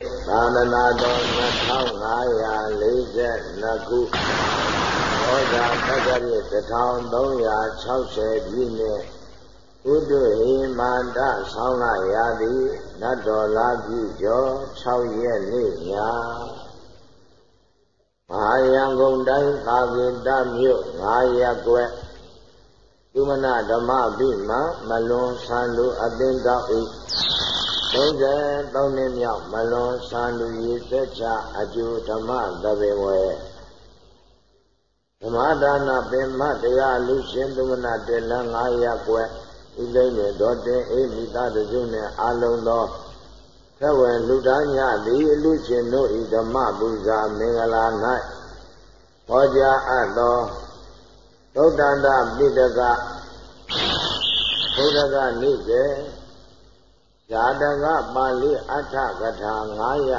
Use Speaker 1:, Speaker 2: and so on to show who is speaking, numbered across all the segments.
Speaker 1: သာသနာတော်2542ခုဩဇာတက္ကရာ1360ပြည့်နှစ်ဥဒ္ဓဟိမန္တဆောင်းလာရသည်နတ်တော်လာပြီကျော်6ရက်နေ့ညမဟာယံကုန်တိုင်းသာဝေတမြို့9ရပ်ကွက်သုမနာဓမ္မဗိမာမလွန်ဆန်လူအသင်း တော်၏33နှစ်မြောက်မလွန်ဆန်လူရည်သက်ချအကျိုးဓမ္မသဘင်ဝဲဓမ္မဒါနပင်မတရားလူရှင်သုမနာတေလ9ရပ်ကွက်ဥလိမ့်နေတော်တင်အိမိသားတို့စုနှင့်အာလုံးသောသဝေလူသားညသည်အလူရှင်တို့ဤဓမ္မပူဇာမင်္ဂလာ၌ဟောကြားအပ်သောသုတ္တန္တပိတကဘုဒ္ဓကနိကေ ဇာတကပါဠိအဋ္ဌကထာ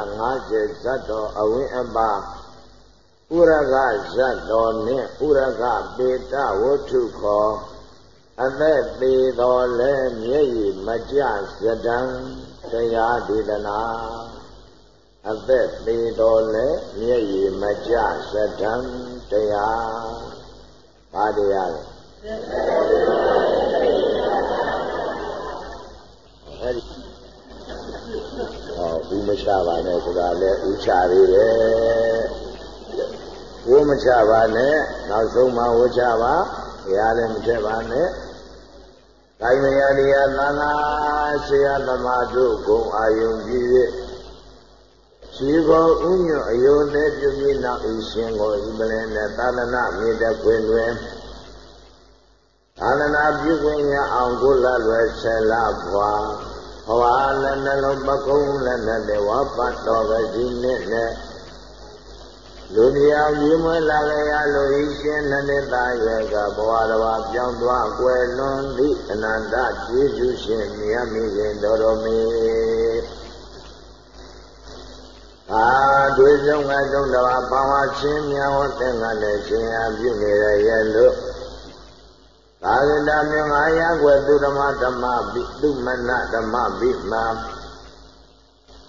Speaker 1: 950ဇတ်တော်အဝင်းအပါဥရကဇတ်တော်နှင့်ဥရကပေတဝတ္ထုခောအသက်သေးတော်လဲမျက်ရည်မကြဇတံတရားဒေသနာအသက်သေးတော်လဲမျက်ရည်မကြဇတံတရားဘာတရားလဲအဲ့ဒီ ဟောဦးမချပါနဲ့ဆိုတာလဲဦးချသေးတယ်ဝိမချပါနဲ့နောက်ဆုံးမှဝချပါဘုရားလည်းမထက်ပါနဲ့ကိုင်မယာတရားသံဃာဆရာသမားတို့ဂုံအာယုံကြည့်၍ခြေပေါ်ဥညွတ်အယုန်နဲ့ပြုပြီးနောက်ဤရှင်ကိုဤပလင်နဲ့သာသနာမြေတခွင်တွင်သာသနာပြုခွင့်ရအောင်ကိုလလွယ်ဆယ်လဘွာ ဘဝလည်းနှလုံးပကုံးလည်းနဲ့ဝါပတ်တော်ပဲဒီနှစ်နဲ့လူတရားကြီးမွေးလာကြရလို့ဤရှင်နှစ်သားရဲ့ကဘဝတော်ဘာပြောင်းသွားကွယ်လွန်သည့်အနန္တကျေးဇူးရှင်မြတ်မိခင်တော်တော်မီအာတွေ့ဆုံးကသုံးတော်ဘာဝချင်းမြတ်ဟောတဲ့ငါနဲ့ရှင်အားပြုနေရရဲ့လို့ သာဂတမြို့ငါရကွယ်သူဓမ္မဓမ္မပိသူမနဓမ္မပိမာ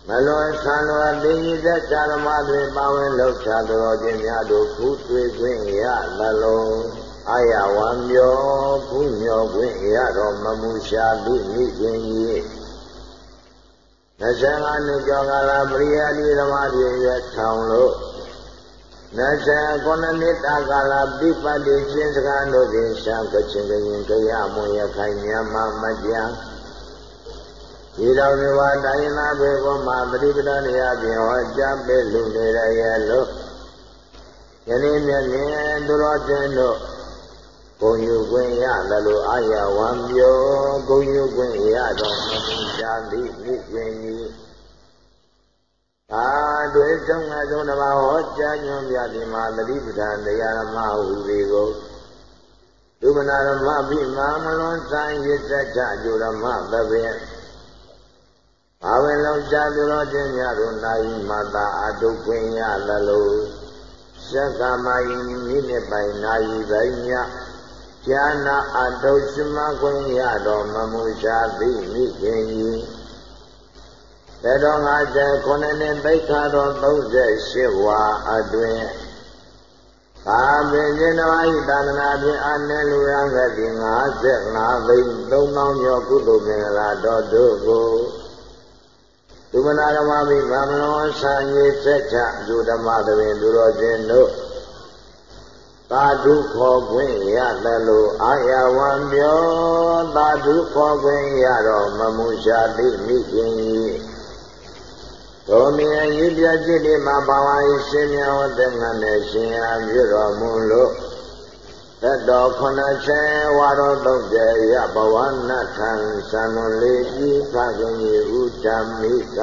Speaker 1: မလွန်ဆန်လွန်သိဉ္ဇတ်ဓမ္မတွေပါဝင်လှုပ်ရှားတော်ခြင်းများတို့ဖူးတွေ့ခွင့်ရသလုံးအာယဝံမြောဖူးမြောခွင့်ရတော်မမူရှာသည့်မိခင်ကြီး25နှစ်ကျော်ကာလပရိယာတိဓမ္မတွေရထောင်လို့ 29နှစ်တာကာလပိပတိချင်းစကားတို့ဖြင့်ရှံကချင်းကရင်ကြရမွန်ရခိုင်မြန်မာမကြံဒီတော်မြဝတိုင်းနာတွေကိုမှပရိပဒတရားဖြင့်ဟောကြားပေးလူနေရရဲ့လို့ယနေ့မြတ်မြင်သူတော်ချင်းတို့ဂုံယူခွင့်ရသလိုအာရဝံပြောဂုံယူခွင့်ရတော်မူကြသည်မိခင်ကြီး အာတွေ့ဆုံးငါဆုံးတပါဟောကြားညွှန်ပြသည်မှာသတိပဋ္ဌာန်တရားဓမ္မဟူသည်ကိုဒုမနာဓမ္မပိမာမလွန်ဆိုင်ရစ်သက်ကြအကျိုးဓမ္မသဖြင့်ဘာဝင်လောက်ကြသူတော်ချင်းများတို့နိုင်မတာအတုခွင့်ရသလိုသက္ကမယိမိနစ်ပိုင်နိုင်ပိုင်းညဉာဏအတုရှမခွင့်ရတော်မမူရှာသည်မိခင်ကြီး တတော်59နှစ်သိက္ခာတော်38ဝါအတွင်ကာမင်းရှင်တော်ဤသာသနာဖြင့်အနည်းလူရန်ကတိ55သိန်း3000ကျော်ကုသိုလ်မင်္ဂလာတော်တို့ကိုသူမနာဓမ္မမိဗမလောဆံရည်သက်ချသူဓမ္မသဘင်သူတော်ချင်းတို့သာဓုခေါ်ခွင့်ရသလိုအာယဝံပြောသာဓုခေါ်ခွင့်ရတော့မမူရှာတိမိခင်ကြီး သောမြင်ရည်ပြจิตတိမှာဘာဝဤရှင်မြတ်ဟောတဲ့ငါနဲ့ရှင်အားပြုတော်မူလို့သတ္တော90ဝါရော30ရဘဝနထံသံလွန်လေးကြီးဖခင်ကြီးဥဒ္ဓမိက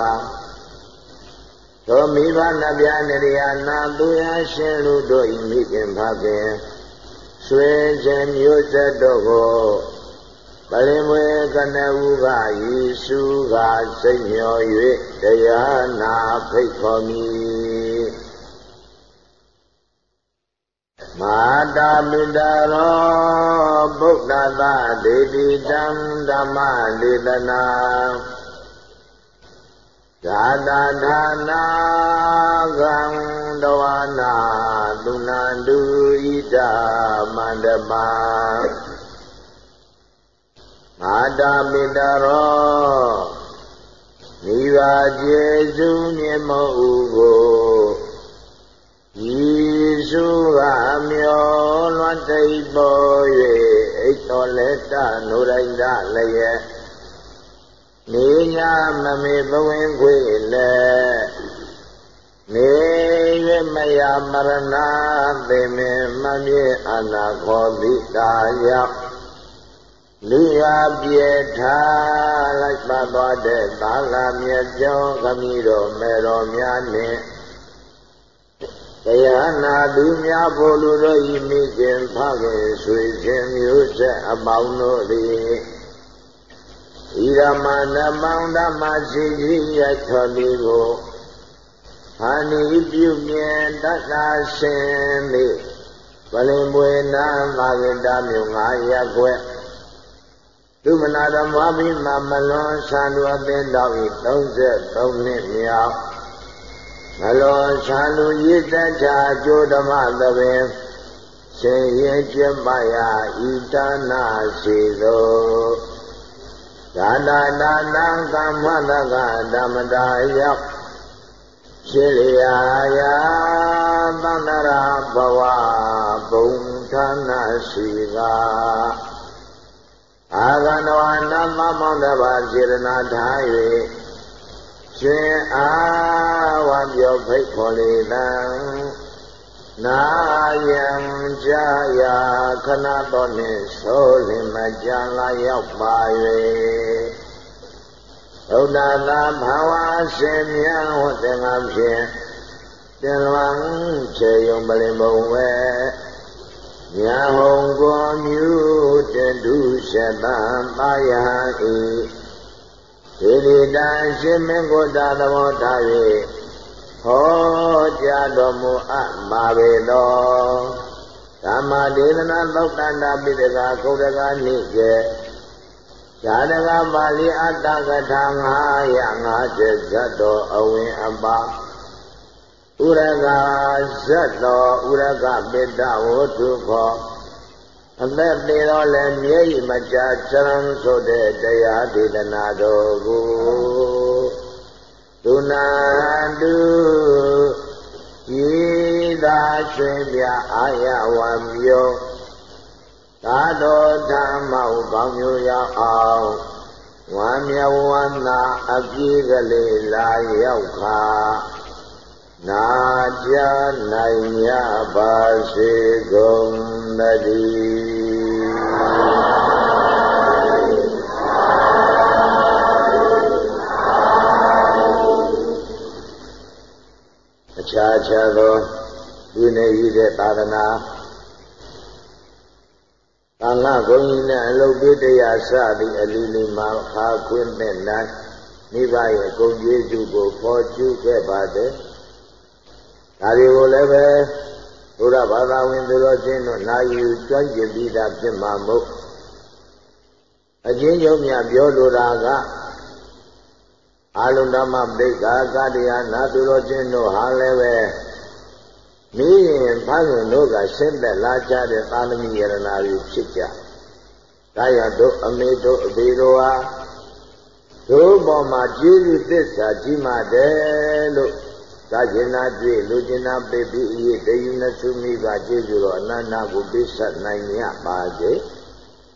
Speaker 1: သောမိဘနှပြနေရနာသူရရှင်လူတို့ဤမိခင်ဖခင်ဆွေခြင်းမျိုးဆက်တို့ကို ပရိမွေကနဝုကယေရှုကစိတ်မျော၍တရားနာဖိတ်ခေါ်မည်မာတာမိတာရောဗုဒ္ဓသာဒေတိတံဓမ္မဒေသနာဓသာတာဌာနာကံတဝနာသုဏန္တုဣဒမန္တပံ မာတာပိတရောမိဘကျေစုမြတ်မဟုတ်ကိုယေရှုကမျောလွှတ်တိတ်ပေါ်၍အိတ်တော်လက်တနုရိုင်းဒလည်းနေညာမမေဘဝင်ခွေလည်းနေ၍မယမရဏသေမေမမြေအနာခောတိတာရောက် လူရပြေထားလိုက်ပါသွားတဲ့သာလာမြတ်ကျောင်းခမီးတော်မေတော်များနှင့်တရားနာသူများဖို့လူတို့ဤမိခင်ဖခင်ဆွေချင်းမျိုးဆက်အပေါင်းတို့သည်ဣရမနမောင်ဓမ္မရှိကြီးရချော်ဒီကိုဟာနိပြုမြင်တတ်တာရှင်သည်ပလင်ပွေနာမာဂတမြို့ငါရက်ွယ် သူမနာဓမ္မဘိမမလွန်ဆန္ဒအသင်းတော်ဤ33နှစ်မြောက်မလွန်ဆန္ဒရည်တ္တကျိုးဓမ္မသဘင်ရှင်ရင်ကျမယာဤတနာစီသောဒါနာနာနံကမ္မတကဓမ္မတာရောက်ရှိလျာယာသန္တရာဘဝဘုံဌာနရှိက အာဂန္ဓဝနာမမောင်တပါစေရနာထား၍ရှင်အာဝပြောဖိတ်ခေါ်လေတံနာယံကြာယာခဏတော်နှင့်ဆိုလင်မကြလာရောက်ပါ၍ဒုဒ္ဒသာဘာဝရှင်မြတ်ဟောတဲ့ငါဖြင့်တင်လွန်ခြေယုံပလင်ဘုံဝဲ ညာဟုံကိုမြူတတုရှတံပါယဟံဤဒီလိတံရှင်မင်းကိုယ်တာသဘောထား၍ဟောကြားတော်မူအပ်ပါပေသောဓမ္မဒေသနာသုတ်တန္တပိဒကကုဒကနိကေဇာတကပါဠိအတ္တကထာ950ဇတ်တော်အဝင်အပါ ဥရကဇတ်တော်ဥရကပိတ္တဝတ္ထုခောအသက်သေးတော့လည်းမျက်ရည်မချစရံဆိုတဲ့တရားဒေသနာတော်ကိုဒုနာတုဤသာရွှင်ပြအာရဝံပြောသာတော်ဓမ္မဟုကောင်းမျိုးရောက်အောင်ဝမ်းမြဝန္နာအပြေးကလေးလာရောက်ခါ နာကြနိုင်ရပါစေကုန်တည်းအခြားခြားသောဒီနေ့ဤတဲ့သာသနာသံဃာဂုဏ်ကြီးနဲ့အလုတ်ပေးတရားစသည်အလီလီမှာခါခွင့်နဲ့နိုင်မိဘရဲ့ဂုဏ်ကျေးဇူးကိုပေါ်ကျူးခဲ့ပါတယ် ဒါတွေကိုလည်းပဲဘုရားဘာသာဝင်သူတော်ချင်းတို့နာယူကျွမ်းကျင်ပြီးသားဖြစ်မှာမို့အချင်းချင်းများပြောလိုတာကအာလုံဓမ္မပဋိက္ခာကတရားနာသူတော်ချင်းတို့ဟာလည်းပဲမိရင်ဖခင်တို့ကရှင်းသက်လာကြတဲ့သာသမီယရနာတွေဖြစ်ကြဒါရတို့အမေတို့အဖေတို့ဟာတို့ပေါ်မှာကျေးဇူးသစ္စာကြီးမှတယ်လို့ သာကျင်နာတွေ့လူကျင်နာပေပြီးအေးတယူနသုမိပါကျေးဇူးတော်အနန္တကိုပေးဆက်နိုင်ရပါစေ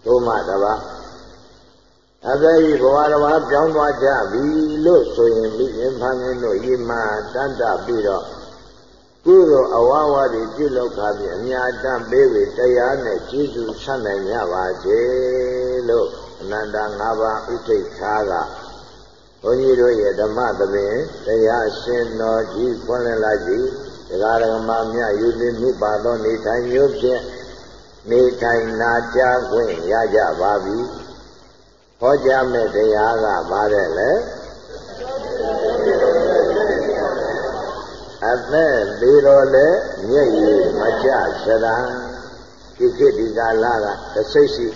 Speaker 1: တို့မှတပါအဘိဘဝတော်ဘာပြောင်းသွားကြပြီလို့ဆိုရင်မိရင်ဖန်ငင်းတို့ဤမှာတန်တပြီးတော့ကုသိုလ်အဝဝတွေပြုလုပ်ခါပြီးအများတန်ပေးဝေတရားနဲ့ကျေးဇူးဆက်နိုင်ကြပါစေလို့အနန္တ၅ပါးဥထိတ်ခါက ဘုန်းကြီးတို့ရဲ့ဓမ္မသဘင်တရားရှင်တော်ကြီးဖွင့်လှစ်လိုက်ပြီတရားဓမ္မမြတ်ယူသိမှုပါသောနေထိုင်မျိုးဖြင့်နေထိုင်နာကြားခွင့်ရကြပါပြီဟောကြားမဲ့တရားကပါတယ်လေအသက်သေးတော်လဲမျက်ရည်မကျစရာဒီခေတ်ဒီကာလကသစိတ်ရှိ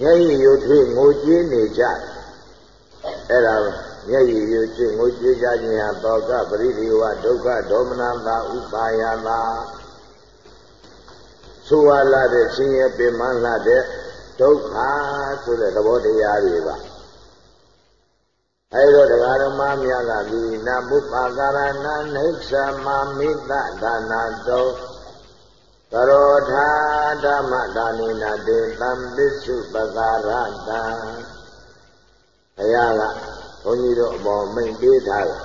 Speaker 1: မျက်ရည်ရုပ်ထွေးငိုကြည့်နေကြ အဲ့ဒါမျက်ရည်ရွှေငိုကြွေးကြခြင်းဟာတောကပရိဒီဝဒုက္ခဒေါမနတာဥပါယတာဆိုဝါလာတဲ့ဆင်းရဲပင်မလာတဲ့ဒုက္ခဆိုတဲ့သဘောတရားတွေပါအဲဒါတရားဓမ္မများကဒီနာမုပါကာရဏနိစ္စမမိတဒါနာတောကရောထာဓမ္မဒါနိနာတေသံပစ္စုပကာရတံ ဘုရားကဘုန်းကြီးတို့အပေါ်မိန့်ပေးထားတယ်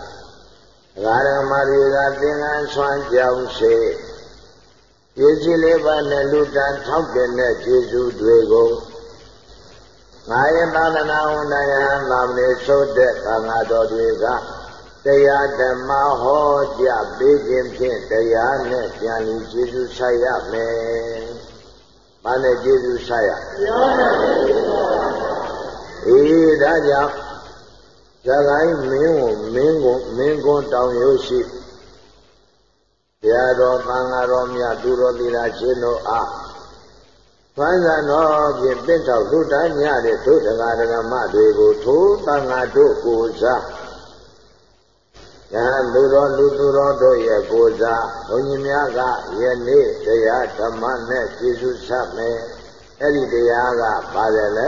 Speaker 1: ဒကာဓမ္မတွေကသင်္ကန်းဆွမ်းကြောင်းစေယေစီလေးပါးနဲ့လူတန်းထောက်တဲ့ကျေးဇူးတွေကိုငါရဲ့သာသနာဝန်တရားသာမဏေသုတ်တဲ့သံဃာတော်တွေကတရားဓမ္မဟောကြားပေးခြင်းဖြင့်တရားနဲ့ပြန်ပြီးကျေးဇူးဆက်ရမယ်။ဘာနဲ့ကျေးဇူးဆက်ရ။တရားနဲ့ကျေးဇူးဆက်ရ။အေး ဒါကြောင့်ဇဂိုင်းမင်းကိုမင်းကိုမင်းကိုတောင်ရုပ်ရှိတရားတော်သံဃာတော်မြတ်သူတော်သီလရှင်တို့အားဖန်ဆန်တော်ဖြင့်ပင့်တော်လူတန်းညတဲ့ဒုဒကာဒကမတွေကိုထိုးသံဃာတို့ကိုစားယဟန်သူတော်လူသူတော်တို့ရဲ့ကိုစားဘုန်းကြီးများကယနေ့တရားဓမ္မနဲ့ကျေစုဆက်မယ်အဲ့ဒီတရားကပါတယ်လေ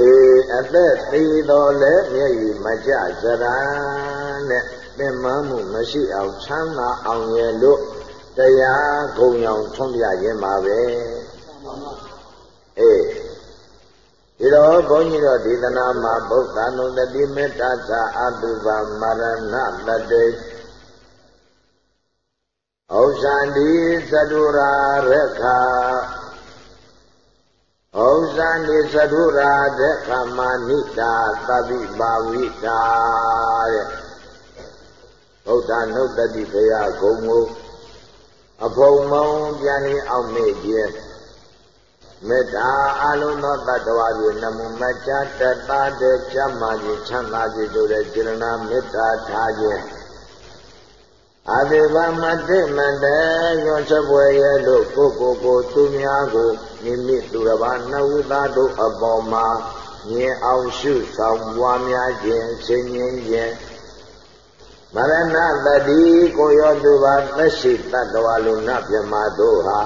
Speaker 1: အေးအသက်သေးတော်လဲမျက်ရည်မကြစရန်နဲ့ပင်မမှုမရှိအောင်ချမ်းသာအောင်ရဲ့လို့တရားဂုံရောင်ထွန်းပြခြင်းပါပဲအေးဒီတော့ဘုန်းကြီးတို့ဒေသနာမှာဗုဒ္ဓနုတတိမေတ္တာသာအတုပမရဏတတေဩဇန္တိသတုရာရခာ ဩဇန္တိသတုရာဒခမနိတာသဗ္ဗပါဝိတာတဲ့ဗုဒ္ဓနုတတိဘုရားဂုံကိုအဖုံမုံပြန်ပြီးအောင်မေ့ခြင်းမေတ္တာအလုံးသောတ attva တွေနမမချတတတဲ့ချမ်းသာခြင်းချမ်းသာခြင်းတို့ရဲ့စေရနာမေတ္တာထားခြင်း အဘိဗမတိမန္တရွန်ချက်ပွဲရဲ့လို့ကိုကိုကိုသူများကိုမိမိသူတစ်ပါးနှဝသားတို့အပေါ်မှာမြင်အောင်ရှုဆောင်ပွားများခြင်းဆင်ញင်ခြင်းမရဏတတိကိုရောသူပါသက်ရှိတတ္တဝလူနပြမတို့ဟာ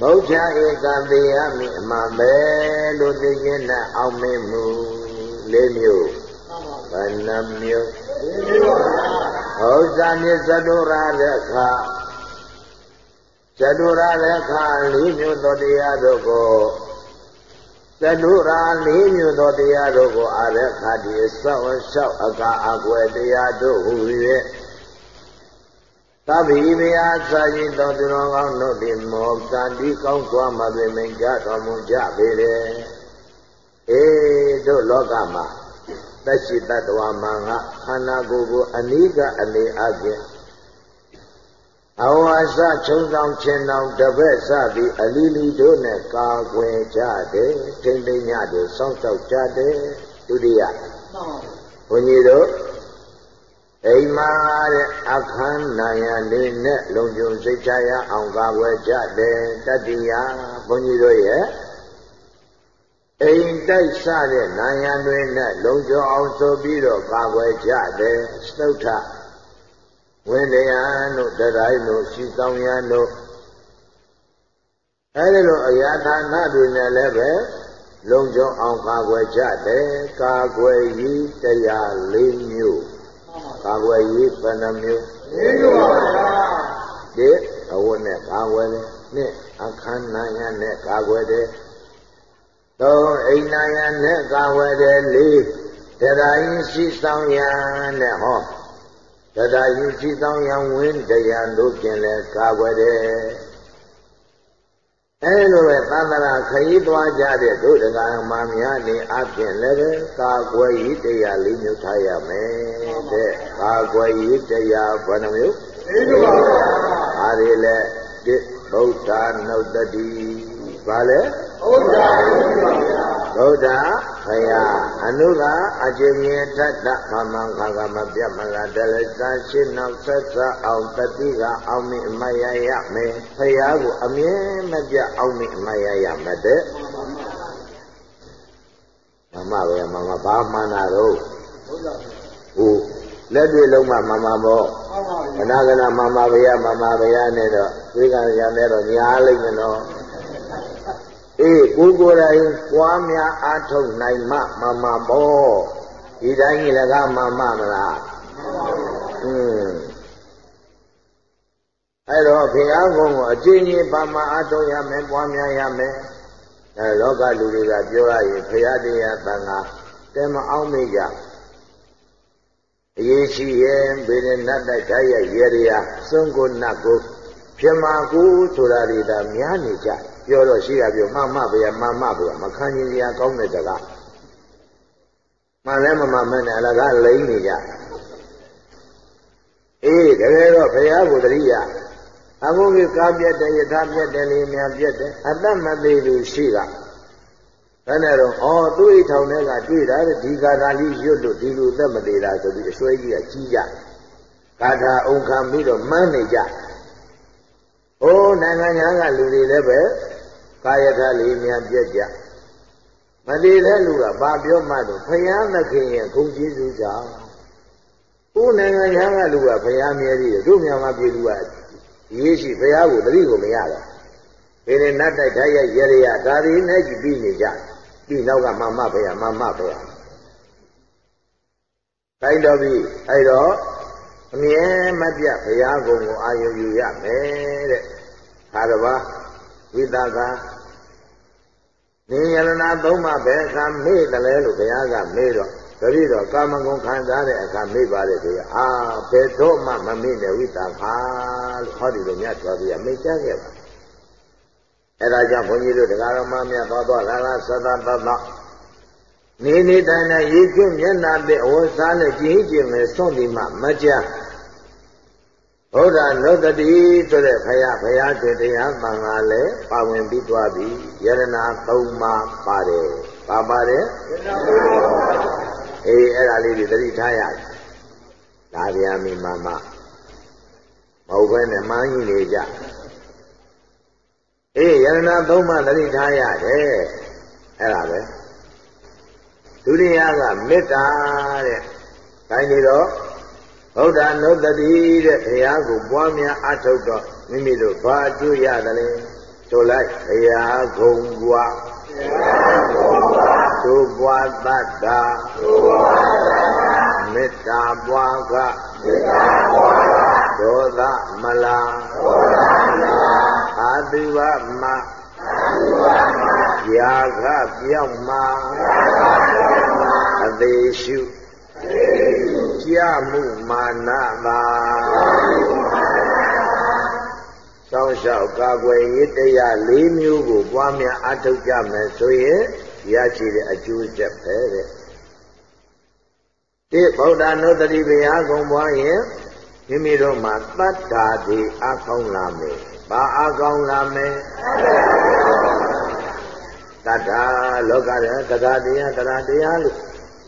Speaker 1: ဘုရားဧကတိယမိအမှန်ပဲလို့သိခြင်းနဲ့အောင်မင်းမူလေးမျိုးဘယ်နှမျိုး ဟုတ်ဇာနိသတုရတဲ့ခါဇတုရတဲ့ခါလေးမျိုးသောတရားတို့ကိုသတုရာလေးမျိုးသောတရားတို့ကိုအာရခတိစောင့်ရှောက်အကာအကွယ်တရားတို့ဟူ၍သဗ္ဗိမယစာရင်သောသူတော်ကောင်းတို့သည်မောကံဒီကောင်းစွာမှပင်မိန်ကြတော်မူကြပေတယ်။အေးတို့လောကမှာ သက်ရှိတ attva မှာငါခန္ဓာကိုယ်ကိုအနိကအနေအချင်းအဝါစချုံဆောင်ခြင်းတော်တပည့်စသည်အလီလီတို့နဲ့ကာကွယ်ကြတယ်ထိမ့်သိမ့်ညတယ်စောင့်ရှောက်ကြတယ်ဒုတိယဘုန်းကြီးတို့အိမ်မာတဲ့အခမ်းနာယလေးနဲ့လုံခြုံစိတ်ချရအောင်ကာကွယ်ကြတယ်တတိယဘုန်းကြီးတို့ရဲ့ အိမ်တိုက်ဆတဲ့နာယတွေနဲ့လုံခြုံအောင်ဆိုပြီးတော့ကာကွယ်ကြတယ်သုတ်ထဝိနည်းတို့တတိုင်းတို့ရှိဆောင်ရန်တို့အဲဒီလိုအရာဌာနတွေနဲ့လည်းပဲလုံခြုံအောင်ကာကွယ်ကြတယ်ကာကွယ်ရေးတရား၄မျိုးကာကွယ်ရေးဘယ်နှမျိုး၄မျိုးပါဗျာဒီအဝတ်နဲ့ကာကွယ်တယ်နှစ်အခမ်းနာရနဲ့ကာကွယ်တယ် သုံးအိမ်နာရနဲ့ကာကွယ်တယ်လေးတရားရှိဆောင်ရနဲ့ဟောတတယူကြည်တောင်းရန်ဝင်းတရားတို့ကျင်လဲကာကွယ်တယ်အဲလိုပဲသန္တရာခရီးသွားကြတဲ့တို့တရားမှများနေအပြင်လည်းပဲကာကွယ်ရေးတရားလေးမျိုးထားရမယ်တဲ့ကာကွယ်ရေးတရားဘယ်နှမျိုးသိပါပါအားဒီလဲတိဗုဒ္ဓနုတ္တိဘာလဲ ဘုရားဘုရားဖယားအနုကအကျဉ်းမြထတခမံခါကမပြတ်မလားတလစာရှင်းနောက်ဆက်စအောင်တတိကအောင်မြအမရရမယ်ဖယားကိုအမြဲမပြတ်အောင်မြအမရရမယ်တဲ့မပဲမမဘာမှန်တာတော့ဟုတ်လက်တွေ့လုံးမှမမပေါ့ခဏခဏမမဗျာမမဗျာနဲ့တော့ဝိကံရနဲ့တော့ညားလိုက်မယ်နော် အေးကိုကိုယ်တိုင်ပွားများအားထုတ်နိုင်မှမမပေါ့ဒီတိုင်းကြီးလည်းကမမမလားอืมအဲ့တော့ဘုရားကုံကိုအကျဉ်းကြီးပါမအားထုတ်ရမယ်ပွားများရမယ်အဲလောကလူတွေကပြောရရင်ဘုရားတရားတန်ခါတဲမအောင်မေ့ကြအရေးရှိရဲ့ဗေဒနတ်တိုက်တိုက်ရရေရစွန့်ကိုနတ်ကိုပြမကူဆိုတာတွေဒါများနေကြ ပြောတော့ရှိရပြောမမဗျာမမဗျာမခံရင်စရာကောင်းတဲ့တကားမှန်လဲမမှန်မဲနဲ့အလကားလိမ့်နေကြအေးတကယ်တော့ဘုရားကိုတရိယာအခုကကားပြတ်တယ်ယထာပြတ်တယ်လေမြန်ပြတ်တယ်အတ္တမသေးသူရှိကဘယ်နဲ့တော့ဩသူ့အိထောင်ထဲကတွေ့တာဒီကာထာလေးရွတ်လို့ဒီလိုသက်မသေးတာဆိုပြီးအစွဲကြီးကကြီးကြကာထာအုံခံပြီးတော့မှန်းနေကြဟိုးနိုင်ငံညာကလူတွေလည်းပဲ ကာယထာလေးမြန်ပြတ်ကြမတည်တဲ့လူကဘာပြောမှတော့ဖယားသခင်ရဲ့ဂုဏ်ကျေးဇူးကြောင့်ဦးနိုင်ငံညာကလူကဖယားမြဲသေးတယ်တို့မြန်မာပြည်လူကရေးရှိဘုရားကိုတတိကိုမရတော့ဘယ်နဲ့နတ်တိုက်ထိုက်ရရရဒါဒီနဲ့ကြည့်ပြီးနေကြပြီးနောက်ကမမဘုရားမမဘုရားတိုင်းတော်ပြီအဲ့တော့အမြဲမပြတ်ဘုရားကုံကိုအာရုံယူရမယ်တဲ့ခါတော်ပါဝိသကာ နိယရဏသုံးပါးဘယ်အခါမေ့တယ်လဲလို့ဘုရားကမေ့တော့တတိတော့ကာမဂုဏ်ခံစားတဲ့အခါမေ့ပါတယ်ဆိုရအာဘယ်တော့မှမမေ့နဲ့ဝိသကာလို့ဟောဒီလိုမြတ်စွာဘုရားမိတ်ကြခဲ့ပါအဲဒါကြောင့်ဘုန်းကြီးတို့တရားတော်မှမြတ်သွားသွားလာလာသတ္တတတနေနေတိုင်းတိုင်းရေကျွမျက်နာတဲ့ဝတ်စားနဲ့ကြည်ကြည်နဲ့စွန့်ဒီမှမကြ ဘုရားနုတ္တိဆိုတဲ့ဖယားဖယားတွေတရားမှန်ကလည်းပါဝင်ပြီးသွားပြီယရနာ၃ပါးပါတယ်ပါပါတယ်အေးအဲ့ဒါလေးတွေသတိထားရတယ်ဒါဗျာမိမမမဟုတ်ပဲနဲ့မှန်းကြီးနေကြအေးယရနာသုံးပါးသတိထားရတယ်အဲ့ဒါပဲဒုတိယကမေတ္တာတဲ့ဒါနေတော့ ဗုဒ္ဓနုတ္တိတဲ့ဘုရားကိုပွားများအထုတ်တော့မိမိတို့ဘာအကျိုးရတယ်လဲဆိုလိုက်ဘုရားဂုံပွားသို့ပွားတတ်တာမေတ္တာပွားကဒေါသမလားအာတိဝမယာခပြောင်းမှာအသေးရှု ကြမှုမာနသာစောင်းလျှောက်ကာကွယ်ရေးတရား၄မျိုးကိုပွားများအထောက်ကြမယ်ဆိုရင်ရရှိတဲ့အကျိုးဆက်ပဲတဲ့ဒီဗုဒ္ဓနုတ္တိဗျာကုံပွားရင်မိမိတို့မှာတတ္တာဒီအကောင်းလာမယ်။ဘာအကောင်းလာမယ်။တတ္တာလောကရတတ္တာတရားတတ္တာတရားလို့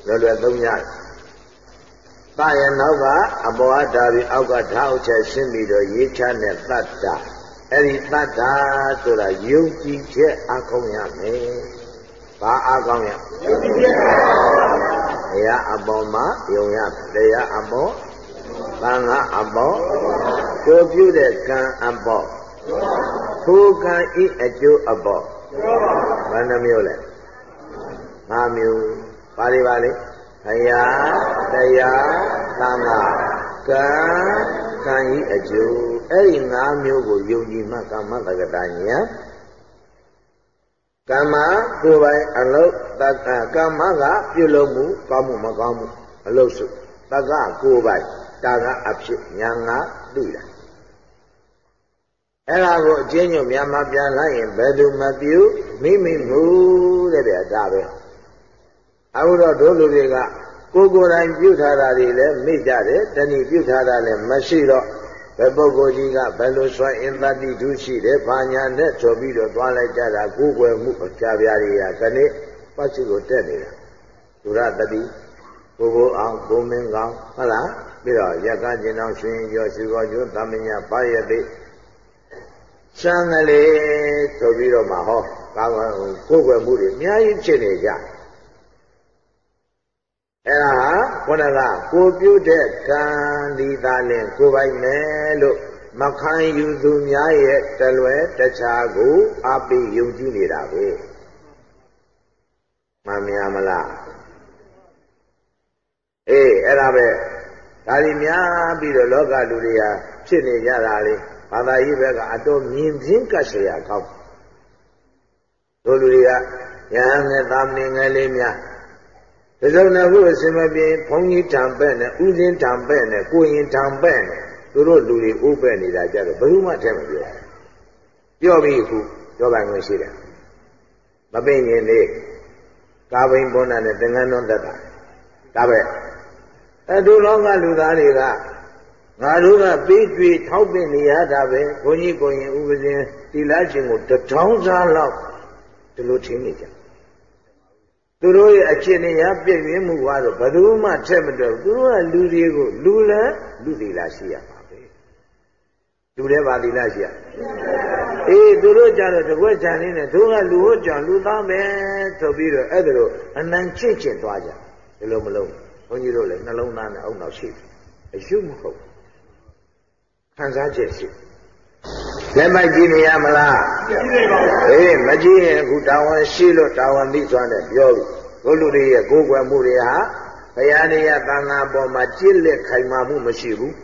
Speaker 1: လွယ်လွယ်သုံးရတယ်။ တာရနောက်ကအဘောအတာပြီးအောက်ကထားအောင်ချက်ရှင်းပြီးတော့ရေးချတဲ့တတ္တာအဲ့ဒီတတ္တာဆိုတာယုံကြည်ချက်အကောင်းရမယ်။ဘာအကောင်းရယုံကြည်ချက်တရားအပေါ်မှာယုံရတရားအပေါ်သံဃာအပေါ်ကိုပြုတဲ့ကံအပေါ်ထိုကံဤအကျိုးအပေါ်ဘယ်နှမျိုးလဲ၅မျိုးပါလိပါလိ ခရာတရားသံဃာကံကံဤအကျိုးအဲ့ဒီ၅မျိုးကိုယုံကြည်မှကမ္မတက္ကတာညာကမ္မကိုယ်ပိုင်အလုတ်တက္ကကမ္မကပြုလုပ်မှုကောင်းမှုမကောင်းမှုအလုတ်စုတက္ကကိုယ်ပိုင်တာကအဖြစ်ညာငါသိတာအဲ့ဒါကိုအချင်းညွတ်မြန်မာပြန်လိုက်ရင်ဘယ်သူမပြုမိမိမှုတဲ့ဗျာဒါပဲ အခုတော့တို့လူတွေကကိုယ်ကိုယ်တိုင်ပြုထားတာတွေလည်းမိကြတယ်တဏှိပြုထားတာလည်းမရှိတော့ဘယ်ပုဂ္ဂိုလ်ကြီးကဘယ်လိုဆွမ်းအင်တတိဒုရှိတယ်ဘာညာနဲ့ဆိုပြီးတော့သွားလိုက်ကြတာကိုယ်ွယ်မှုအကြပြားတွေကဒီနေ့ပတ်ချကိုတက်နေတာဒုရတတိကိုဘိုးအောင်ဘုံမင်းကောင်းဟုတ်လားပြီးတော့ရက်ကကျင်တော်ရွှင်ကျော်ရှုတော်ကျွသမညာပါရတိရှမ်းကလေးဆိုပြီးတော့မှဟောကာကိုယ်ွယ်မှုတွေအများကြီးဖြစ်နေကြ အဲ့ဒါဟာခုနကကိုပြုတဲ့ကံဒီသာလင်ကိုပိုင်မယ်လို့မခံယူသူများရဲ့တလွယ်တခြားကိုအပိယုံကြည်နေတာပဲမှန်များမလားအေးအဲ့ဒါပဲဒါဒီများပြီးတော့လောကလူတွေဟာဖြစ်နေကြတာလေဘာသာရေးဘက်ကအတော်မြင်ပြင်းကတ်เสียကောက်တို့လူတွေကယဟန်နဲ့သာမဏေငယ်လေးများ ဒီလိုနဲ့ခုအစင်မပြေဘုန်းကြီးတံပဲ့နဲ့ဥစဉ်တံပဲ့နဲ့ကိုရင်တံပဲ့နဲ့သူတို့လူတွေဥပဲ့နေတာကြတော့ဘယ်သူမှထဲမပြောပြောပြီးခုပြောပိုင်ခွင့်ရှိတယ်မပင်ရင်လေကာဘိန်ဘုန်းနဲ့သင်္ကန်းတော်သက်တာဒါပဲအဲဒုလောကလူသားတွေကငါတို့ကပေးကြွေထောက်ပင့်နေရတာပဲဘုန်းကြီးကိုရင်ဥပဇင်တိလချင်းကိုတထောင်စားလောက်ဒီလိုထင်နေကြ သူတို့ရဲ့အခြေအနေရပြည့်ရင်းမှုကတော့ဘယ်သူမှထက်မတွက်ဘူးသူတို့ကလူတွေကိုလူလဲလူသီလရှိရမှာပဲလူတဲ့ပါသီလရှိရအေးသူတို့ကြတော့တကွက်ချန်လေးနဲ့သူကလူဟုတ်ကြလူသားမယ်ဆိုပြီးတော့အဲ့ဒါလိုအနံချစ်ချင်သွားကြဒီလိုမလုပ်ဘုန်းကြီးတို့လည်းနှလုံးသားနဲ့အုံနောက်ရှိတယ်အယုမဟုတ်ခံစားချက်ရှိ လက်မိုက်ကြည့်နေရမလားကြည့်နေပါဘူးအေးမကြည့်ရင်အခုတာဝန်ရှိလို့တာဝန်သိစွာနဲ့ပြောပြီဘုလူတွေရဲ့ကိုယ်ွယ်မှုတွေဟာဘုရားတရားသံဃာပေါ်မှာကြည်လက်ခိုင်မာမှုမရှိဘူး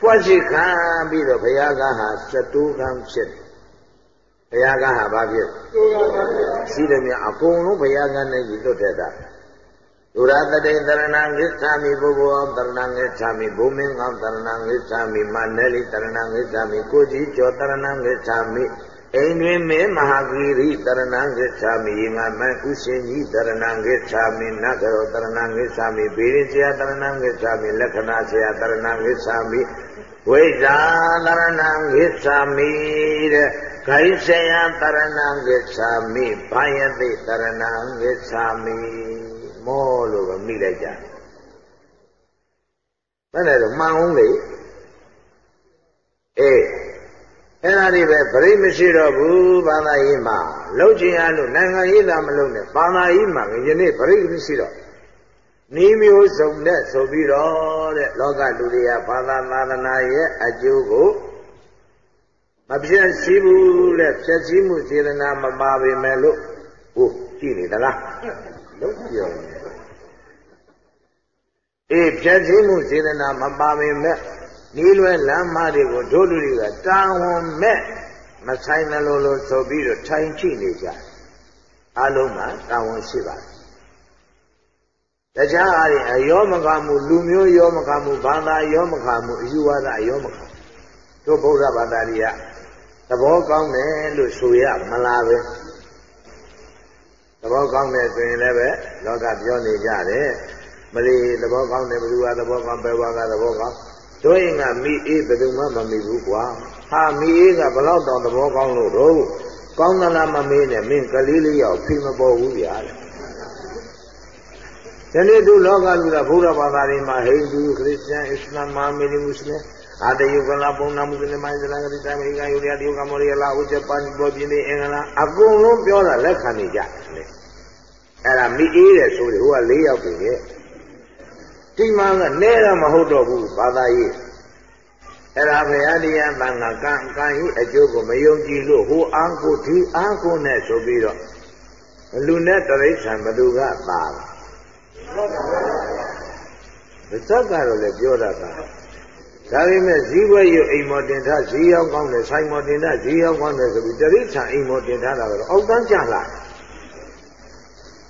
Speaker 1: ဖွက်ရှိခံပြီးတော့ဘုရားကဟာစတူးခံဖြစ်ဘုရားကဟာဘာဖြစ်ရှိတယ်မြအကုန်လုံးဘုရားကနဲ့ကြီးလွတ်တဲ့တာ ဒုရတတိတရဏံဂစ္ဆာမိပုဂ္ဂိုလ်တရဏံဂစ္ဆာမိဘုမင်းကောင်တရဏံဂစ္ဆာမိမနယ်လိတရဏံဂစ္ဆာမိကိုကြီးကျော်တရဏံဂစ္ဆာမိအိမ်တွင်မေမဟာဂိရိတရဏံဂစ္ဆာမိငါမန်ဥရှင်ကြီးတရဏံဂစ္ဆာမိနဂရောတရဏံဂစ္ဆာမိဘေရင်ဆရာတရဏံဂစ္ဆာမိလက္ခဏာဆရာတရဏံဂစ္ဆာမိဝိဇ္ဇာတရဏံဂစ္ဆာမိတဲ့ဂိဆယတရဏံဂစ္ဆာမိဘာယတိတရဏံဂစ္ဆာမိ မောလို့ပဲမိလိုက်ကြဘယ်နဲ့တော့မှန်အောင်လေအေးအဲ့ဒါတွေပဲပြိမရှိတော့ဘူးဘာသာရေးမှာလှုပ်ချင်ရလို့နိုင်ငံရေးသာမလုပ်နဲ့ဘာသာရေးမှာယနေ့ပြိမရှိတော့နီးမျိုးစုံနဲ့ဆိုပြီးတော့တဲ့လောကလူတွေကဘာသာသာသနာရဲ့အကျိုးကိုမပြည့်စည်ဘူးတဲ့ဖြည့်စည်းမှုစေတနာမပါပေမဲ့လို့ဟုတ်ကြည့်နေသလား လုံးပြောအေးဖြည့်စည်းမှုစေတနာမပါပေမဲ့နီးလွယ်လမ်းမတွေကိုတို့လူတွေကတာဝန်မဲ့မဆိုင်တယ်လို့လို့ဆိုပြီးတော့ထိုင်ကြည့်နေကြအလုံးမှာတာဝန်ရှိပါတယ်တခြားအားဖြင့်အယောမကမှုလူမျိုးယောမကမှုဘာသာယောမကမှုအယူဝါဒအယောမကတို့ဗုဒ္ဓဘာသာတွေကသဘောကောင်းတယ်လို့ဆိုရမလားပဲ သဘောကောင်းတယ်ဆိုရင်လည်းပဲလောကပြောနေကြတယ်မလီသဘောကောင်းတယ်ဘယ်သူကသဘောကောင်းပဲဝါကသဘောကောင်းတို့ရင်ကမိအေးဘယ်သူမှမမိဘူးကွာဟာမိအေးကဘလောက်တောင်သဘောကောင်းလို့တော့ကောင်းသလားမမေးနဲ့မင်းကလေးလေးရောက်ဖိမပေါ်ဘူးဗျာတဲ့ဒီနေ့သူလောကလူကဘုရားဘာသာတွေမှာဟိန္ဒူခရစ်ယာန်အစ္စလာမ်မာမီလီမွတ်စလင် အာတယုကလာပုံနာမုစလင်မိုင်းစလန်ကတိတမေကယူရီယာတယုကမောရီလာဥချက်ပန်ပေါ်ပြင်းနေအင်္ဂလာအကုန်လုံးပြောတာလက်ခံနေကြတယ်အဲ့ဒါမိအေးတယ်ဆိုတယ်ဟိုက၄ယောက်ပြင်ရဲ့ဒီမှာကနဲတော့မဟုတ်တော့ဘူးဘာသာရေးအဲ့ဒါဘုရားတရားတန်ခါကံကံဤအကျိုးကိုမယုံကြည်လို့ဟိုအားကိုဒီအားကိုနဲ့ဆိုပြီးတော့လူနဲ့တရိစ္ဆာန်ဘသူကသာဗဇက်ကတော့လည်းပြောတာပါ ဒါပေမဲ့ဇီဝရုပ်အိမ်မော်တင်ထားဇီးရောက်ကောင်းတယ်ဆိုင်မော်တင်ထားဇီးရောက်ကောင်းတယ်ဆိုပြီးတရိစ္ဆာန်အိမ်မော်တင်ထားတာကတော့အောက်တန်းကြလာ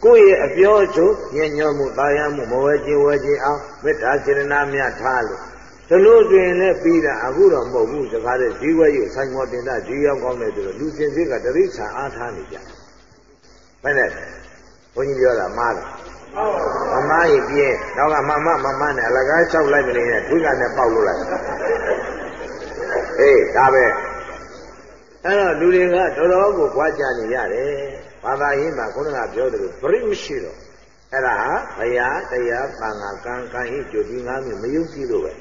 Speaker 1: ကိုယ့်ရဲ့အပြောအဆိုညညောမှုတာယာမှုမဝဲခြင်းဝဲခြင်းအောင်မေတ္တာစေတနာများထားလို့ဒီလိုတွင်လည်းပြီးတာအခုတော့မဟုတ်ဘူးစကားတဲ့ဇီဝရုပ်ဆိုင်မော်တင်ထားဇီးရောက်ကောင်းတယ်ဆိုတော့လူစင်စစ်ကတရိစ္ဆာန်အားထားနေကြဘယ်နဲ့ဘုန်းကြီးပြောတာမှားတယ် မမကြီးပြင်းနောက်ကမမမမနဲ့အလကားလျှောက်လိုက်မနေနဲ့ထွေးကနဲ့ပေါက်လို့လိုက်အေးဒါပဲအဲ့တော့လူတွေကတော်တော်ကိုကြွားကြနေရတယ်ဘာသာရေးမှာခုနကပြောတယ်လို့ပြိမရှိတော့အဲ့ဒါဟာဘုရားတရားသံဃာကံကံဤကြိုဒီငါးမျိုးမယုံကြည်လို့ပဲ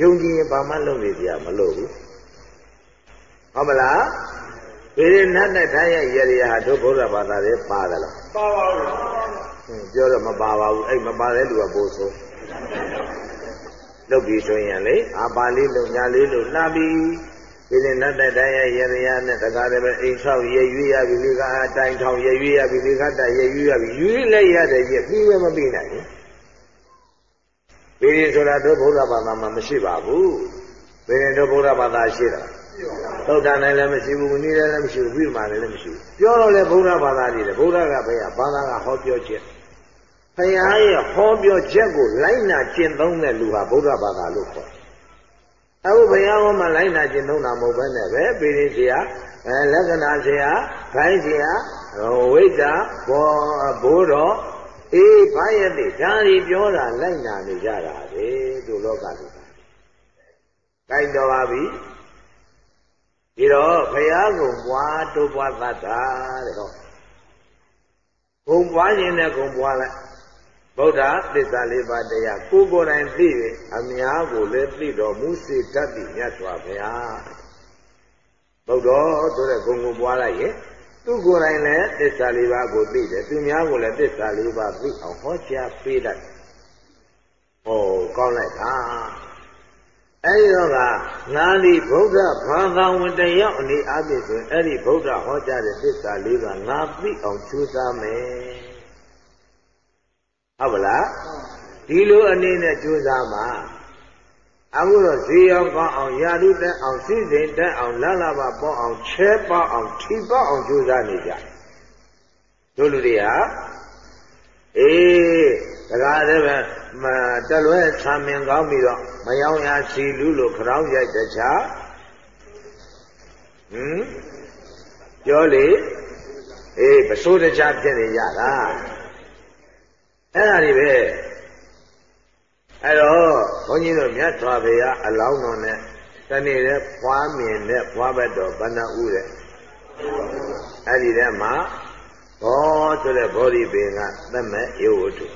Speaker 1: ယုံကြည်ရင်ဘာမှလုပ်နေကြမလို့ဘူးဟုတ်မလားဗေဒနတ်နဲ့ထားရရရဟာတို့ဘုရားဘာသာတွေပါသလားပါပါဘူး ပြောတော့မပါပါဘူးအဲ့မပါတဲ့လူကပို့ဆိုလုပ်ပြီးဆိုရင်လေအာပါလေးလုံညာလေးလုံလှပြီးဒီနေ့နတ်တဲ့တိုင်းရဲ့ရရနဲ့တကားလည်းပဲအိမ်ဆောက်ရရွေးရပြီလေကအတိုင်ထောင်ရရွေးရပြီလေကတရရွေးရပြီရွေးလိုက်ရတဲ့ရပြီးပဲမပြီးနိုင်ဘူးပြီးရင်ဆိုတာတို့ဘုရားဘာသာမှာမရှိပါဘူးပြီးရင်တို့ဘုရားဘာသာရှိတာသုတ်တန်လည်းမရှိဘူးမနည်းလည်းမရှိဘူးပြီးမှလည်းမရှိဘူးပြောတော့လေဘုရားဘာသာကြီးတယ်ဘုရားကဘယ်ဟာဘာသာကဟောပြောချက် ဘုရားရဲ့ဟောပြောချက်ကိုလိုက်နာကျင့်သုံးတဲ့လူဟာဘုရားဘာသာလို့ခေါ်တယ်အခုဘုရားဟောမှလိုက်နာကျင့်သုံးတာမဟုတ်ဘဲနဲ့ပဲပြည်ရင်ဆရာအဲလက္ခဏာဆရာခိုင်းဆရာဝိဇ္ဇာဘောဘိုးတော်အေးဘာရဲ့တိဒါတွေပြောတာလိုက်နာနေကြတာပဲသူလောကလူသားကိုင်းတော်ပါပြီဒီတော့ဘုရားကုံပွားတိုးပွားသတ္တာတဲ့တော့ဂုံပွားခြင်းနဲ့ဂုံပွားလိုက် ဗုဒ္ဓသစ္စာလေးပါးတရားကိုယ်ကိုယ်တိုင်သိ၍အများကိုလည်းသိတော်မူစေတတ်သည်မြတ်စွာဘုရားဗုဒ္ဓဆိုတဲ့ဂုံကိုပွားလိုက်ရင်သူကိုယ်တိုင်လည်းသစ္စာလေးပါးကိုသိတယ်သူများကိုလည်းသစ္စာလေးပါးသိအောင်ဟောကြားပေးတတ်ဟောကောင်းလိုက်တာအဲဒီတော့ကငါဒီဗုဒ္ဓဘာသာဝင်တယောက်အနေအချင်းဆိုရင်အဲ့ဒီဗုဒ္ဓဟောကြားတဲ့သစ္စာလေးပါးငါသိအောင်ကြိုးစားမယ် ဟုတ်ပလားဒီလိုအနေနဲ့ကြိုးစားမှာအခုတော့ဈေးအောင်ကောင်းအောင်ယာရုတက်အောင်စိစိမ်တက်အောင်လလဘပေါ့အောင်ချဲပေါ့အောင်ထိပေါ့အောင်ကြိုးစားနေကြတို့လူတွေဟာအေးတကားတည်းပဲမတလွဲဆာမင်ကောင်းပြီးတော့မယောင်ရစီလူလို့ခရောင်းရိုက်တခြားဟမ်ပြောလေအေးပစိုးတခြားဖြစ်နေကြတာ အဲ့ဒါတွေပဲအဲ့တော့ဘုန်းကြီးတို့မြတ်စွာဘုရားအလောင်းတော်နဲ့တနေ့တဲ့ဖွားမြင်တဲ့ဖွားဘက်တော်ဘဏ္ဍဥတဲ့အဲ့ဒီထဲမှာဘောဆိုတဲ့ဘောဓိပင်ကသက်မဲ့ရုပ်ဝတ္ထု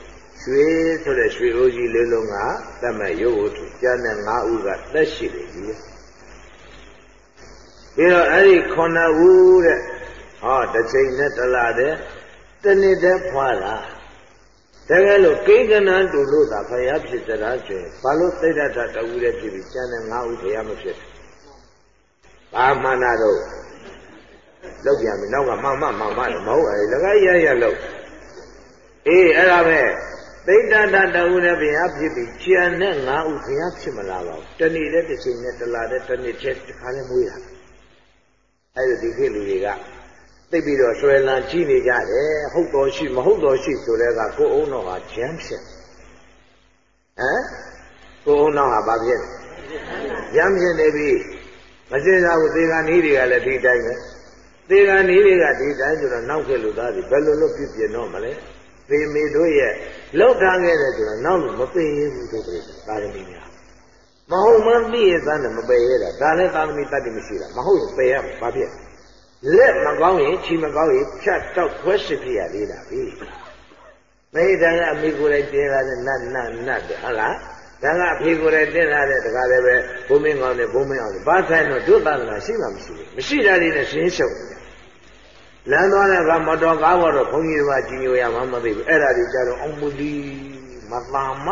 Speaker 1: ရွှေဆိုတဲ့ရွှေအိုးကြီးလေးလုံးကသက်မဲ့ရုပ်ဝတ္ထုကျန်တဲ့၅ဦးကသက်ရှိတယ်ကြီးပြီးတော့အဲ့ဒီခုနှစ်ဦးတဲ့ဟောတစ်ချိန်နဲ့တလားတဲ့တနေ့တည်းဖွာတာ တကယ်လို့ကိန်းကနန်းတူလို့သာဖယားဖြစ်ကြတာဆိုရင်ဘာလို့သိတ္တတတူတဲ့ဖြစ်ပြီးကျန်တဲ့၅ဦးဖယားမဖြစ်ဘာမှနာတော့လောက်ပြန်ပြီနောက်ကမှမှမှမှလည်းမဟုတ်အဲ့လကရရလောက်အေးအဲ့ဒါပဲသိတ္တတတူတဲ့ဖယားဖြစ်ပြီးကျန်တဲ့၅ဦးဖယားဖြစ်မလာပါဘူးတဏီတဲ့တစ်ချိန်နဲ့တလာတဲ့တစ်နှစ်ချက်တစ်ခါလဲမွေးတာအဲ့ဒီဒီခေတ်လူတွေက သိပြီးတော့ဆွဲလန်းကြည့်နေကြတယ်ဟုတ်တော်ရှိမဟုတ်တော်ရှိဆိုတဲ့ကကိုအုံတော်ဟာဂျမ်းဖြစ်ဟမ်ကိုအုံတော်ဟာဘာဖြစ်ဂျမ်းဖြစ်နေပြီမစင်စားဘူးသေကနီးတွေကလည်းဒီတိုင်းပဲသေကနီးတွေကဒီတိုင်းဆိုတော့နောက်ခဲ့လို့သားစီဘယ်လိုလုပ်ပြပြတော့မလဲသေမေတို့ရဲ့လောက်ထားခဲ့တဲ့ဆိုတော့နောက်လို့မပင်ရဘူးတို့ပြသာသမီများမဟုတ်မှသိရသန်းနဲ့မပယ်ရတာဒါလည်းသာသမီတတ်တယ်မရှိတာမဟုတ်ရင်ပယ်ရမှာဘာဖြစ်လ က်မကောင်းရင်ခြေမကောင်းရင်ဖြတ်တောက်ခွဲစစ်ဖြစ်ရသေးတာပြီမိတန်ကအမိကိုယ်တိုင်တင်လာတဲ့နတ်နတ်နတ်တဲ့ဟုတ်လားဒါကအဖေကိုယ်တိုင်တင်လာတဲ့တကားလည်းပဲဘုံမင်းကောင်းတဲ့ဘုံမင်းအောင်ဘာဆိုင်တော့ဒုသဒနာရှိမှမရှိဘူးမရှိတာလေးနဲ့ရှင်းရှုပ်လမ်းသွားတဲ့ကမတော်ကားပေါ်တော့ဘုန်းကြီးတွေကကြီးညိုရမှမသိဘူးအဲ့ဒါတွေကြတော့အောင်မူလီမသာမ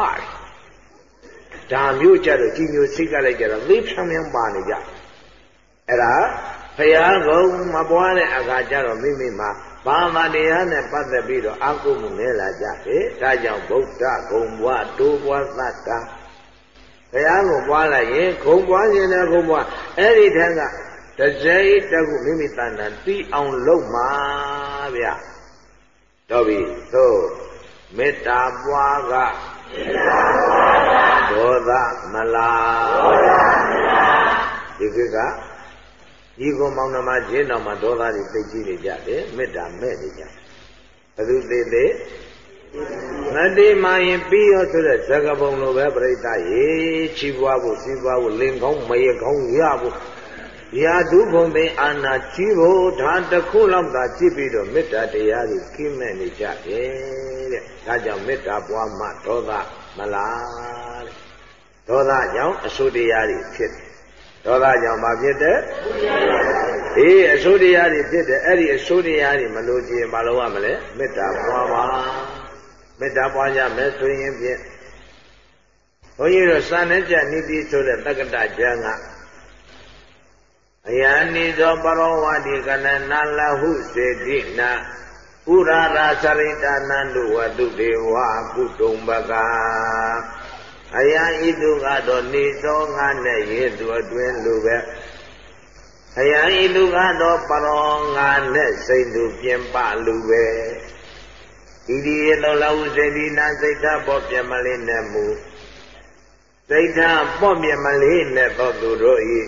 Speaker 1: ဒါမျိုးကြတော့ကြီးညိုစိတ်ကလိုက်ကြတော့သိဖြံဖြံပါနေကြအဲ့ဒါ ဘုရားကုံမပွားတဲ့အခါကျတော့မိမိမှာဘာသာတရားနဲ့ပတ်သက်ပြီးတော့အကုမှုနဲလာကြတယ်။ဒါကြောင့်ဗုဒ္ဓဂုံဘွားတိုးဘွားသတ္တာဘုရားကိုပွားလိုက်ရင်ဂုံပွားခြင်းနဲ့ဂုံဘွားအဲ့ဒီထက်ကတစိတ်တခုမိမိတဏ္ဍာတီးအောင်လုပ်မှာဗျ။တော့ပြီသို့မေတ္တာပွားကမေတ္တာပွားကဒေါသမလားဒေါသမလား ဒီကညီကုံမောင်နှမချင်းတော်မှာဒေါသတွေသိကြည့်နေကြတယ်မေတ္တာမဲ့နေကြဘယ်သူသေးသေးမတိမာရင်ပြီးရောဆိုတဲ့ဇဂပုံလိုပဲပြိဿရေချီးပွားဖို့စီးပွားဖို့လင်ကောင်းမရကောင်းရဖို့ရာဓုဘုံသိအာနာကြီးဖို့ဒါတခုလောက်သာကြည့်ပြီးတော့မေတ္တာတရားတွေကိမဲ့နေကြတယ်တဲ့ဒါကြောင့်မေတ္တာပွားမှဒေါသမလားတဲ့ဒေါသကြောင့်အဆုတရားတွေဖြစ်တယ် ဒေါသကြောင့်မဖြစ်တဲ့အေးအဆိုးတရားတွေဖြစ်တယ်အဲ့ဒီအဆိုးတရားတွေမလို့ကြည့်မလို့ရမလဲမေတ္တာပွားပါမေတ္တာပွားကြမယ်ဆိုရင်ဖြင့်ဘုန်းကြီးတို့စာနဲ့ကြနိတိဆိုတဲ့တက္ကတကျမ်းကအယံနိသောပရောဝတိကနနာလဟုစေတိနာဥရာရာသရိတနန္တုဝတုဒေဝကုတုံပက အယံဤသူကတော့နေသောငါနဲ့ရေသူအတွင်းလူပဲအယံဤသူကတော့ပရောငါနဲ့စိတ်သူပြင်ပလူပဲဤဒီလောလဟုစေတိနာစိတ်ဓာပေါ်ပြမလေးနဲ့မူစိတ်ဓာပေါ်ပြမလေးနဲ့သောသူတို့ဤ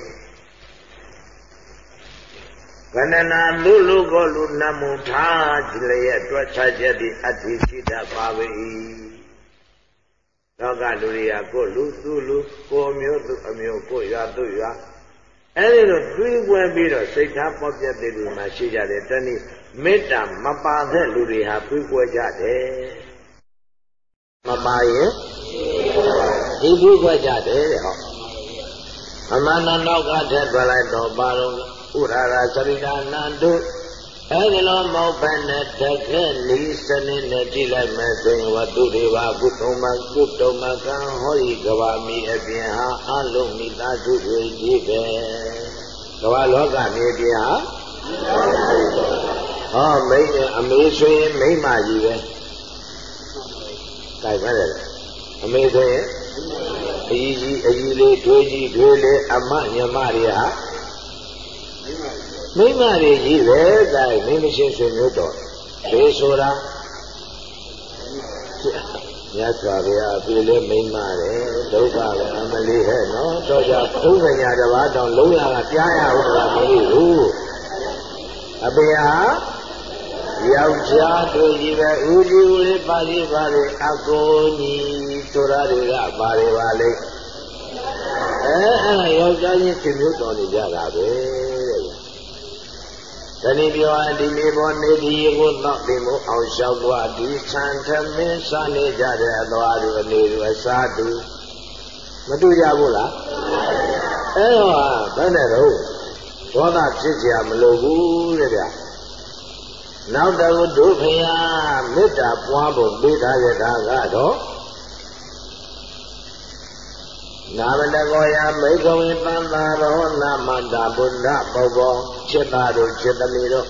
Speaker 1: ကန္နနာလူလူကိုလူနမုထားကြလျက်တွက်ချချက်သည်အတ္တိရှိတတ်ပါ၏ လောကလူတွေကကိုလူသူလူကိုမျိုးသူအမျိုးကိုရွာသူရွာအဲဒီလိုတွေးကွဲပြီးတော့စိတ်ထားပေါ်ပြတဲ့လူမှရှိကြတယ်တနည်းမေတ္တာမပါတဲ့လူတွေဟာတွေးကွဲကြတယ်မပါရင်ဒီတွေးကွဲကြတယ်တဲ့ဟောအမှန်တော့နောက်ကထက်ထွက်လိုက်တော့ပါတော့ဥရာရာသရိတာနန္တု အဲဒီလိုမဟုတ်ဘဲနဲ့တကယ်လီစနစ်နဲ့ကြည့်လိုက်မယ်ဆိုရင်ဝတ္တုတွေပါကုတုံမကုတုံမကံဟောဒီကဘာမီအပြင်ဟာအလုံးမိသားစုတွေကြီးပဲကဘာလောကမြေပြင်ဟာဟောမိန်းအမေဆိုရင်မိန်းမကြီးပဲကြိုက်ပါလေအမေဆိုရင်အကြီးကြီးအကြီးလေးတွေးကြီးတွေးလေးအမညမတွေဟာ မိမတွေကြီးပဲတိုင်မင်းမရှင်းဆွေမျိုးတော်ဒေဆိုတာမြတ်စွာဘုရားအပြေလဲမိမတယ်ဒုက္ခလည်းအမလေးဟဲ့နော်တော့ကြဘုံညာတပါးတောင်လုံးရကကြားရဟုတ်လားမလို့ဘူးအပေဟာယောက်ျားတို့ကြီးပဲဦးကြီးဦးလေးပါကြီးပါလေအကိုကြီးဆိုတာတွေကပါလေပါလေအဲအဲ့ယောက်ျားချင်းရှင်မျိုးတော်နေကြတာပဲတ ဏိပြောအဒီမေဘောနေဒီကိုတော့ဒီမို့အောင်လျှောက်သွားဒီဆန်ထမင်းစားနေကြတဲ့အသွားတို့အနေတို့အစားတူမတူကြဘူးလားအဲတော့ဘယ်နဲ့တော့ဒေါသဖြစ်ကြမလို့ဘူးတဲ့ဗျာနောက်တော့ဒုဖယာမေတ္တာပွားဖို့ပေးထားရတာကတော့ နာမတကောယမိခဝေတန်တာရောနာမတာဗုဒ္ဓပုဗ္ဗောจิตသားတို့จิตသမီးတို့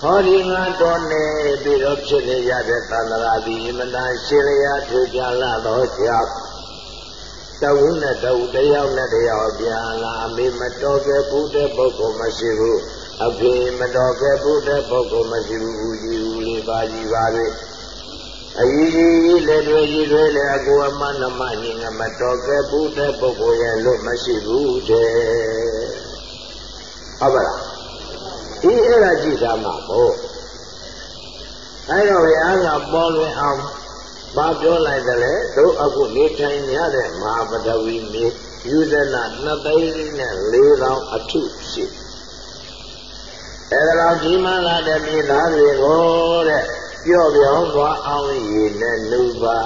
Speaker 1: ဟောဒီငါတော်နေပြီးတော့ဖြစ်နေရတဲ့သန္တရာဒီမနာရှင်လျာထေကြလာတော့ကြောင့်တဝုနဲ့တဝုတယောက်နဲ့တယောက်ပြန်လာအမေမတော်ခဲ့ဘူးတဲ့ပုဂ္ဂိုလ်မရှိဘူးအဖေမတော်ခဲ့ဘူးတဲ့ပုဂ္ဂိုလ်မရှိဘူးဦးကြီးဦးလေးပါကြီးပါလေ အကြီးကြီးလက်တွေကြီးတွေလည်းအကူအမနမညင်မတော်ခဲ့ဘူးတဲ့ပုဂ္ဂိုလ်ရဲ့လို့မရှိဘူးတဲ့ဟုတ်ပါလားဒီအဲ့ဒါကြည့်သားမှာပေါ့အဲတော့ဘုရားကပေါ်လွင်အောင်ဘာပြောလိုက်တယ်လဲတို့အခုနေထိုင်ရတဲ့မဟာပထဝီမြေယူဇနာနှစ်သိန်းနဲ့၄တောင်အထုရှိအဲဒါတော့ဒီမှလာတဲ့မြေသားတွေကိုတဲ့ ပြော့ပြောင်းသွားအောင်ရည်နဲ့နှုပါ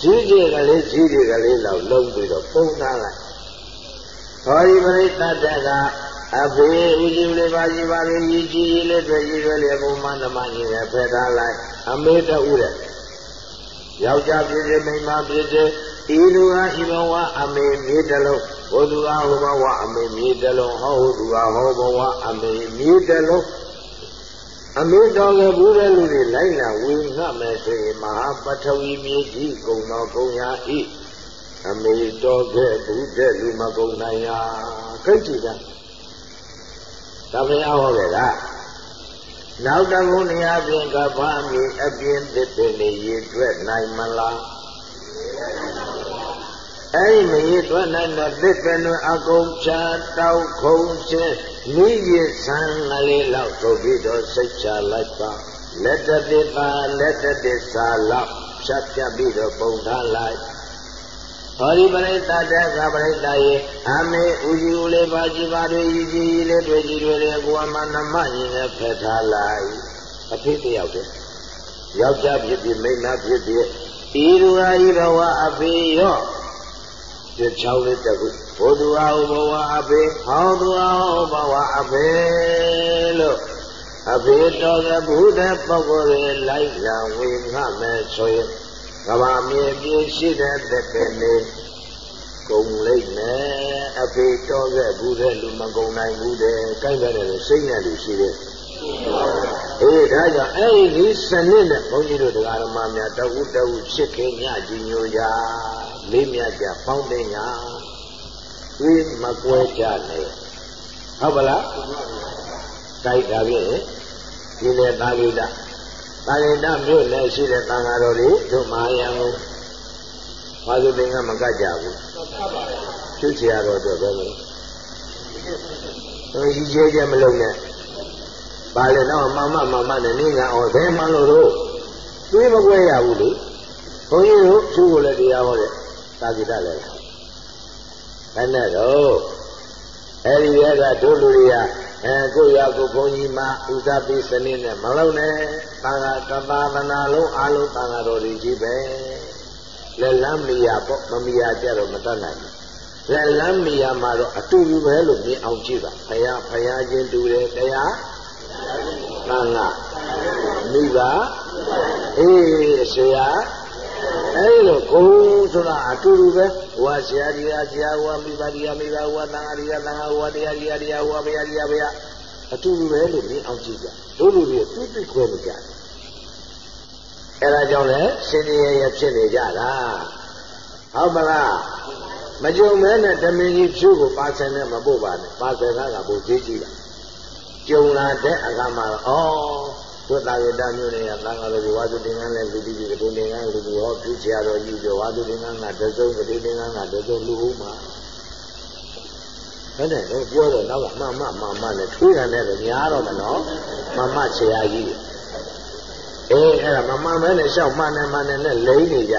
Speaker 1: ကြီးကြီးကလေးကြီးကြီးကလေးလောက်လုံးပြီးတော့ပုံထားလိုက်ဟောဒီပရိသတ်ကအဖေဦးကြီးလေးပါကြီးပါလေးကြီးကြီးလေးတွေကြီးတွေလေးဘုံမနမကြီးနဲ့ဖယ်ထားလိုက်အမေတူတဲ့ယောက်ျားဖြစ်စေမိန်းမဖြစ်စေဤလူဟာဤဘဝအမေမြေတလုံးဘုသူဟာဟောဘဝအမေမြေတလုံးဟောဟူသူဟာဟောဘဝအမေမြေတလုံး အမေတော်ကဘူးတဲ့လူတွေလိုက်လာဝေငှမယ်ဆိုရင်မဟာပထဝီမြေကြီးကုံတော်ကုံရာဤအမေတော်ကဘူးတဲ့လူမကုံနိုင်ရာခိတ်ကြည့်တာဒါဘုရားဟောခဲ့တာနောက်တကုနေရာပြင်ကဘာမီအပြင်းသစ်တွေနေရည်တွက်နိုင်မလားအဲ့ဒီမရည်တွက်နိုင်တဲ့သစ်ပင်တွေအကုန်ချတောက်ခုံချင်းမိရဆန်းကလေးလောက်ထုတ်ပြီးတော့စိတ်ချလိုက်ပါလက်တတိပါလက်တတိစာလောက်ဖြတ်ဖြတ်ပြီးတော့ပုံထားလိုက်ဟောဒီပရိသတ်တဲ့ကပရိသတ်ရေအမေဦးကြီးဦးလေးပါကြီးပါတွေကြီးကြီးလေးတွေကြီးတွေလေကိုအမနမရင်နဲ့ဖက်ထားလိုက်အဖြစ်တယောက်တည်းယောက်ျားဖြစ်ဖြစ်မိန်းမဖြစ်ဖြစ်ဤလူဟာဤဘဝအဖေရော ဒီချောင်းလေးတခုဘုသူဟာဘဝအဖေဟောသူဟာဘဝအဖေလို့အဖေတော်ကဘုဒ္ဓပုဂ္ဂိုလ်တွေလိုက်လာဝေငှမယ်ဆိုရင်ကဘာမြေပြည့်ရှိတဲ့တဲ့ပင်လေးကုံလိုက်မယ်အဖေတော်ကဘုဒ္ဓလူမကုံနိုင်ဘူးတဲ့ကိုက်တယ်လို့စိတ်နဲ့လူရှိတယ် အေးဒါကြောင့်အဲ့ဒီဒီစနစ်နဲ့ဘုန်းကြီးတို့တရားဓမ္မများတဝုတဝုချစ်ခင်ညကြီးညိုရာလေးမြတ်ကြပေါင်းတဲ့ညာဝိမကွဲကြနဲ့ဟုတ်ပါလားတိုက်တာဖြင့်ဒီလေသာဂိတသာဂိတမြို့နယ်ရှိတဲ့သံဃာတော်တွေတို့မဟာယံကိုဘာလို့သင်္ကမကတ်ကြဘူးကျုပ်ဆရာတော်တို့ပဲလို့တို့ရှိချဲချဲမလုံးနဲ့ ပါလေတော့မမမမနဲ့နေကအောင်ဘယ်မှလို့တော့တွေးမကွဲရဘူးလေဘုန်းကြီးတို့သူ့ကိုလည်းတရားဟောတဲ့သာဂိတလည်းအဲ့နဲ့တော့အဲ့ဒီရဲကတို့လူတွေကအဲကိုရကိုဘုန်းကြီးမှဥစားပြီးစနစ်နဲ့မလုံးနဲ့သံဃာကသာသနာလုံးအလုံးသံဃာတော်တွေကြီးပဲလက်လမ်းမီယာပေါ့မမီယာကြတော့မတတ်နိုင်ဘူးလက်လမ်းမီယာမှာတော့အတူတူပဲလို့မြင်အောင်ကြည့်ပါဖယားဖယားချင်းတူတယ်တရား သံဃာမိဘအေးဆရာအဲ့လိုကိုယ်ဆိုတာအတူတူပဲဟိုကဆရာကြီးကဆရာဟိုကမိဘကြီးကမိဘဟိုကသံဃာကြီးကသံဃာဟိုကတရားကြီးကတရားဟိုကဘုရားကြီးကဘုရားအတူတူပဲလို့မြင်အောင်ကြည့်ကြတို့လူတွေသိသိခွဲမကြတယ်အဲ့ဒါကြောင့်လဲရှင်ရရဖြစ်နေကြတာဟုတ်မလားမကြုံမဲနဲ့တမင်ကြီးဖြူကိုပါဆယ်နဲ့မပို့ပါနဲ့ပါဆယ်ကကဘုကြီးကြီးလား ကြုံလာတဲ့အခါမှာဩတို့တာရတမျိုးတွေကသံဃာတော်ဒီဝါစုတင်ကန်းနဲ့လူပြီးပြီးဒုတင်ကန်းလူပြီးဟောပြုဆရာတော်ကြီးပြောဝါစုတင်ကန်းကတစုံဒုတင်ကန်းကတစုံလူဦးမှာဘယ်နဲ့တော့ပြောတော့နောက်ကမမမမနဲ့ထွေးတယ်နဲ့တော့ညားတော့မနော်မမဆရာကြီးအေးအဲ့ဒါမမမဲနဲ့ရှောက်မှနဲ့မှနဲ့နဲ့လိမ့်နေကြ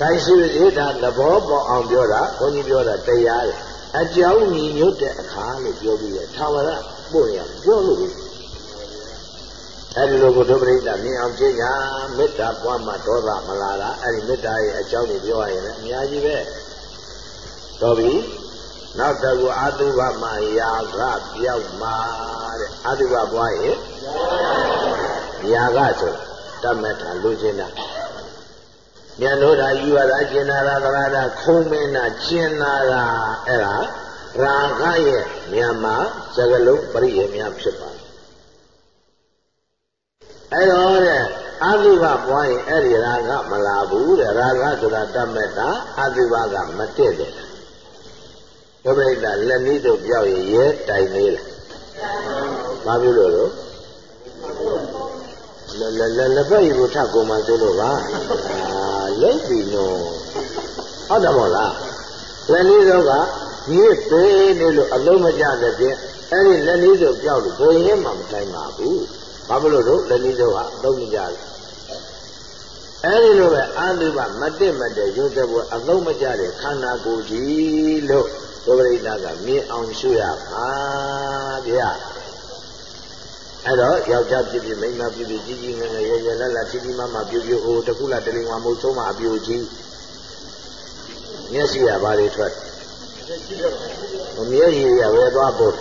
Speaker 1: ကိုင်းရှိရတာသဘောပေါက်အောင်ပြောတာဘုန်းကြီးပြောတာတရားလေ အကြောင်းညီညွတ်တဲ့အခါလို့ပြောပြီးရထာဝရပို့ရပြောလို့အဲဒီလိုကိုဒုပရိသမြင်အောင်ကြည့်ညာမေတ္တာပွားမှဒေါသမလာတာအဲဒီမေတ္တာရဲ့အကြောင်းကိုပြောရရင်လည်းအများကြီးပဲတော်ပြီနောက်တကူအာတုဘမယာကပြောက်မှာတဲ့အာတုဘပွားရင်ယာကဆိုတတ်မဲ့တာလူချင်းတာ ဉာဏ်တို့တာယူရတာကျင်နာတာသရတာခုံးမင်းတာကျင်နာတာအဲ့ဒါရာဂရဲ့မြန်မာစကလုံးပရိယေမြဖြစ်ပါအဲ့တော့တဲ့အတုပပွားရင်အဲ့ဒီရာဂမလာဘူးတဲ့ရာဂဆိုတာတတ်မဲ့တာအတုပကမတည့်တဲ့ဘုပ္ပိတလက်နည်းတို့ပြောက်ရင်ရဲတိုင်နေလားဘာဖြစ်လို့လို့ လက်လက်လက်လက်ပဲကိုထပ်ကုန်မှသိလို့ပါအာလိမ့်ပြီနော်ဟုတ်တယ်မို့လားလက်နည်းတို့ကမြစ်သေးနေလို့အလုံးမကျတဲ့ဖြင့်အဲ့ဒီလက်နည်းတို့ပြောက်လို့ဘယ်ရင်မှမတိုင်းပါဘူးဘာဖြစ်လို့တို့လက်နည်းတို့ကအသုံးမကျဘူးအဲဒီလိုပဲအာသုဘမတက်မတက်ရုပ်တဲ့ဘဝအသုံးမကျတဲ့ခန္ဓာကိုယ်ကြီးလို့ဒုပရိသကမြင်အောင်ရှုရပါဗျာ အဲ့တော့ယောက်ျားဖြစ်ဖြစ်မိန်းမဖြစ်ဖြစ်ကြီးကြီးငယ်ငယ်ရွယ်ရွယ်လတ်လတ်ကြီးကြီးမားမားပြူပြူဟိုတခုလားတလင်ဝါမို့ဆုံးမအပြူကြီးမျက်စိရပါလေထွက်မျက်ရည်ရဝဲသွားဖို့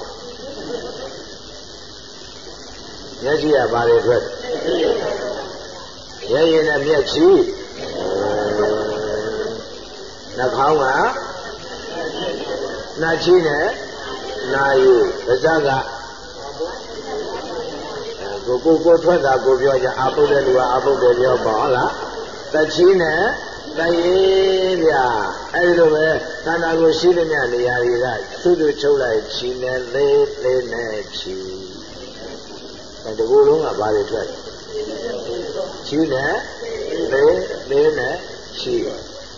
Speaker 1: မျက်စိကဘာတွေထွက်ရဲရင်နဲ့မျက်ချီနှာခေါင်းကနှာချီနဲ့နာယူပါးစပ်က ကိုကိုကိုထွက်တာကိုပြောကြအာပုတ်တဲ့လူကအာပုတ်တယ်ပြောပါဟုတ်လားတချီနဲ့တရေဗျာအဲ့ဒီလိုပဲခန္ဓာကိုယ်ရှိသမျှနေရာတွေကသုတုချုပ်လိုက်ချီနဲ့လေးလေးနဲ့ချီအဲတကူလုံးကဘာတွေထွက်ချီနဲ့လေးလေးနဲ့ချီ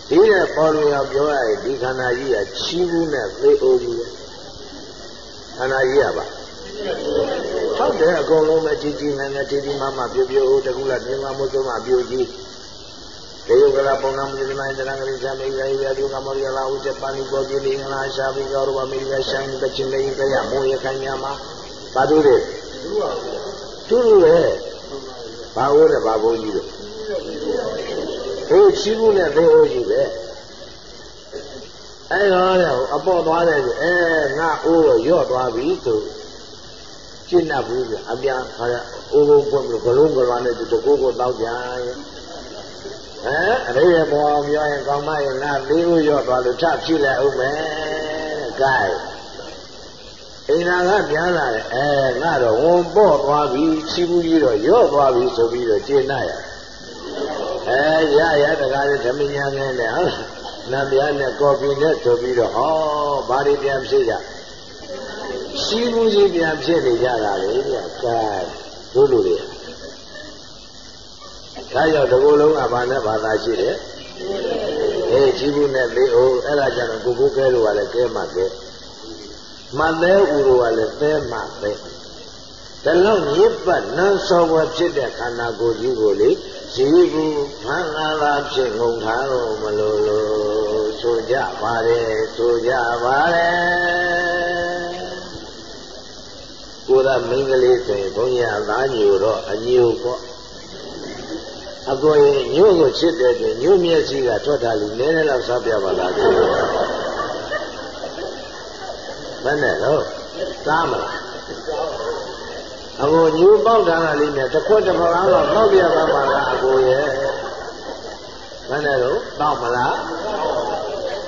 Speaker 1: ဒီနဲ့ပေါ်လို့ရပြောရရင်ဒီခန္ဓာကြီးကချီဘူးနဲ့သေးအိုးကြီးခန္ဓာကြီးကပါ ဟုတ်တယ်အကုန်လုံးပဲကြီးကြီးငယ်ငယ်တီတီမမပြိုပြိုတကူလာမြင်မမို့ဆုံးမပြိုကြီးဒေယကလာပုံနာမုဇမိုင်းတရံဂရိသမေယယယဒုကမောရလာဥစ္ပါဏိဘောပိလိငလာရှာဘိကောရဝမေရိကဆိုင်တချင်းလေးကရမောရခိုင်မြမှာဘာတို့လဲတူတူပဲဘာဝဲတဲ့ဘာဘုန်းကြီးတို့ဟိုချီးဘူးနဲ့သေဟိုကြီးပဲအဲတော့အပေါ်သွားတယ်အဲငါအိုးရော့သွားပြီဆို ကျင့်တတ်ဘူးပြအပြန်ခါရအိုးဘုံပွင့်လို့ဂလုံးကလာနဲ့ဒီတကိုးကိုတောက်ကြရဲ့ဟမ်အရိယဘောင်ပြောရင်ကောင်းမရင်ငါသေးဦးရော့သွားလို့ထဖြစ်လိုက်အောင်မယ်ကဲအိန္ဒာကပြန်လာတယ်အဲငါတော့ဝန်ပေါ့သွားပြီချီးဘူးကြီးတော့ရော့သွားပြီဆိုပြီးတော့ကျေနပ်ရအဲရရတကားဓမညာငယ်နဲ့ဟုတ်နတ်ပြားနဲ့ကော်ဖီနဲ့ဆိုပြီးတော့ဟောဘာတွေပြန်ဖြစ်ကြ စီးဘူးကြီးပြန်ဖြစ်နေကြတာလေဗျာကဲတို့လူတွေဒါကြောင့်တကူလုံးကဘာနဲ့ဘာသာရှိတယ်အေးကြီးဘူးနဲ့လေအိုအဲ့ဒါကြောင့်ကိုကိုကဲလို့ကလည်းကဲမှကဲမသေးဥရောကလည်းသဲမှသဲတလုံးညစ်ပတ်နန်းစောဘွယ်ဖြစ်တဲ့ခန္ဓာကိုယ်ကြီးကိုလေဇီဘူးဖန်လာလာဖြစ်ငုံထားလို့မလို့လို့ဆိုကြပါတယ်ဆိုကြပါတယ် ကိုယ်ကမင်းကလေးဆိုရင်ဘုန်းကြီးကသားညိုတော့အညိုပေါ့အကိုရင်ညို့ကိုချစ်တဲ့ပြင်ညို့မျက်စိကထွက်တာလူနည်းနည်းလောက်စားပြပါလားဆိုဘယ်နဲ့တော့စားမလားအကိုညို့ပေါက်တာကလေးနဲ့တစ်ခွက်တစ်ပကားတော့ပေါက်ပြပါပါလားအကိုရဲ့ဘယ်နဲ့တော့တောက်မလား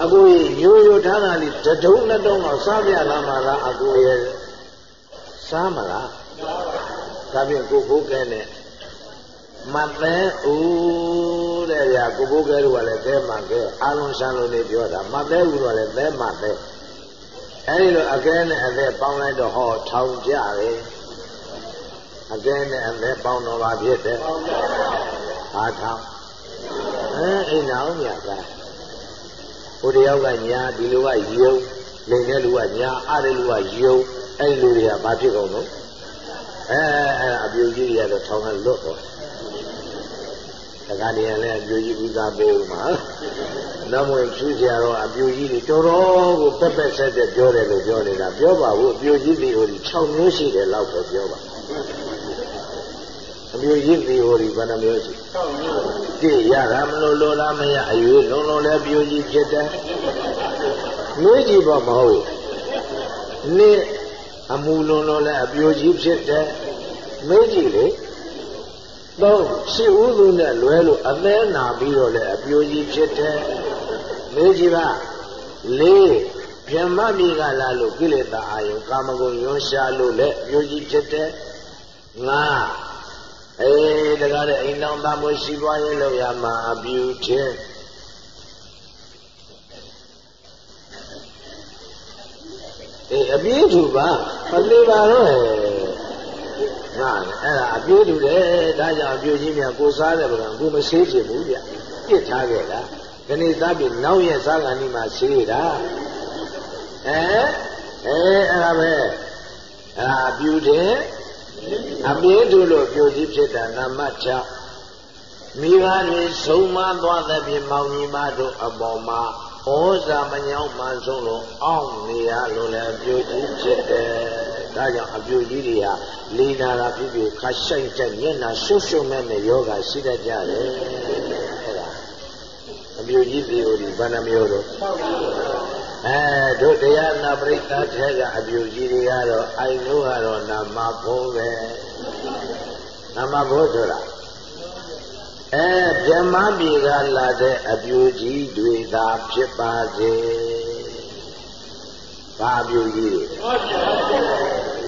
Speaker 1: အကိုကြီးညို့ညို့ထားတာလေးတဒုံနှစ်တုံးတော့စားပြလာမှာလားအကိုရဲ့ စားမလားဒါဖြင့်ကိုဖိုးကဲနဲ့မသဲဦးတဲ့ဗျာကိုဖိုးကဲတို့ကလည်းသဲမှကဲအာလုံးဆန်းလို့နေပြောတာမသဲဦးတော့လည်းသဲမှသဲအဲဒီလိုအကဲနဲ့အသက်ပေါင်းလိုက်တော့ဟောထောင်ကြပဲအကဲနဲ့အသက်ပေါင်းတော့ပါဖြစ်တယ်ဟာထောင်အဲအိမ်တော်မြတ်ကဟိုတယောက်ကညာဒီလိုကယုံနေတဲ့လူကညာအားတဲ့လူကယုံ အဲ့လူတွေကဘာဖြစ်ကုန်လို့အဲအဲ့ဒါအပြူကြီးတွေကတော့ထောင်ကလွတ်တော့တခါတည်းလည်းအပြူကြီးဥစားပေးဦးမှာနောက်ဝင်ဖြူကြတော့အပြူကြီးတွေတော်တော်ကိုပက်ပက်ဆက်ဆက်ပြောတယ်လို့ပြောနေတာပြောပါဘူးအပြူကြီးတွေဟိုဒီ6မျိုးရှိတယ်လောက်ပဲပြောပါအပြူကြီးတွေဟိုဒီဘယ်နှမျိုးရှိကြည့်ရတာမလို့လိုလားမရအရွေးလုံးလုံးလည်းပြူကြီးဖြစ်တယ်မျိုးကြီးပေါ့မဟုတ်နေ့ အမူလွန်လွန်လည်းအပြိုကြီးဖြစ်တယ်မေးကြည့်လေသုံးရှိဥသူနဲ့လွဲလို့အသေးနာပြီးတော့လည်းအပြိုကြီးဖြစ်တယ်မေးကြည့်ပါလေးဗြဟ္မမြေကလာလို့ကိလေသာအာယုကာမဂုဏ်ရွှရှာလို့လည်းအပြိုကြီးဖြစ်တယ်ငါအေးတကားတဲ့အိမ်တော်သားမရှိပွားရင်လို့ရမှာအပြူခြင်း အေးအပြေးထူပါမသေးပါတော့ငါအဲ့ဒါအပြေးထူတယ်ဒါကြောင့်အပြိုကြီးများကိုစားတဲ့ဗကံကိုမဆေးချင်ဘူးဗျပြစ်ထားခဲ့တာခဏစားပြီးနောက်ရဲ့စားကန်ဒီမှာဆေးတာအဲအဲအဲ့ဒါပဲအဲ့ဒါအပြူတယ်အပြေးထူလို့ပြိုကြီးဖြစ်တာနာမ6မိဘတွေဆုံးမသွားတဲ့ပြင်မောင်ကြီးမတို့အပေါ်မှာ ဩဇာမညောင်းမှန်ဆုံးလို့အောင့်နေရလို့လည်းအပြိုကြီးဖြစ်တယ်။ဒါကြောင့်အပြိုကြီးတွေဟာလီနာတာဖြစ်ဖြစ်ခါဆိုင်တဲ့မျက်နှာရှုပ်ရှုပ်မဲ့မဲ့ယောဂရှိတတ်ကြတယ်။အဲ့ဒါအပြိုကြီးတွေဟိုဒီဘာနှမျိုးတော့အဲတို့တရားနာပရိသတ်ထဲကအပြိုကြီးတွေကတော့အိုင်တို့ကတော့နာမဘုံပဲနာမဘုံဆိုတာ အဲဗြဟ္မပြေကလာတဲ့အပြူကြီးတွေသာဖြစ်ပါစေ။ဘာပြူကြီးတွေ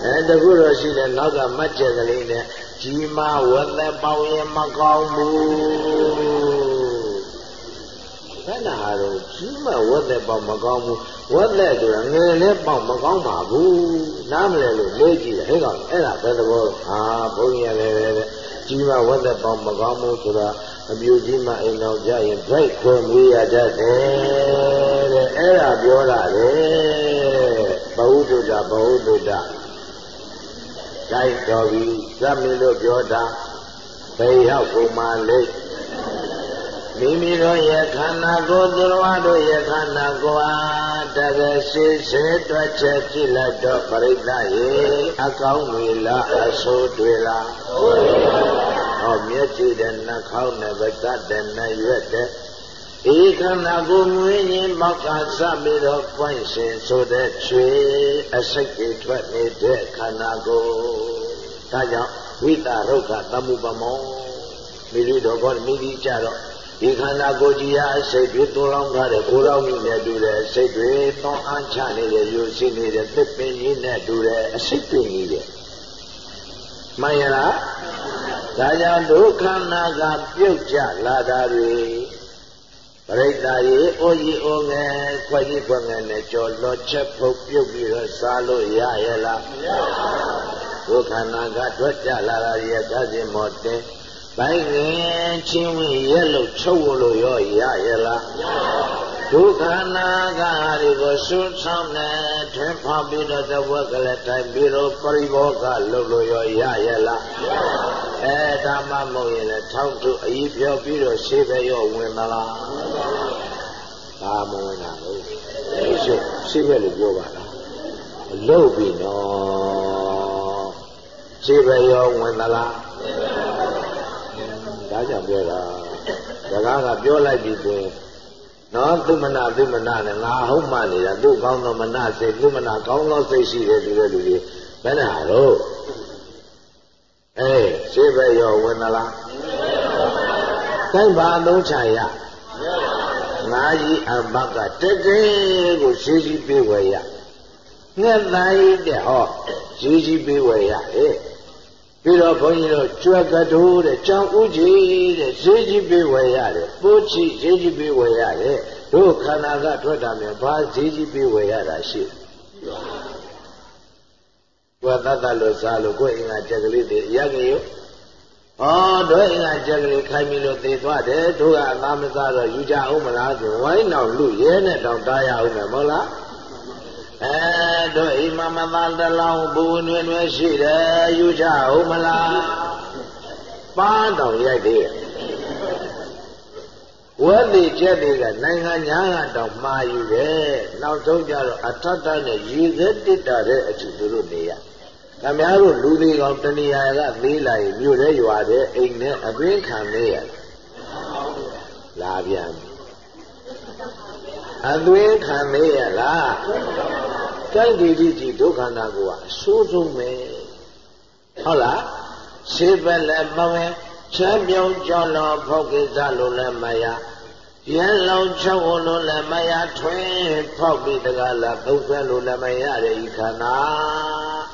Speaker 1: အဲတခုတော့ရှိတယ်နောက်ကမှတ်ချက်ကလေးနဲ့ကြီးမဝက်သက်ပေါင်းရင်မကောင်းဘူး။ဘယ်နာတော့ကြီးမဝက်သက်ပေါင်းမကောင်းဘူး။ဝက်သက်ဆိုတာငယ်လေးပေါင်းမကောင်းပါဘူး။နားမလဲလို့လေးကြည့်တယ်ဟဲ့ကောင်အဲ့ဒါဘယ်သဘောလဲ။ဟာဘုန်းကြီးလည်းပဲ ကြီးမဝက်သက်ပေါင်းမကောင်းဘူးဆိုတာအပြူကြီးမှအိမ်တော်ကြရင်ဘိုက်ခွန်မွေးရတတ်တယ်တဲ့အဲ့ဒါပြောတာလေဘဝုဒ္ဒဘဝုဒ္ဒတိုက်တော်ပြီသတ်မင်းတို့ပြောတာဘယ်ရောက်ကုန်မှလိ မ့်မိမိတို့ရဲ့ခန္ဓာကိုယ်သူတော်တို့ရဲ့ခန္ဓာကိုယ်အားတကယ်ရှိစေတွက်ချက်ကြည့်လိုက်တော့ပရိသတ်ရေအကောင်းတွေလားအဆိုးတွေလားဟောမျက်ကြည့်တဲ့နှာခေါင်းနဲ့ဗကတ်တဲ့နှရွက်တဲ့ဧခန္ဓာကိုမွေးရင်မောက်ကစပြီးတော့ပွင့်ရှင်ဆိုတဲ့ချွေအစိတ်တွေထွက်နေတဲ့ခန္ဓာကိုဒါကြောင့်ဝိတာရုက္ခသမုပမောမိရိတော်ဘောမိဒီကြတော့ ဒီခန္ဓာကိုယ်ကြီးရာအစိတ်တွေသွလောင်းထားတဲ့ကိုယ်တော်ကြီးနဲ့တူတဲ့အစိတ်တွေသွန်အားချနေတဲ့ယူရှိနေတဲ့သစ်ပင်ကြီးနဲ့တူတဲ့အစိတ်ပင်ကြီးတွေမှန်ရလားဒါကြောင့်ဒုက္ခနာကပြုတ်ကြလာတာတွေပရိသတ်ရေအိုကြီးအိုငယ်ခွက်ကြီးခွက်ငယ်နဲ့ကြော်လော့ချက်ဖုတ်ပြုတ်ပြီးတော့စားလို့ရရဲ့လားမရပါဘူးဒုက္ခနာကထွက်ကြလာတာရဲ့ကစင်မော်တဲ့ ဘိုင်းငင်ချင်းဝင်ရက်လို့ချုပ်လို့ရောရရဲ့လားမရပါဘူးဒုက္ခနာကတွေကိုဆွဆောင်နေထွန်းဖောက်ပြီးတော့သဝက်ကလေးတိုင်ပြီးတော့ပရိဘောကလှုပ်လို့ရောရရဲ့လားမရပါဘူးအဲဒါမှမဟုတ်ရင်လည်းထောက်ထုအကြီးပြောပြီးတော့ရှေးပဲရောဝင်မလားဒါမဝင်တာလို့ရှေးရှေးပဲလို့ပြောပါလားလုတ်ပြီနော်ရှေးပဲရောဝင်သလား ဒါကြောင့်ပြောတာစကားကပြောလိုက်ပြီဆိုရင်နော်သူမနာသူမနာနဲ့ငါဟုတ်မှနေတာသူ့ကောင်းသောမနာစိတ်သူမနာကောင်းသောစိတ်ရှိတယ်လူတွေလူတွေဘယ်နဲ့ဟာတော့အေးရှေးပဲရောဝင်သလားတိုင်းပါအသုံးချရငါကြီးအဘကတကယ်ကိုရှေးကြီးပြေးဝယ်ရငှက်တိုင်းတဲ့ဟောရှေးကြီးပြေးဝယ်ရဟဲ့ ပြီးတော့ဘုန်းကြီးတို့ကျွက်ကတိုးတဲ့ကြောင်ဥကြီးတဲ့ရှေးကြီးပြေးဝယ်ရတယ်ပိုးချီရှေးကြီးပြေးဝယ်ရတယ်တို့ခန္ဓာကထွက်တာမြန်ဘာရှေးကြီးပြေးဝယ်ရတာရှိကိုယ်သတ္တလို့စားလို့ကိုယ်အင်္ဂါကြက်ကလေးတွေရကြရောဩတို့အင်္ဂါကြက်ကလေးခိုင်းပြီးလို့သေသွားတယ်တို့ကအသားမစားတော့ယူကြအောင်မလားဆိုဝိုင်းအောင်လူရဲနဲ့တောင်တားရအောင်မယ်မဟုတ်လား အဲတို့အိမ်မမသားတလောင်းဘူဝင်ွယ်ရှိတယ်ယူကြအောင်မလားပါတောင်ရိုက်သေးရဲ့ဝက်တိကျက်တွေကနိုင်ငံညာကတောင်မှာယူတယ်နောက်ဆုံးကြတော့အထက်တနဲ့ရည်စက်တစ်တာတဲ့အထူသူတို့နေရခမည်းတော်လူတွေကောင်တဏှာကသေးလာရင်မြို့ထဲရွာတဲ့အိမ်နဲ့အပင်းခံနေရလာပြန်အသွင်းခံနေရလား ကြိုက်ဒီဒီကြီးဒုက္ခနာကိုကအဆိုးဆုံးပဲဟုတ်လားရှေးပဲလည်းမဝင်ချမ်းမြောင်ကြောင်းတော်ဖောက်ကိစ္စလို့လည်းမရရန်လောင်ချောင်းလို့လည်းမရထွင်းဖောက်ပြီးတကားလားသုံးဆွဲလို့လည်းမရတဲ့ဤခန္ဓာ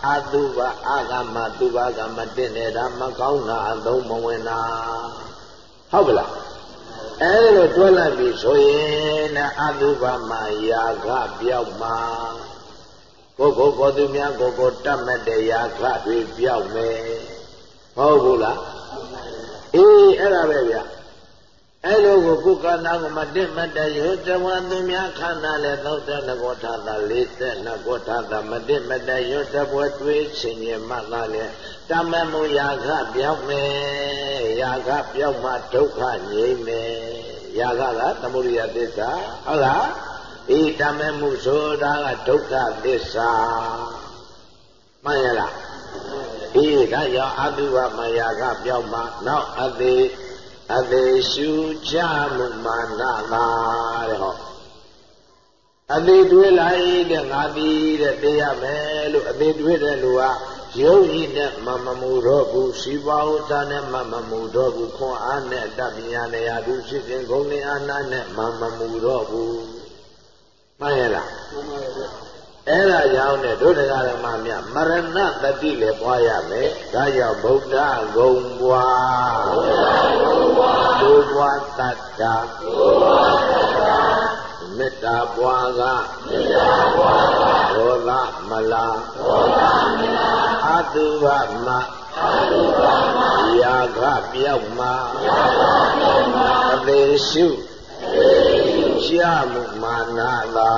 Speaker 1: အတုပအာဂမတုပကမတင်နေတာမကောင်းတာအသုံးမဝင်တာဟုတ်ကလားအဲလိုတွဲလိုက်ပြီဆိုရင်အတုပမှာယာခပြောက်မှာ ကိုကိုကိုသူများကိုကိုတတ်မဲ့တဲ့ယာခတွေပြောက်မယ်ဟုတ်ဘူးလားအေးအဲ့ဒါပဲဗျအဲ့လိုကိုကုက္ကနာကိုမတက်မတရွတဝသူများခန္ဓာလည်းသောတနကောထာတာ40နကောထာတာမတက်မတရွတပွဲတွေးချင်းရင်မှသာလေတမမူယာခပြောင်းမယ်ယာခပြောင်းမှဒုက္ခငြိမ်းမယ်ယာခကသမုဒိယသစ္စာဟုတ်လား ဤတမမှုဆိုတာကဒုက္ခသစ္စာမှန်ရလားဤဒါကြောင့်အတုဝမယာကပြောင်းမှနောက်အသေးအသေးရှုချမှုမာနလာတဲ့ဟောအသေးတွေးလိုက်တဲ့ငါသည်တဲ့တရားမယ်လို့အသေးတွေးတဲ့လူကရုပ်ဤနဲ့မမမှုတော့ဘူးစီပါဥဒ္ဒါနဲ့မမမှုတော့ဘူးခွန်အားနဲ့တပညာနဲ့ရာသူရှိခြင်းဂုဏ်နဲ့အာနာနဲ့မမမှုတော့ဘူး မှန်ရလားမှန်ပါပါအဲ့ဒါကြောင့်နဲ့ဒုဒကာရမမြမရဏတတိလည်းပွားရမယ်ဒါကြောင့်ဗုဒ္ဓဂုံပွားဗုဒ္ဓဂုံပွားဒုပွားတတ္တာဒုပွားတတ္တာမေတ္တာပွားကမေတ္တာပွားကဒေါသမလားဒေါသမလားအတုဝမအတုဝမယာခပြောက်မှာယာခပြောက်မှာအသေးရှုအသေးရှု ရှားမှုမာနသာ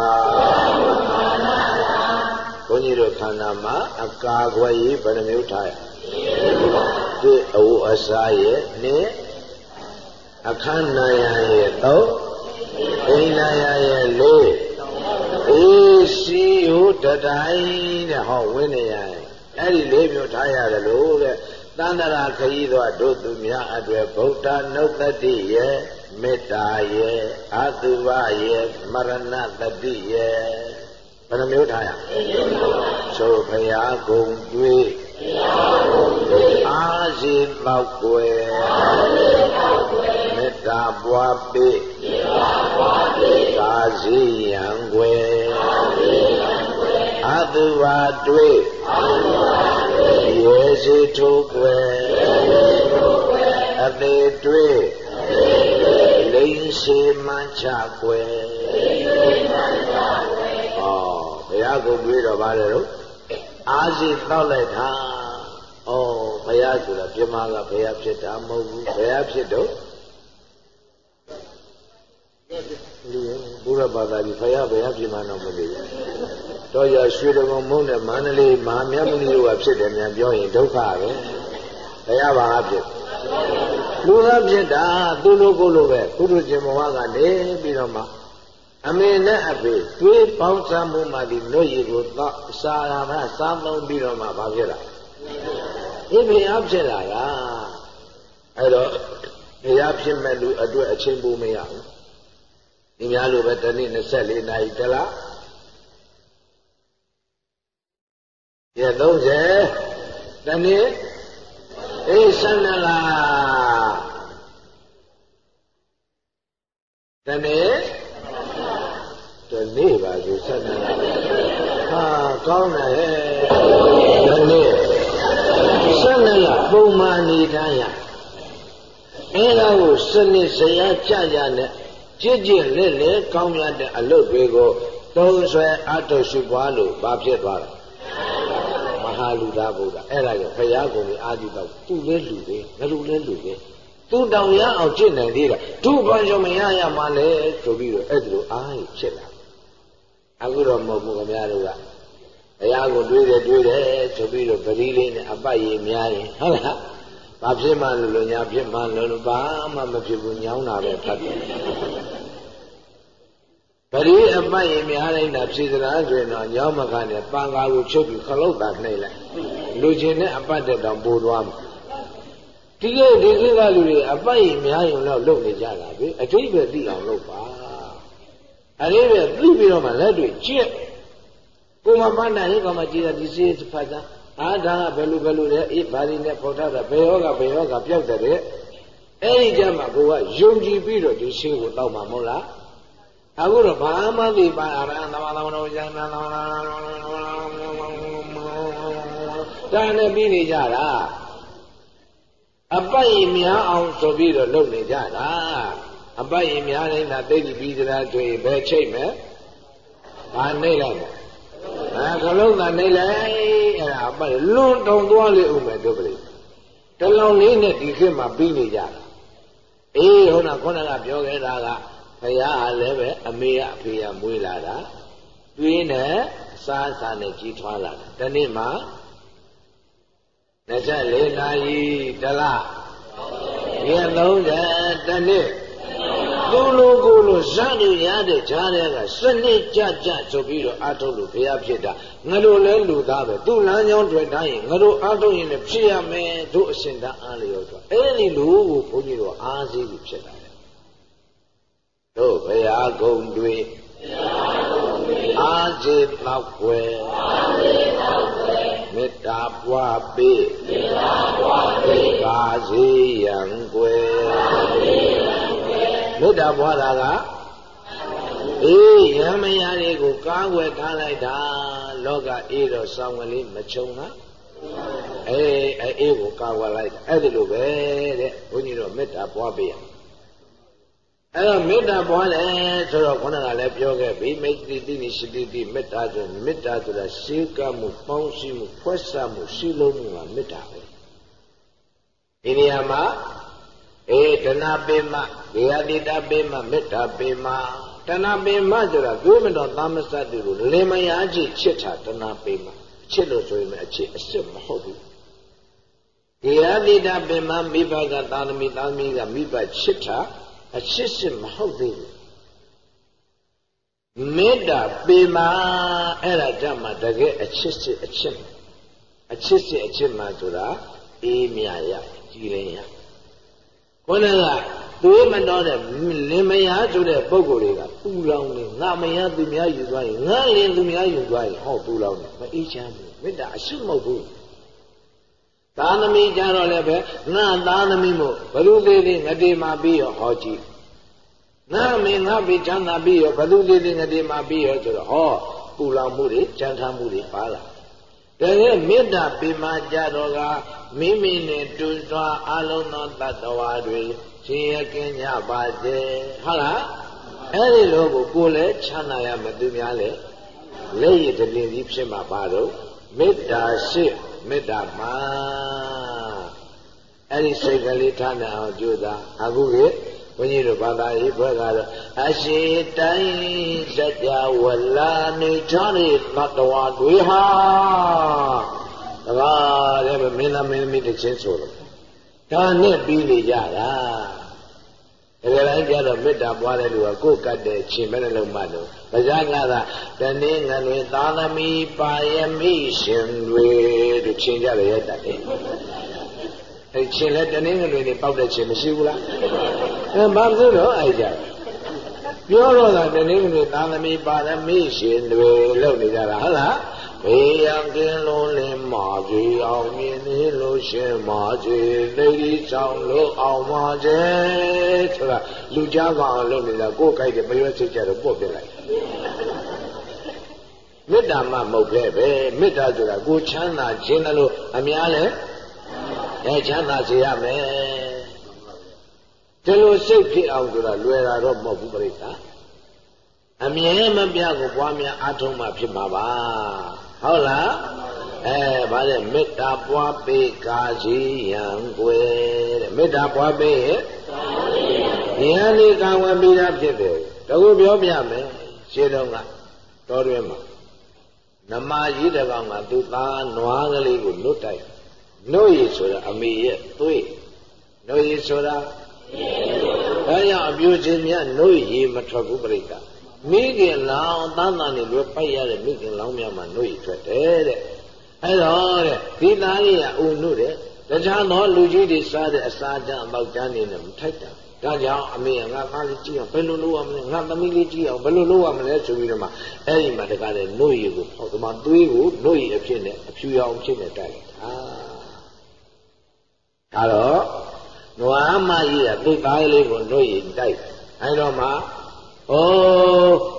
Speaker 1: ဘုန်းကြီးတို့ခန္ဓာမှာအကာခွဲရေးဘယ်နှမျိုးထားရဒီအဝအစားရဲ့နဲ့အခန်းနာရရဲ့သုံးအိန္ဒာရရဲ့လေးအေးစီဟုတတိုင်းတဲ့ဟောဝင်းနေရအဲ့ဒီလေးမျိုးထားရတယ်လို့တဲ့တန္တရာခရီးတော်တို့သူများအတွေ့ဗုဒ္ဓနုတ္တိရဲ့ မေတ္တာရဲ့အတုဝရဲ့မရဏတတိရဲ့ဘယ်နှမျိုးထားရသို့ဘုရားဂုံတွေးအာဇီပေါက်ွယ်မေတ္တာပွားပေကာဇီယံွယ်အတုဝတွေးရေစီထိုးွယ်အသေးတွေး လိန်ရှိမှန်ချွယ်ဩဘုရားကိုတွေးတော့ပါတယ်တော့အာစီတောက်လိုက်တာဩဘုရားဆိုတာပြမကဘုရားဖြစ်တာမဟုတ်ဘူးဘုရားဖြစ်တော့လူဘုရားဘာသာကြီးဘုရားဘုရားပြမတော့မသိဘူးတော့ရရွှေတော်မုန်းတဲ့မန္တလေးမဟာမြတ်မဏိတို့ကဖြစ်တယ်များပြောရင်ဒုက္ခပဲဘုရားဘာဖြစ် လူသားဖြစ်တာသူလိုကိုလိုပဲဘုရုရှင်ဘဝကနေပြီးတော့မှအမေနဲ့အဖေတွေးပေါင်းစပ်မှုမှဒီနှုတ်ရည်ကိုတော့စာရမစားသုံးပြီးတော့မှဘာဖြစ်လာဒီဘုရားဖြစ်လာတာအဲ့တော့ဘုရားဖြစ်မဲ့လူအတွက်အချင်းပူမရဘူးဒီများလိုပဲတနေ့24နာရီတလားရ30တနေ့အေး12လား တနေ့တနေ့ပါဆို12လားဟာကောင်းတယ်တနေ့12လားပုံမှန်နေတိုင်းရအဲ့ဒါကိုစနစ်စရာကြကြနဲ့ကြည်ကြည်လက်လက်ကောင်းရတဲ့အလုပ်တွေကိုသုံးဆွဲအတုရှိပွားလို့ဘာဖြစ်သွားလဲမဟာလူသားဘုရားအဲ့ဒါကြောင့်ဘုရားကုံကြီးအာဒီတော့သူ့လဲလူပဲငလူလဲလူပဲ သူတောင်ရအောင်ကျင့်နိုင်သေးတာသူ့ဘာကြောင့်မရရမှာလဲဆိုပြီးတော့အဲ့ဒါလိုအားရဖြစ်လာအခုတော့မဟုတ်ဘူးခင်ဗျားတို့ကဘုရားကိုတွေးတယ်တွေးတယ်ဆိုပြီးတော့ပရိလေးနဲ့အပတ်ရည်များရင်ဟုတ်လားဘာဖြစ်မှလို့လို့ညာဖြစ်မှလို့လို့ဘာမှမဖြစ်ဘူးညောင်းတာပဲဖတ်တယ်ပရိအပတ်ရင်များလိုက်တာဖြေစရာဆိုရင်တော့ညောင်းမခနဲ့ပန်ကားကိုချုပ်ပြီးခလုတ်တာနှိမ့်လိုက်လူချင်းနဲ့အပတ်တဲ့တောင်ပိုးသွားမှာ ဒီကဒီကိကလူတွေအပတ်ရင်များရင်တော့လုပ်နေကြတာပဲအတိတ်ပဲသိအောင်လုပ်ပါအရေးပဲသိပြီးတော့မှလက်တွေကျက်ကိုမပန်းနိုင်ရင်ကမှကြည်တာဒီစေးဖတ်တာအာဒါကဘယ်လိုဘယ်လိုလဲအေးဘာဒီနဲ့ပေါ်ထားတာဘယ်ယောဂဘယ်ယောဂပျောက်တယ်တဲ့အဲ့ဒီကြမှာကိုကယုံကြည်ပြီးတော့ဒီရှင်းကိုတောက်မှာမဟုတ်လားအခုတော့ဘာမှသိပါအရဟံသမသမနောဇာနာနာဒါနဲ့ပြီးနေကြတာ အပိုက်ရင်များအောင်ဆိုပြီးတော့လုပ်နေကြတာအပိုက်ရင်များနေတာသိပြီပြီးကြတာတွေ့ဘယ်ချိတ်မယ်ဘာနေလိုက်အဲခလုံးသာနေလိုက်အဲ့ဒါအပိုက်လွန်တုံသွားလေဦးမယ်တို့ပရိတလောင်လေးနဲ့ဒီခေတ်မှာပြီးနေကြတာအေးဟုတ်လားခုနကပြောခဲ့တာကဘုရားဟာလည်းပဲအမေကအဖေကမွေးလာတာတွင်းနဲ့စားစားနဲ့ကြီးထွားလာတာဒီနေ့မှာ 24နာရီတလားရက်30တနေ့သူလိုကိုလိုဇတ်လို့ရတဲ့ဈာတဲ့ကစနစ်ကြကြဆိုပြီးတော့အထုတ်လို့ဘုရားဖြစ်တာငါတို့လည်းလူသားပဲသူ့လမ်းကြောင်းတွေ့တိုင်းရင်ငါတို့အထုတ်ရင်လည်းဖြစ်ရမယ်တို့အရှင်သာအားလျော်ဆိုအဲ့ဒီလူကိုဘုန်းကြီးတို့အားစီးပြီးဖြစ်တာလေတို့ဘုရားဂုံတွေအားစီးတော့ွယ်အားစီးတော့ွယ် မေတ္တာပွားပေးမေတ္တာပွားပေးကာစီယံွယ်ကာစီယံမေတ္တာပွားတာကအေးရမယာတွေကိုကားွယ်ထားလိုက်တာလောကအေးတော့ဆောင်းကလေးမချုံလားအေးအေးကိုကာကွယ်လိုက်တာအဲ့ဒီလိုပဲတဲ့ဘုန်းကြီးတို့မေတ္တာပွားပေးရ အဲ့တော့မေတ္တာပွားတယ်ဆိုတော့ခုနကလည်းပြောခဲ့ပြီမေတ္တိတိနိရှိတိတိမေတ္တာဆိုမေတ္တာဆိုတာရှင်းကမှုပေါင်းစည်းမှုဖွဲ့စပ်မှုရှိလုံးမှုကမေတ္တာပဲဒီနေရာမှာအေးတဏပေမဒေယတိတပေမမေတ္တာပေမတဏပေမဆိုတာကိုယ်မတော်သာမစတ်တူကိုလင်မယားကြီးချစ်တာတဏပေမချစ်လို့ဆိုရင်အချစ်အစ်စ်မဟုတ်ဘူးဒေယတိတပေမမိဘကသာသမီသာသမီကမိဘချစ်တာ အချစ်စစ်မဟုတ်သေးဘူးမေတ္တာပေမအဲ့ဒါကြမှာတကယ်အချစ်စစ်အချစ်အချစ်စစ်အချစ်မှဆိုတာအေးမြရကြည်လင်ရခုနကသွေးမတော်တဲ့လင်မယားဆိုတဲ့ပုံကိုယ်တွေကပူလောင်နေငါမယားသူများယူသွားရင်ငါလင်သူများယူသွားရင်ဟောပူလောင်နေမအေးချမ်းဘူးမေတ္တာအရှိမဟုတ်ဘူး သာသမီကြတော့လည်းပဲငါသာသမီမို့ဘသူသေးသေးငတိမာပြီးရောဟောကြည့်ငါမင်းငါပြီးချမ်းသာပြီးရောဘသူသေးသေးငတိမာပြီးရောဆိုတော့ဟောပူလောင်မှုတွေကြံထားမှုတွေပါလာဒါကမေတ္တာပိမာကြတော့ကမိမိနဲ့တူစွာအလုံးသောတ attva တွေရှင်ရကင်းကြပါစေဟုတ်လားအဲ့ဒီလိုကိုကိုယ်လည်းချမ်းသာရမယ်သူများလည်းလက်ရည်တည်ပြီးဖြစ်မှာပါတော့ မေတ္တာရှိမေတ္တာမှာအဲ့ဒီစိတ်ကလေးထားနေအောင်ကြိုးစားအခုကဘုန်းကြီးတို့ဘာသာရေးဘွဲကတော့အရှိတိုင်းစကြဝဠာနေထားတဲ့တတဝါတွေဟာတကားတဲ့မင်းသားမင်းသမီးတစ်ချင်းဆိုလို့ဒါနဲ့ပြီးလေကြတာ တကယ်လည်းကြတော့မေတ္တာပွားတဲ့လူကကိုယ်ကတ်တဲ့ချင်းပဲလုံးမှတော့ဗဇာကသာတနည်းငလွေသာသမီပါယမိရှင်တွေတို့ချင်းကြရရဲ့တတ်တယ်အဲချင်းလဲတနည်းငလွေနေပေါက်တဲ့ချင်းမရှိဘူးလားအဲဘာလို့တော့အဲ့ကြ ပြောတော့တာတနည်းငလွေသာသမီပါရမိရှင်တွေလောက်နေကြတာဟုတ်လားဘေးရန်ကင်းလုံးလင်းမာကြီးအောင်မြင်နေလို့ရှင်မာကြီးနေဒီဆောင်လို့အောင်မာကြီးဆိုတာလူကြားကောင်လုပ်နေတာကိုယ်ကြိုက်တယ်မရွေးစိတ်ကြတော့ပို့ပြလိုက်မေတ္တာမှမဟုတ်ပဲပဲမေတ္တာဆိုတာကိုချမ်းသာခြင်းလို့အများလဲအဲချမ်းသာစေရမယ် ဒီလိုစိတ်ဖြစ်အောင်ဆိုတာလွယ်တာတော့မဟုတ်ဘူးပြိတ္တာအမြဲမပြကိုပွားများအထုံးမှဖြစ်မှာပါဟုတ်လားအဲဗါတဲ့မေတ္တာပွားပေးကာစီယံွယ်တဲ့မေတ္တာပွားပေးရဲ့ဉာဏ်လေးကံဝင်ပြီးသားဖြစ်တယ်တကူပြောပြမယ်ရှင်းတော့ကတော်တွင်မှာနမကြီးတကောင်ကသူသားနွားကလေးကိုလွတ်တိုက်နှုတ်ရည်ဆိုတာအမေရဲ့သွေးနှုတ်ရည်ဆိုတာ ဒါကြောင့်အပြူချင်းများနှုတ်ရည်မထွက်ဘူးပြိတ္တာမိခင်လောင်သန်းသန်းနေလွယ်ပိုက်ရတဲ့မိခင်လောင်များမှာနှုတ်ရည်ထွက်တယ်တဲ့အဲ့တော့တဲ့ဒီသားလေးကအုံနှုတ်တဲ့တခြားသောလူကြီးတွေစားတဲ့အစာတန်းအပေါက်တန်းနေနဲ့မထိုက်တာဒါကြောင့်အမေကငါသားလေးကြည့်အောင်ဘယ်လိုလုပ်ရမလဲငါသမီးလေးကြည့်အောင်ဘယ်လိုလုပ်ရမလဲဆိုပြီးတော့မှအဲ့ဒီမှာတကားတဲ့နှုတ်ရည်ကိုဟောဒီမှာသွေးကိုနှုတ်ရည်အဖြစ်နဲ့အဖြူရောင်ဖြစ်နေတိုက်လိုက်တာဒါတော့ နွားမကြီးကသူ့သားလေးကိုနှုတ်ရည်တိုက်အဲ့တော့မှဩ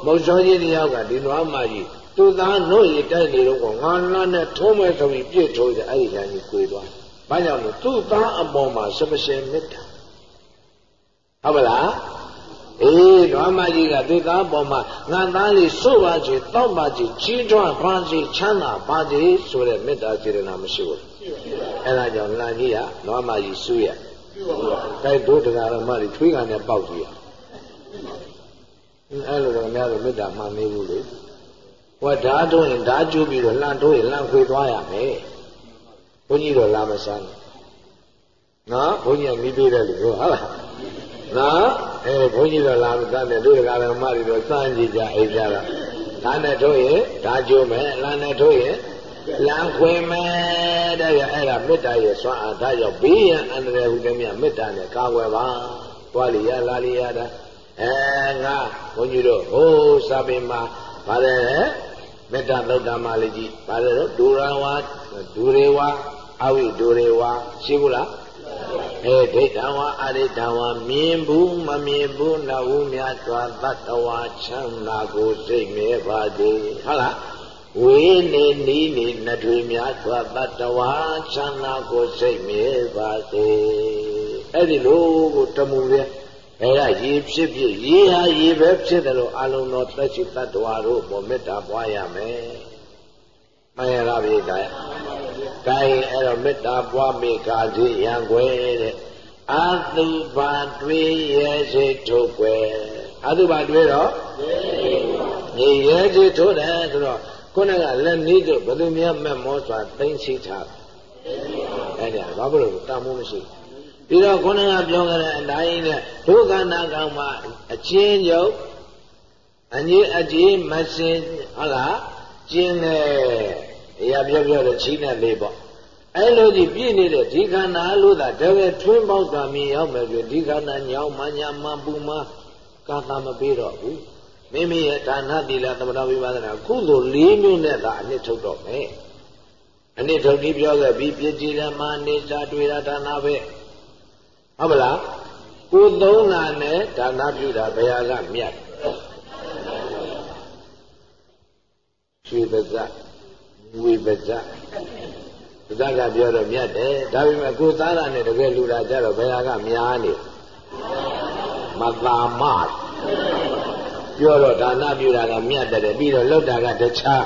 Speaker 1: မုတ်စောကြီးတယောက်ကဒီနွားမကြီးသူ့သားနှုတ်ရည်တိုက်နေတော့ငါလာနဲ့ထုံးမဲ့ဆိုပြီးပြစ်ထိုးတယ်အဲ့ဒီကကြီးကိုသွားဘာကြောင့်လဲသူ့သားအပေါ်မှာစပရှင်မေတ္တာဟုတ်ပါလားအေးဓမ္မကြီးကသူသားပေါ်မှာငါသားလေးစို့ပါချေတောက်ပါချေကြီးထွားပါချေချမ်းသာပါချေဆိုတဲ့မေတ္တာစေတနာမရှိဘူးအဲ့ဒါကြောင့်လန်ကြီးကဓမ္မကြီးဆူရ တိုက်တို့တရားဓမ္မကြီးထွေးကန်နဲ့ပေါက်ကြည့်ရအဲ့လိုတော့များတော့မေတ္တာမှန်နေဘူးလေဟောဓာတ်တို့ရင်ဓာတ်ကျိုးပြီးတော့လှန်တို့ရင်လှန်ခွေသွားရမယ်ဘုန်းကြီးတော့လာမစမ်းနော်ဘုန်းကြီးကမိပေးတယ်လို့ဟုတ်လားနော်အဲဘုန်းကြီးတော့လာမစမ်းနဲ့တို့ကလည်းမတွေတော့စမ်းကြည့်ကြအိမ်ကြတော့ဓာတ်နဲ့တို့ရင်ဓာတ်ကျိုးမယ်လှန်နဲ့တို့ရင် လမ်းခွင်မဲ့တဲ့ရအဲ့ဒါမေတ္တာရဲ့စွမ်းအားဒါကြောင့်ဘေးရန်အန္တရာယ်ဟူသည်မြတ်မေတ္တာနဲ့ကာကွယ်ပါသွားလျာလာလျာတာအဲငါဘုန်းကြီးတို့ဟိုးစာပေမှာဗါတယ်မေတ္တာသုတ်တမလေးကြီးဗါတယ်တော့ဒူရဝါဒူရေဝါအဝိဒူရေဝါရှိဘူးလားအဲဒိဋ္ဌဝါအရိဋ္ဌဝါမြင်ဘူးမမြင်ဘူးနဝုမြတ်စွာတတ္တဝါချမ်းသာကိုစိတ်မြဲပါစေဟုတ်လား ဝေနေနီးနေနှထွေများစွာတတ္တဝါချမ်းသာကိုစိတ်မြဲပါစေအဲ့ဒီလိုကိုတမှုရဲ့အဲ့ဒါရေဖြစ်ဖြစ်ရေဟာရေပဲဖြစ်တယ်လို့အလုံးတော်သက်ရှိတတ္တဝါတို့ပေါ်မေတ္တာပွားရမယ်မှန်ရလားပြေကဲကိုင်းအဲ့တော့မေတ္တာပွားမိကာစီရံွယ်တဲ့အတုပါတွေးရဲ့စိတ်ထုတ်ွယ်အတုပါတွေးတော့ညီရဲ့စိတ်ထုတ်တယ်ဆိုတော့ ခုနကလက်နည်းတို့ဘယ်သူများမက်မောစွာသိမ့်စီထားအဲ့ဒါဘာဖြစ်လို့တမ်းမိုးမရှိပြီးတော့ခုနကပြောကြတဲ့အတိုင်းနဲ့ဒုက္ခနာကောင်မှာအချင်းချုပ်အငြိအကြေးမစင်ဟုတ်လားကျင်းတယ်အရာပြောပြောတဲ့ချင်းနဲ့လေးပေါ့အဲ့လိုဒီပြည့်နေတဲ့ဒီခန္ဓာလို့သာတကယ်ထွင်းပေါက်တာမြင်ရောက်မယ်ဆိုဒီခန္ဓာညောင်းမညာမပူမကာသမပေးတော့ဘူး မိမိရဲ့ဒါနသီလသမထဝိပဿနာကုသိုလ်၄မျိုးနဲ့သာအနှစ်ထုတ်တော့မယ်အနှစ်ထုတ်ပြီးပြောခဲ့ပြီးပြည့်ကြည်လည်းမာနေစာတွေ့တာဒါနပဲဟုတ်မလားကိုသုံးနာနဲ့ဒါနပြုတာဘယ်ဟာကမြတ်ရွှေပါဇက်ဝေပါဇက်ပါဇက်ကပြောတော့မြတ်တယ်ဒါပေမဲ့ကိုသားတာနဲ့တကယ်လူတာကြတော့ဘယ်ဟာကများနေမသာမ ပြောတော့ဒါနပြုတာကမြတ်တယ်ပြီးတော့လောက်တာကတခြား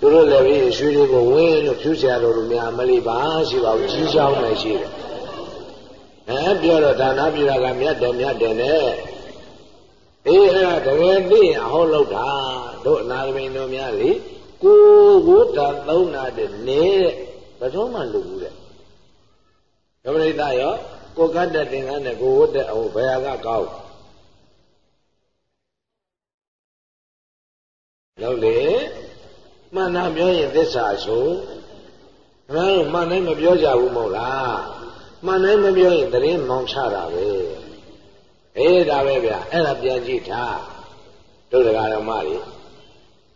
Speaker 1: သူတို့လည်းပြီးရွှေတွေကိုဝင်းလို့ဖြူစရာတော်တို့များမလေးပါရှိပါဘူးကြီးချောင်းနေရှိတယ်အဲပြောတော့ဒါနပြုတာကမြတ်တယ်မြတ်တယ်နဲ့အေးအဲ့ဒါတကယ်သိရင်ဟောလောက်တာတို့အနာဂမိန်တို့များလေကိုကိုတာသုံးနာတဲ့နေဘယ်တော့မှလူဘူးတဲ့ဓမ္မရိတရောကိုကတ်တဲ့သင်္ကန်းနဲ့ကိုဝတ်တဲ့အဟိုဘယ်ဟာကကောင်း လို့လေမှန်တာပြောရင်သစ္စာဆိုခင်ဗျားတို့မှန်တိုင်းမပြောကြဘူးမဟုတ်လားမှန်တိုင်းမပြောရင်တရင်မောင်ချတာပဲအေးဒါပဲဗျအဲ့ဒါပြန်ကြည့်ထားတို့တရားဓမ္မတွေ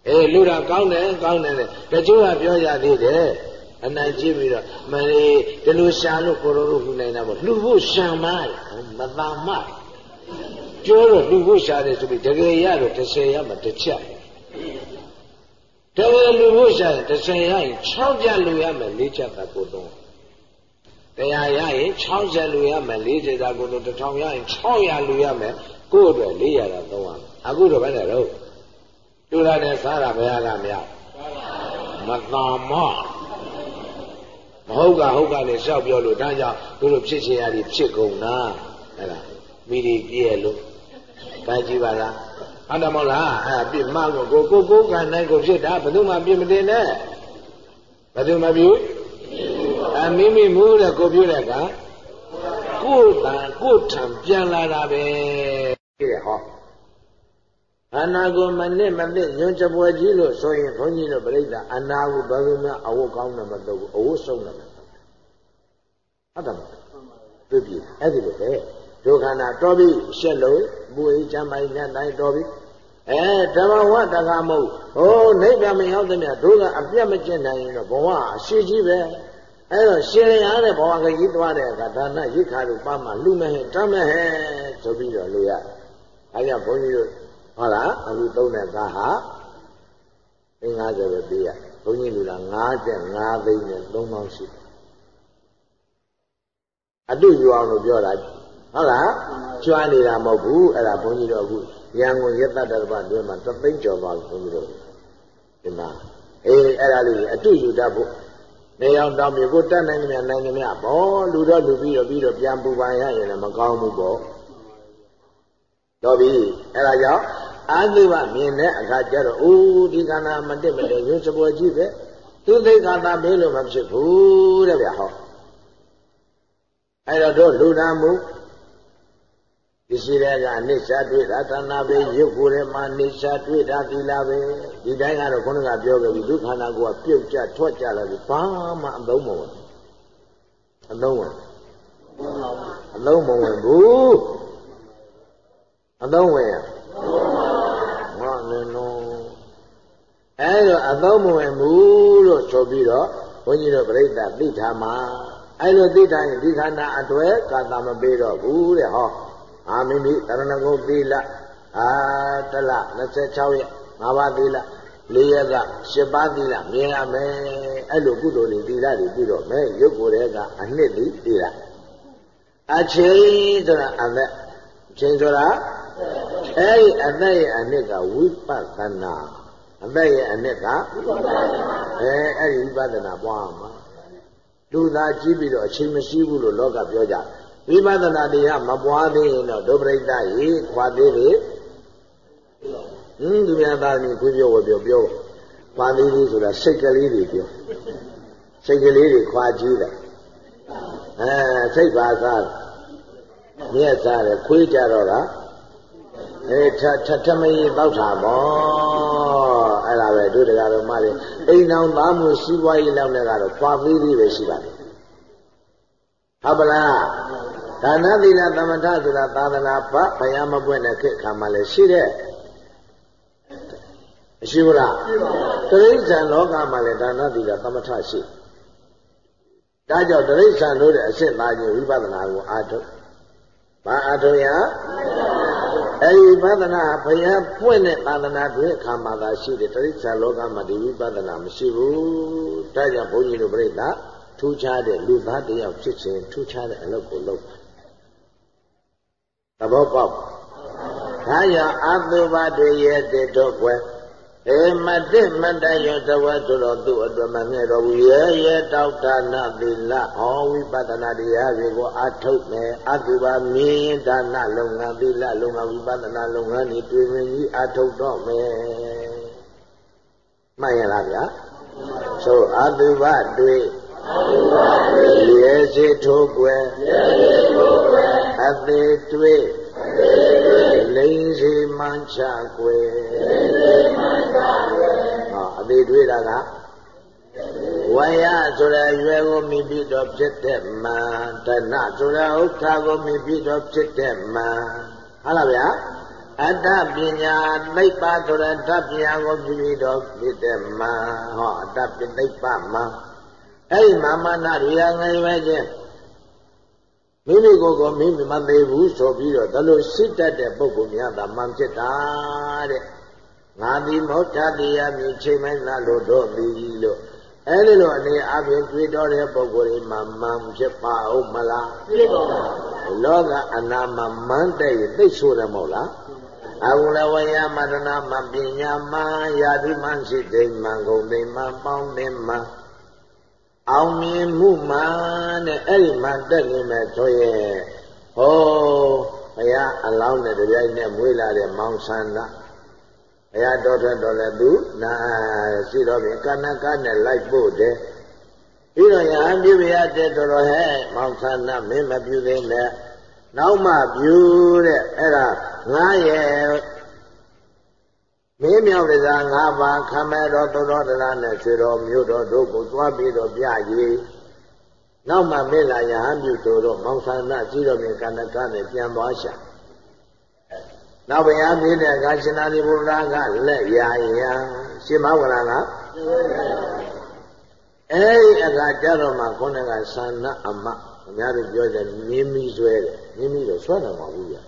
Speaker 1: အေးလူတာကောင်းတယ်ကောင်းတယ်တချို့ကပြောကြသေးတယ်အနိုင်ကြည့်ပြီးတော့မလေးဒီလိုရှာလို့ကိုရိုတို့လှူနိုင်တာပေါ့လှူဖို့ရှာမမသာမပြောတော့လှူဖို့ရှာတယ်ဆိုပြီးတကယ်ရတော့30ရမှတစ်ချက် တကယ်လှူဖို့ရှာရင်30ရရင်6ချက်လှူရမယ်4ချက်သာကိုတော့တရားရရင်60လူရမယ်40သာကိုယ်တို့1000ရရင်600လူရမယ်ကိုယ့်အတွက်400သာသုံးရမယ်အခုတော့ဘယ်နဲ့တော့တူလာတဲ့စားတာဘယ်ဟာကမြောက်မသာမမဟုတ်ကဟုတ်ကနေလျှောက်ပြောလို့ဒါကြောင့်သူတို့ဖြစ်ချင်ရည်ဖြစ်ကုန်တာအဲ့ဒါမိဒီပြည့်လို့ဒါကြည့်ပါလား ဟုတ်တယ်မဟုတ်လားအဲ့ပြစ်မကိုကိုကိုကိုခံနိုင်ကိုဖြစ်တာဘယ်သူမှပြစ်မတင်နဲ့ဘယ်သူမှပြုအမိမိမူးတဲ့ကိုပြုတဲ့ကကိုယ်တန်ကိုယ်ထံပြန်လာတာပဲတဲ့ဟောအနာကိုမနစ်မသိညွန်ချပွဲကြီးလို့ဆိုရင်ဘုန်းကြီးတို့ပြိဿအနာကိုဘယ်လိုမှအဝတ်ကောင်းတယ်မတော့ဘူးအဝတ်ဆုံးတယ်ဟုတ်တယ်မသိပြီအဲ့ဒီလိုပဲ ဒုက္ခနာတော်ပြီရှက်လို့ပူအိချမ်းပိုင်းနဲ့တိုင်းတော်ပြီအဲဓမ္မဝတကမဟုတ်ဟိုနိဗ္ဗာန်မရောက်တဲ့မြတ်တို့ကအပြတ်မကျင့်နိုင်ရင်တော့ဘဝအရှိကြီးပဲအဲ့တော့ရှင်ရရတဲ့ဘဝကကြီးသွားတဲ့အခါဒါနရိခါတို့ပါမှလူမဲ့ဟဲ့တမ်းမဲ့ဟဲ့ဆိုပြီးတော့လူရအဲကြောင့်ဘုန်းကြီးတို့ဟုတ်လားအခုသုံးတဲ့ကားဟာ50ပဲပေးရဘုန်းကြီးလူလား5ကျက်5သိန်းနဲ့3000ရှိတယ်အတုယူအောင်လို့ပြောတာ ဟုတ်လားကျွမ်းနေတာမဟုတ်ဘူးအဲ့ဒါဘုန်းကြီးတို့အခုရန်ကုန်ရတ္တတရပတွင်မှာသသိန်းကျော်သွားပြီဘုန်းကြီးတို့ဒီမှာအေးအဲ့ဒါလေးအတုယူတတ်ဖို့နေအောင်တောင်းမြေကိုတတ်နိုင်ကြမြနိုင်ကြမြဘောလူတော့လူပြီးတော့ပြီးတော့ပြန်ပူပန်ရရင်လည်းမကောင်းဘူးပေါ့တော့ပြီအဲ့ဒါကြောင့်အာသုဘမြင်တဲ့အခါကျတော့အိုးဒီကနာမတက်မတက်ရွှေစပွဲကြီးပဲသူသိက္ခာသာမေးလို့မဖြစ်ဘူးတဲ့ဗျဟောအဲ့တော့တို့လူနာမှု ဒီရှိတဲ့ကအနိစ္စတွေ့တာသနာပဲရုပ်ကိုယ်ထဲမှာနိစ္စတွေ့တာဒီလားပဲဒီတိုင်းကတော့ခုနကပြောခဲ့ပြီဒုက္ခနာကိုပြုတ်ကျထွက်ကြလာပြီဘာမှအလုံးမဝင်အလုံးဝင်အလုံးမဝင်ဘူးအလုံးဝင်ရငါလည်းနော်အဲဒါအသုံးမဝင်ဘူးလို့ဆိုပြီးတော့ဘုန်းကြီးတို့ပြိဿသိထားမှာအဲလိုသိထားရင်ဒီခန္ဓာအတွေ့ကာသမပေးတော့ဘူးတဲ့ဟော အာမိမိတရဏဂုံသီလအာတလ26ရက်5ပါးသီလ၄ရက်က10ပါးသီလမြင်ရမယ်အဲ့လိုကုသိုလ်တွေသီလတွေပြီးတော့မယ်ရုပ်ကိုယ်ရဲ့ကအနှစ်တည်သီလအချိန်ဆိုတာအသက်အချိန်ဆိုတာအဲ့ဒီအသက်ရဲ့အနှစ်ကဝိပဿနာအသက်ရဲ့အနှစ်ကအဲအဲ့ဒီဝိပဿနာပွားမှာလူသားကြည့်ပြီးတော့အချိန်မရှိဘူးလို့လောကပြောကြတယ် ဝိပဿနာတရားမပွားသေးရင်တော့ဒုပရိသရေခွာသေးလေဟင်းသူများသားကြီးခွေးပြောဝပြောပြောခွာသေးသေးဆိုတာစိတ်ကလေးတွေပြောစိတ်ကလေးတွေခွာကြည့်တယ်အဲစိတ်ပါစားမြက်စားတယ်ခွေးကြတော့ကအဲထထထမကြီးတောက်တာပေါ့အဲအဲ့ဒါပဲတို့တရားတော်မှလည်းအိမ်အောင်သားမှုစီးပွားရေးလောက်နဲ့ကတော့ပွားသေးသေးပဲရှိပါတယ်ဟုတ်ပလား ဒါနသီလသမထဆိုတာသာသနာ့ဘဘယမပွင့်တဲ့ခေတ်ခါမှလည်းရှိတဲ့မရှိဘူးလားတိရစ္ဆာန်လောကမှာလည်းဒါနသီလသမထရှိဒါကြောင့်တိရစ္ဆာန်တို့တဲ့အစစ်သားချင်းဝိပဿနာကိုအားထုတ်ဘာအားထုတ်ရအဲဒီဝိပဿနာဘယပွင့်တဲ့သာသနာတွင်အခါမှာသာရှိတယ်တိရစ္ဆာန်လောကမှာဒီဝိပဿနာမရှိဘူးဒါကြောင့်ဘုန်းကြီးတို့ပြိဿထူးခြားတဲ့လူသားတယောက်ဖြစ်ခြင်းထူးခြားတဲ့အလုပ်ကိုလုပ် သဘောပေါက်ဒါကြောင့်အတုပါတွေရဲ့တေတော့ကွယ်ေမတိမတယောတဝဆိုတော့သူ့အတွက်မငဲ့တော်ဘူးရဲရဲတောက်တာနာသီလဟောဝိပဿနာတရားတွေကိုအထုတ်မယ်အတုပါမြင်ဒါနလုပ်ငန်းသီလလုပ်ငန်းဝိပဿနာလုပ်ငန်းတွေတွေ့မြင်ကြီးအထုတ်တော့မယ်မှန်ရလားဗျာဆိုအတုပါတွေ့ရဲစေထိုးကွယ် အသေးတွေ့လိန်စီမှန်ချကွယ်ဟောအသေးတွေ့တာကဝါယဆိုတဲ့ရွယ်ကိုမိပြီးတော့ဖြစ်တဲ့မှန်တဏဆိုတဲ့ဥစ္စာကိုမိပြီးတော့ဖြစ်တဲ့မှန်ဟုတ်လားဗျာအတ္တပညာသိပ္ပဆိုတဲ့ဓာတ်ပညာကိုပြီးပြီးတော့ဖြစ်တဲ့မှန်ဟောအတ္တပိသိပ္ပမှန်အဲ့ဒီမာမနာရိယာငယ်ပဲချင်း မိမိကိုယ်ကိုမိမိမသေးဘူးဆိုပြီးတော့ဒါလို့စိတ်တတ်တဲ့ပုဂ္ဂိုလ်များသာမှန်ဖြစ်တာတဲ့ငါသည်မောဋ္ဌတရားမြင်ချိန်မဲလာလို့တော့သည်လို့အဲ့ဒီလိုအနေအပြင်တွေ့တော်တဲ့ပုဂ္ဂိုလ်တွေမှမှန်ဖြစ်ပါဦးမလား
Speaker 2: ဖြစ်ပါ
Speaker 1: ဘူးလောကအနာမမှန်တဲ့သိဆိုတယ်မဟုတ်လားအဝလဝယမရဏမပညာမယာတိမရှိတိမံကုန်သိမံပေါင်းသိမံ အောင်မြင်မှုမှတဲ့အဲ့ဒီမှာတက်နေမယ်ဆိုရင်ဟောဘုရားအလောင်းနဲ့တပြိုင်နဲ့မွေးလာတဲ့မောင်ဆန္ဒဘုရားတော်ထွက်တော်လဲသူနာရှိတော်ပြီကဏ္ဍကနဲ့လိုက်ဖို့တဲ့ပြီးတော့ရဟန်းပြုပြရတဲ့တော်တော်ဟဲ့မောင်ဆန္ဒမင်းမပြုသေးနဲ့နောက်မှပြုတဲ့အဲ့ဒါငါရဲ့ မင်းမြောက်တရား၅ပါးခမဲတော်သောတော်တရားနဲ့ဆွေတော်မြို့တော်တို့ကိုသွားပြီးတော့ပြရေးနောက်မှမေလာယဟန်ပြုတော်တော့မောင်ဆန္ဒကြီးတော်မြင်ကန္နကနဲ့ပြန်သွားရှာနောက်ဘုရားပြည့်တဲ့အခါရှင်သာရိပုတ္တရာကလက်ရာရန်ရှင်မောကလကအဲဒီအခါကျတော့မှခေါင်းကသန္နအမအများတို့ပြောတယ်မြင်းမီဆွဲတယ်မြင်းမီတော့ဆွဲတယ်မဟုတ်ဘူးကြာ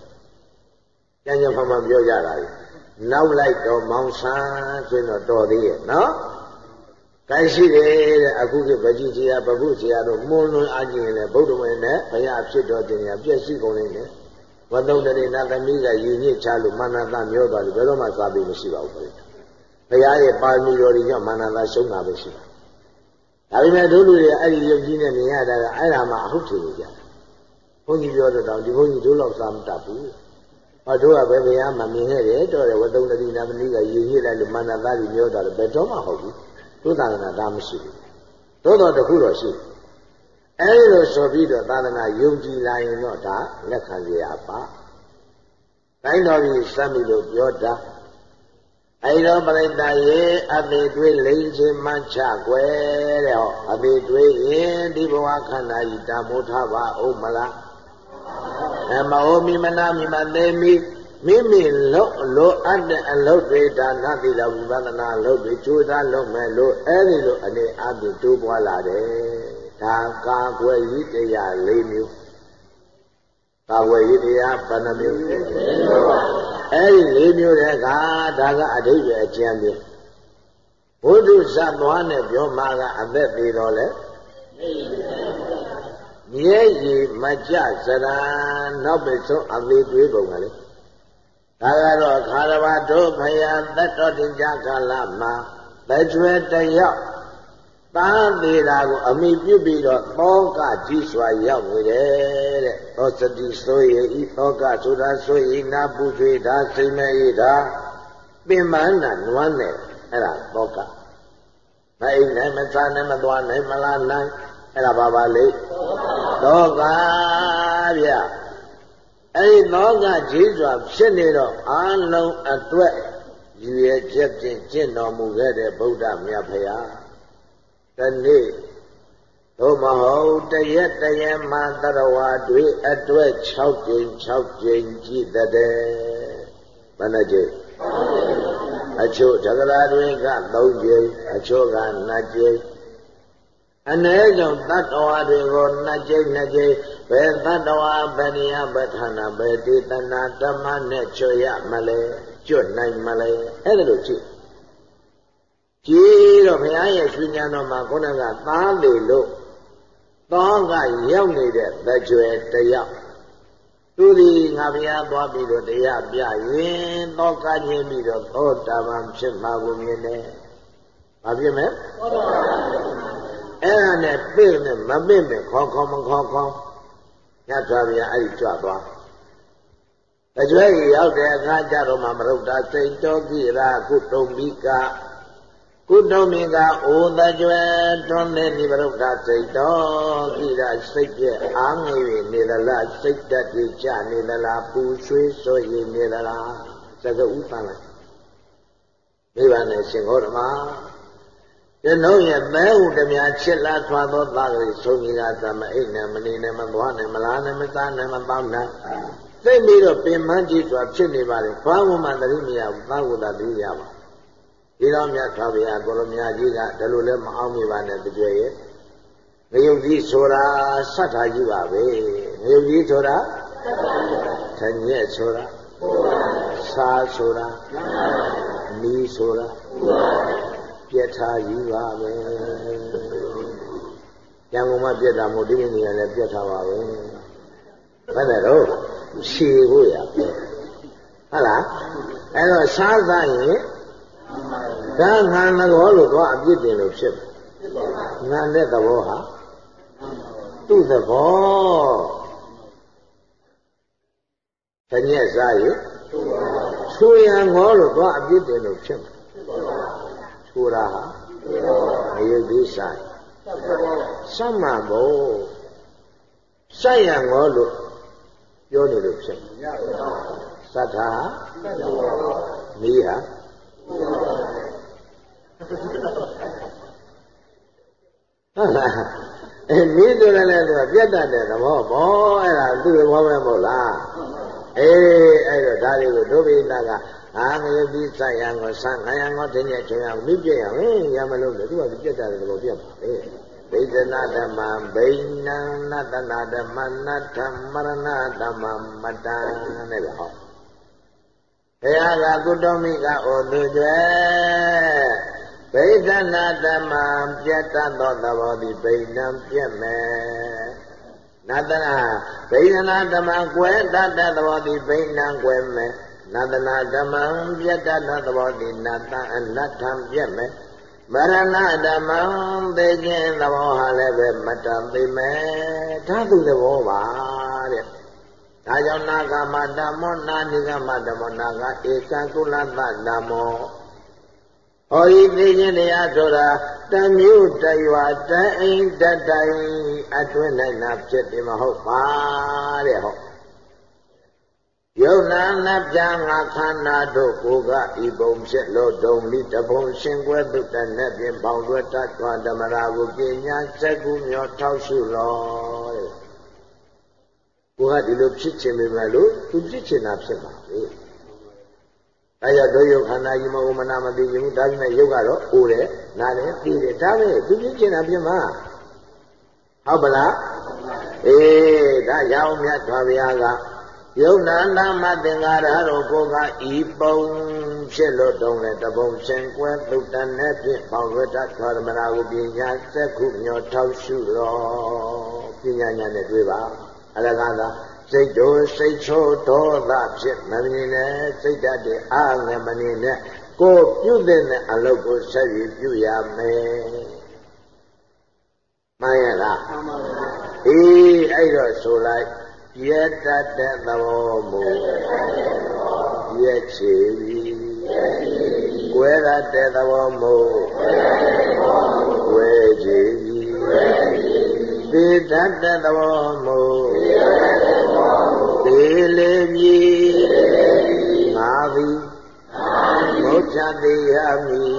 Speaker 1: ကျန်ကျန်ဖမှပြောကြတာလေ နောက်လိုက်တော့မောင်ဆန်းဆိုတော့တော်သေးရဲ့နော်။ကိုင်းရှိတယ်တဲ့အခုကပကြီးကြီးပပုကြီးတို့မွန်းလွန်အားကြီးရင်လည်းဗုဒ္ဓဝင်နဲ့ဘုရားဖြစ်တော်တင်ရပြည့်စည်ကုန်နေတယ်။ဝတ္တုတရေနာသမီးကယူညစ်ချလို့မာနတမျောသွားလို့ဘယ်တော့မှစားပြီးမရှိပါဘူးခင်ဗျ။ဘုရားရဲ့ပါရမီတော်တွေကြောင့်မာနတရှုံးတာပဲရှိတာ။ဒါပေမဲ့တို့လူတွေအဲ့ဒီယုတ်ကြီးနဲ့မြင်ရတာကအဲ့ဒါမှအဟုတ်ထင်နေကြတယ်။ဘုန်းကြီးပြောတော့ဒီဘုန်းကြီးတို့လောက်စားမတတ်ဘူး။ ဟောတို့ကဘယ်ဘုရားမှမြင်ခဲ့တယ်တော့တယ်ဝတုံတတိနာမဏိကယူညစ်လိုက်လို့မန္တသားကြီးပြောတာလည်းဘယ်တော့မှဟုတ်ဘူးတို့သာသနာဒါမရှိဘူးသို့တော်တခုတော့ရှိအဲဒီလိုဆိုပြီးတော့သာသနာယုံကြည်လာရင်တော့ဒါလက်ခံရပါတိုင်းတော်ကြီးစမ်းပြီလို့ပြောတာအဲဒီတော့ပရိသတ်ရေအသေးတွေးလိမ့်ခြင်းမှချကွယ်တဲ့ဟောအသေးတွေးရင်ဒီဘဝခန္ဓာကြီးတမိုးထားပါဦးမလားအ မဟုတ်မိမနာမိမသေးမိမိမိလို့လိုအပ်တဲ့အလုပ်တွေဒါနသီလဝိပဿနာအလုပ်တွေကြိုးစားလုပ်မယ်လို့အဲ့ဒီလိုအနေအချင်းတိုးပွားလာတယ်ဒါကာကွယ်ဤတရား၄မျိုးကာကွယ်ဤတရားဘယ်နှမျိုးအဲ့ဒီ၄မျိုးတဲ့ကဒါကအဓိပ္ပာယ်အကျဉ်းပြဘုဒ္ဓဇတ်သွားနဲ့ပြောမှာကအသက်သေးတော့လေ မြဲရည်မကြစရံနောက်ပိဆုံးအသေးတွေးပုံကလေဒါကတော့ခါရဘာတို့ဖယားသက်တော်တင်ကြကာလမှာတကြွယ်တယောက်သားသေးတာကိုအမိပြုပြီးတော့သောကကြီးစွာရောက်နေတယ်တဲ့သောစတိဆိုရဤသောကဆိုတာဆိုရနာပုထွေတာစိမ့်မဲ့ဤတာပင်မနာနွမ်းနဲ့အဲ့ဒါသောကမအိမ်နိုင်မစားနိုင်မသွားနိုင်မလားနိုင်အဲ့ဒါဘာပါလဲသောက ဗျအဲ့ဒီသောကကြီးစွာဖြစ်နေတော့အာလုံးအတွက်ယူရချက်ဖြင့်ကျင့်တော်မူခဲ့တဲ့ဗုဒ္ဓမြတ်ဖရာတနေ့သို့မဟုတ်တရက်တရက်မှတရဝါတွေအတွက်6ကြိမ်6ကြိမ်ကြည်တဲ့ဘယ်နှကြိမ်အချို့တက္ကရာတွေက3ကြိမ်အချို့က2ကြိမ် အ ਨੇ ဆုံးတတ္တဝါတွေကို2ကြိမ်2ကြိမ်ဘယ်တတ္တဝါဘယ်နေရာဘယ်ဌာနဘယ်ဒေသနာဓမ္မနဲ့ချွတ်ရမလဲကျွတ်နိုင်မလဲအဲ့ဒါလို့ကြည့်ကြည့်တော့ဘုရားရဲ့ရွှေဉာဏ်တော်မှာခုနကသားလေလို့သောကရောက်နေတဲ့သကြွယ်တယောက်သူဒီငါဘုရားသွားပြီးတော့တရားပြရင်သောကချင်းပြီးတော့သောတာပန်ဖြစ်မှာကိုမြင်တယ်။ဘာဖြစ်မလဲ။သောတာပန်။ အဲ့ဒါနဲ့ပြည့်နဲ့မပြည့်နဲ့ခေါခေါမခေါခေါညတ်သွားဗျာအဲ့ဒီကြွသွား။တကြွယ်ရောက်တဲ့အခါကျတော့မှမရုဒ္ဒစိတ်တော်ကိရာကုတုံမိကကုတုမိကအိုတကြွယ်တွန်းတဲ့နိဗ္ဗုဒ္ဓစိတ်တော်ကိရစိတ်ပြအာငွေနေသလားစိတ်တက်ကြကြနေသလားပူဆွေးဆိုရင်နေသလားသကဥပန်လိုက်မိဘနဲ့ရှင်ဟောဓမ္မ ကျွန်ုပ်ရဲ့မဲဟုတမြချစ်လာထွာသောသားကလေးဆုံးကြီးကသမအိတ်နဲ့မနေနဲ့မသွားနဲ့မလားနဲ့မစားနဲ့မပေါင်းနဲ့သိပြီးတော့ပင်မကြည့်စွာဖြစ်နေပါလေဘာမှမသတိမရဘူးသာဝတ္တသိရပါဒီတော်မြတ်စွာဘုရားကိုလိုမြတ်ကြီးကဒါလိုလဲမအောင်မိပါနဲ့တကြွရဲ့ငရုတ်ကြီးဆိုတာစတ်ထားကြီးပါပဲငရုတ်ကြီးဆိုတာသညက်ဆိုတာစာဆိုတာမီးဆိုတာ ပြက်ထားကြီးပါပဲရန်ကုန်မှာပြက်တာမို့ဒီနေ့နေရာလည်းပြက်ထားပါပဲဘယ်နဲ့တော့ရှည်ဖို့ရဟုတ်လားအဲ့တော့စားစားရင်ဒါငါသဘောလို့တော့အပြစ်တင်လို့ဖြစ်ငါတဲ့သဘောဟာသူ့သဘောတညက်စားရင်ချူရန်ငေါလို့တော့အပြစ်တင်လို့ဖြစ် ချူတာဟာမယုတ်သေးဆိုင်စမ်းမှာဘုံစိုက်ရန်ငေါလို့ပြောနေလို့ဖြစ်သတ္ထာမိဟာဟုတ်လားအဲမင်းတို့လည်းသူကပြတ်တတ်တဲ့သဘောပေါ့အဲ့ဒါသူ့ဘောပဲမဟုတ်လားအေးအဲ့တော့ဒါတွေကိုဒုဗိနာက အာငရတိစရံကိုဆန်းငရံကိုတင်းရဲ့ချင်းအောင်မြပြည့်အောင်ဟင်းရမလို့လေသူကပြတ်တတ်တဲ့သဘောပြတ်ပါလေဘိဒနာဓမ္မဘိနံနတနာဓမ္မနတ္ထမရဏဓမ္မမတံနဲ့ပဲဟောဘုရားကကုတ္တမိကဩသူကျွဲဗိဒနာဓမ္မပြတ်တတ်သောသဘောသည်ဗိဏံပြက်မယ်နတနာဗိဒနာဓမ္မကွယ်တတ်တဲ့သဘောသည်ဗိဏံကွယ်မယ် နတနာဓမ္မပြတ်တတ်သောသဘောသည်နတအနတ္ထံပြက်မယ်မရဏဓမ္မသိခြင်းသဘောဟာလည်းပဲမတန်သိမယ်ဓာတုသဘောပါတဲ့ဒါကြောင့်နာဂမဓမ္မောနာနိဂမဓမ္မောနာဂဧကကုလသဓမ္မောဟောဒီသိခြင်းတရားဆိုတာတမျိုးတရွာတအိမ်တတိုင်အတွင်း၌နာဖြစ်တယ်မဟုတ်ပါတဲ့ဟော ယုံနာနပြငါခန္ဓာတို့ကိုကဤပုံဖြစ်လို့ဒုံလိတပုံရှင်ကွဲတုတနဲ့ပြင်ပေါင်းတွဲတတ်သွားဓမ္မရာကိုပညာစက်ကူမျောထောက်ရှုလောတဲ့ကိုကဒီလိုဖြစ်ခြင်းပဲမလို့သူဖြစ်ချင်တာဖြစ်ပါလေအဲရတို့ယုတ်ခန္ဓာကြီးမဟုတ်မနာမသိဘူးဒါပေမဲ့ယုတ်ကတော့အိုတယ်နားတယ်သိတယ်ဒါပဲသူဖြစ်ချင်တာဖြစ်မှာဟုတ်ပလားအေးဒါကြောင့်မြတ်စွာဘုရားက ယုံနာနာမသင်္ကာရတို့ကိုကဤပုံဖြစ်လို့တုံးတဲ့တပုံရှင်ကွဲသုတ္တနဲ့ဖြင့်ပေါဝတ္တသောရမနာကိုပညာစက်ခုမျောထောက်ရှုတော်ပညာညာနဲ့တွေ့ပါအလကားသာစိတ်တို့စိတ်ချိုးဒေါသဖြစ်မမြင်နဲ့စိတ်တတ်တဲ့အာငမနေနဲ့ကိုပြုတဲ့အလုပ်ကိုဆက်ပြီးပြုရမယ်မှန်ရလားမှန်ပါဗျာအေးအဲ့တော့ဆိုလိုက် ပြတ်တတ်တဲ့သဘောမူပြည့်ချေပြီကွဲရတဲ့သဘောမူကွဲချေပြီသေတတ်တဲ့သဘောမူသေလေပြီငါသည်မုတ်ချသေးရမည်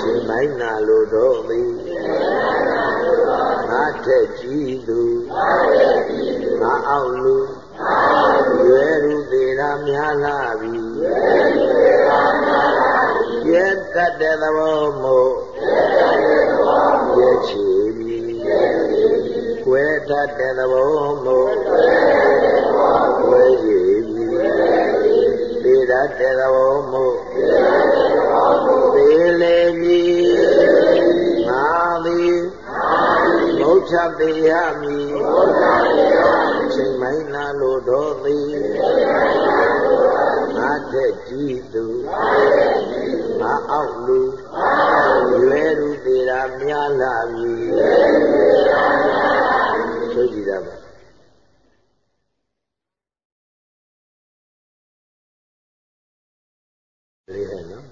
Speaker 1: ချိန်တိုင်းနာလိုတော့သည်ငါထက်ကြည်သူငါ အောက်လူရွယ်လူသေးတာများလာပြီပြတ်တတ်တဲ့သဘောမို့ပြည့်ချီပြီကွယ်တတ်တဲ့သဘောမို့ကွယ်ရည်ပြီသေတတ်တဲ့သဘောမို့သေလေပြီငါသည်မုတ်ချသေးရမည် ချိန်မိုင်းနာလို့တော်သည်ငါထက်ကြည်သူငါအောက်လူရွယ်လူသေးတာများလာပြီဆိုကြည့်တာပါလေးတယ်နော်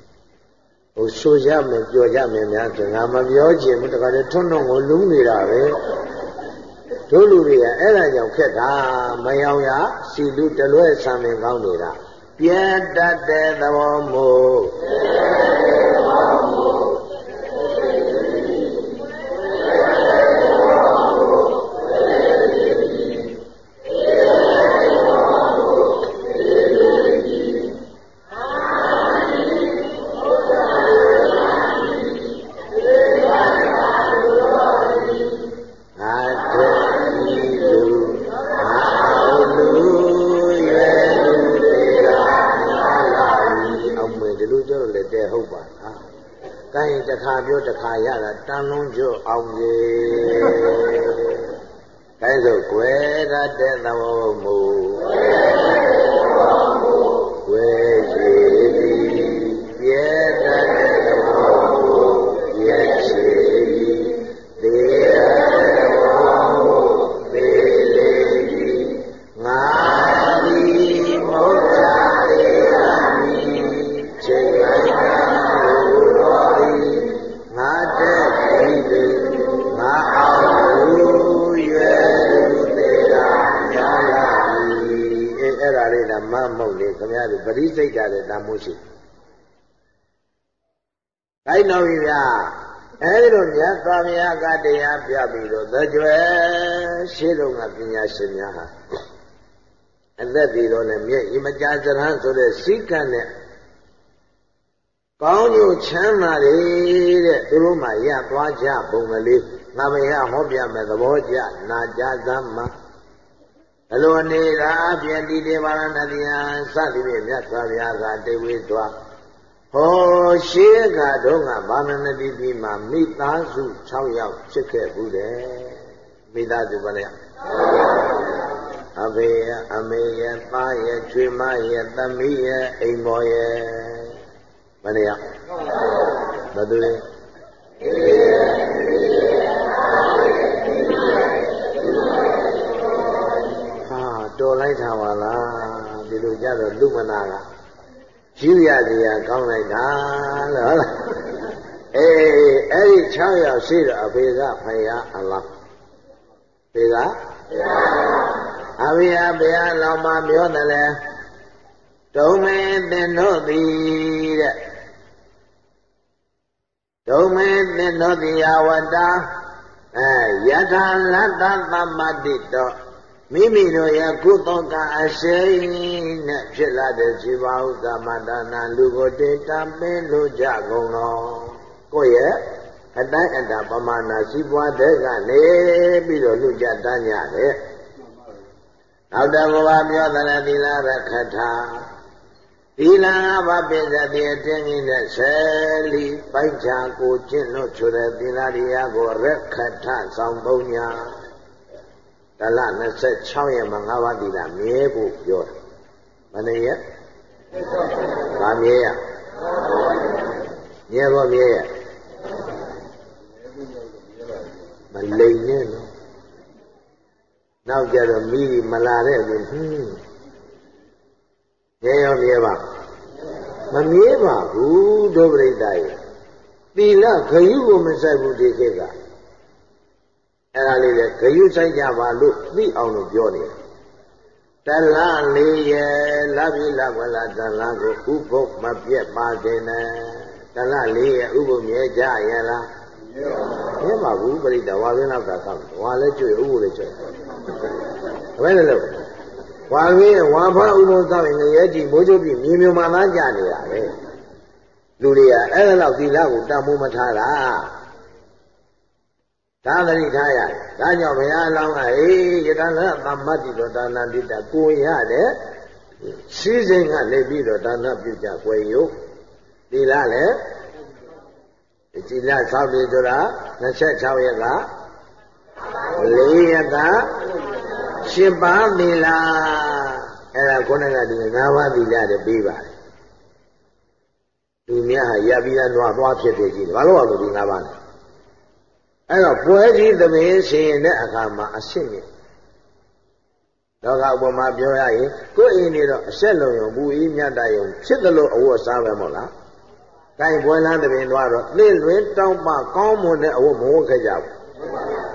Speaker 1: ဟိုဆိုရမယ်ပြောကြမယ်များဆိုငါမပြောချင်ဘူးတခါတည်းထွန်းထွန်းကိုလုံးနေတာပဲ တို့လူတွေကအဲ့ဒါကြောင့်ခက်တာမယောင်ရစီလူတလွဲဆံမင်ကောင်းနေတာပြတ်တတ်တဲ့သဘောမို့ ပြောတခါရတာတန်လုံးကျော်အောင်ကြီး။အဲဆိုကွယ်ရတဲ့သဘောမူကွယ် တို့ပရိစိတ်တာတဲ့တမိုးရှိတိုင်းတော်ပြီဗျာအဲဒီလိုမြတ်စွာဘုရားကတရားပြပြီးတော့သကြွယ်ရှင်းတော့ကပညာရှင်များဟာအသက်တည်တော့လည်းမြဲဤမကြာစရန်ဆိုတဲ့စိကံနဲ့ကောင်းကျိုးချမ်းသာတယ်တဲ့သူတို့မှရသွားကြပုံကလေးငါမရဟောပြမယ်သဘောကျနာကြသမ်းမှာ ဘလိုနေတာအပြည့်တိတေပါရဏတရားစသည်ဖြင့်မြတ်စွာဘုရားကတိဝေသွားဟောရှေးကတော့ငါဗာမဏတိပြည်မှာမိသားစု6ယောက်ဖြစ်ခဲ့ဘူးတယ်မိသားစုပါလေအဖေရအမေရသားရချွေမရသမီးရအိမ်ပေါ်ရမနေ့ကဘယ်သူလဲဟာ တော်လိုက်တာပါလားဒီလိုကြတော့လူမနာကယူရတရားကောင်းလိုက်တာလို့ဟုတ်လားအေးအဲ့ဒီ6ယောက်ရှိတော့အဖေကဖယားအလောင်းဖေကအဖေကဘုရားလောင်မပြောတယ်လေဒုံမေသင်တို့သည်တဲ့ဒုံမေသင်တို့သည်ယဝတ္တာအဲယထာလတ္တသမ္မတိတော့ မိမိတို့ရဲ့ကုသကအရှိန်နဲ့ဖြစ်လာတဲ့ဇီဝဥစ္စာမတနာလူကိုတေတံပင်လို့ကြကုန်တော့ကိုယ့်ရဲ့အတိုင်းအတာပမာဏစီးပွားတဲ့ကနေပြီးတော့လူကြတန်းကြတယ်နောက်တော့ဘုရားပြောတယ်သီလရခထာသီလငါးပါးပိစတိအတင်းကြီးနဲ့ဆယ်လီပိုက်ချာကိုကျင့်လို့ဆိုတဲ့သီလတရားကိုရခထဆောင်သုံးညာ တလ26ရက်မှာငါးပါးသီလမြဲဖို့ပြောတာမနေ့ရက်ဗာမြဲရမြဲဖို့မြဲရမလိမ်နဲ့နော်နောက်ကြတော့မိမလာတဲ့ဘူးဟင်းမြဲရောမြဲပါမမြဲပါဘူးဒုပရိသတ်ရဲ့သီလခရုကိုမဆိုင်ဘူးဒီခေတ်က အဲ့ဒါလေးလေခရုဆိုင်ကြပါလို့သိအောင်လို့ပြောနေတယ်တလလေးရဲ့လပြီလဝလတလကိုဥပုပ်မပြက်ပါစေနဲ့တလလေးရဲ့ဥပုပ်မြဲကြရလားမြဲပါဘူးပြိတ္တဝါရင်းတော့သာဆောက်ဝါလည်းကျွေဥပုပ်လည်းကျွေဘယ်လိုလဲဝါရင်းဝါဖဥပုပ်ဆောက်ရင်ငရဲကြည့်မိုးချိုးပြီးမြေမြုံမှသားကြနေရပဲလူတွေကအဲ့ဒါလောက်သီလကိုတတ်မှုမထားတာ ဒါသတိထားရတယ်ဒါကြောင့်ဘုရားအလောင်းကဟေးယတနာသမ္မတိတော်ဒါနန္တိတကိုရတဲ့စီးစိမ်ကနေပြီးတော့ဒါနပြုကြွယ်ယုတ်သီလလည်းဒီလဆောက်တယ်ဆိုတာ26ရက်က4ရက်က10ပါးသီလအဲ့ဒါခုနကဒီ9ပါးသီလတွေပြီးပါတယ်သူများဟာရပြီးသားနွားသွားဖြစ်တယ်ကြီးတယ်ဘာလို့အောင်လို့ဒီ9ပါးလဲ အဲ့တော့ပွဲကြီးသမင်းရှင်တဲ့အခါမှာအရှင်းမြင့်တော့ကဥပမာပြောရရင်ကိုယ်အိမ်နေတော့အဆက်လုံးရုံဘူးအေးမြတ်တရုံဖြစ်တယ်လို့အဝတ်စားပဲမဟုတ်လား။တိုင်ပွဲလားသမင်းတော့တော့သိလွင်တောင်းပကောင်းမွန်တဲ့အဝတ်မဝတ်ခဲ့ကြဘူး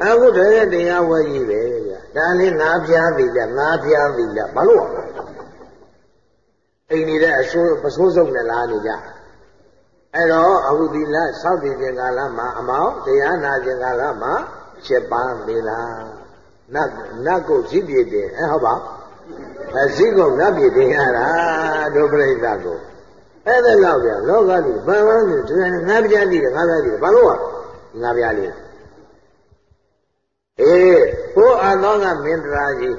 Speaker 1: ။အခုတည်းတရားဝဲကြီးပဲဗျ။ဒါလေးငါးပြားပြီလားငါးပြားပြီလားဘာလို့အိမ်နေတဲ့အဆိုးပစိုးစုံနဲ့လာနေကြ။ အဲ့တော့အခုဒီလစောင့်တည်ခြင်းကာလမှာအမောင်တရားနာခြင်းကာလမှာချက်ပန်းနေလားနတ်နတ်ကိုဇိပြေတယ်အဲဟုတ်ပါအဲဇိကိုနတ်ပြေတယ်ရတာဒုပရိသကိုအဲ့ဒါတော့ဗျာလောကကြီးဘာမှမလုပ်သူငါးပြားနေတယ်ငါးပြားနေတယ်ဘာလို့อ่ะငါးပြားလေးအေးဘိုးအသောကမင်းတရားကြီး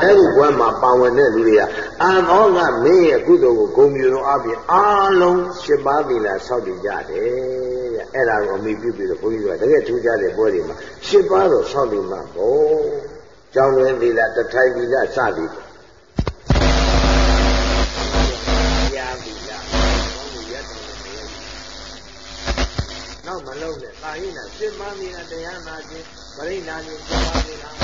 Speaker 1: အဲ့ဒီဘွဲမှာပါဝင်တဲ့လူတွေကအာမောကမင်းရဲ့ကုသိုလ်ကိုဂုံပြူတော်အပြင်အားလုံးရှင်းပါပြီလားဆောက်တည်ကြတယ်တဲ့အဲ့ဒါကိုအမိပြုပြီးတော့ဘုန်းကြီးကတကယ်ထူးခြားတဲ့ပွဲတွေမှာရှင်းပါတော့ဆောက်တည်မှာပေါ့ကျောင်းရင်းသီလတထိုင်သီလစသည်နောက်မလုံးနဲ့တာရင်နာရှင်းပါပြီလားတရားနာခြင်းပရိနာခြင်းရှင်းပါပြီလား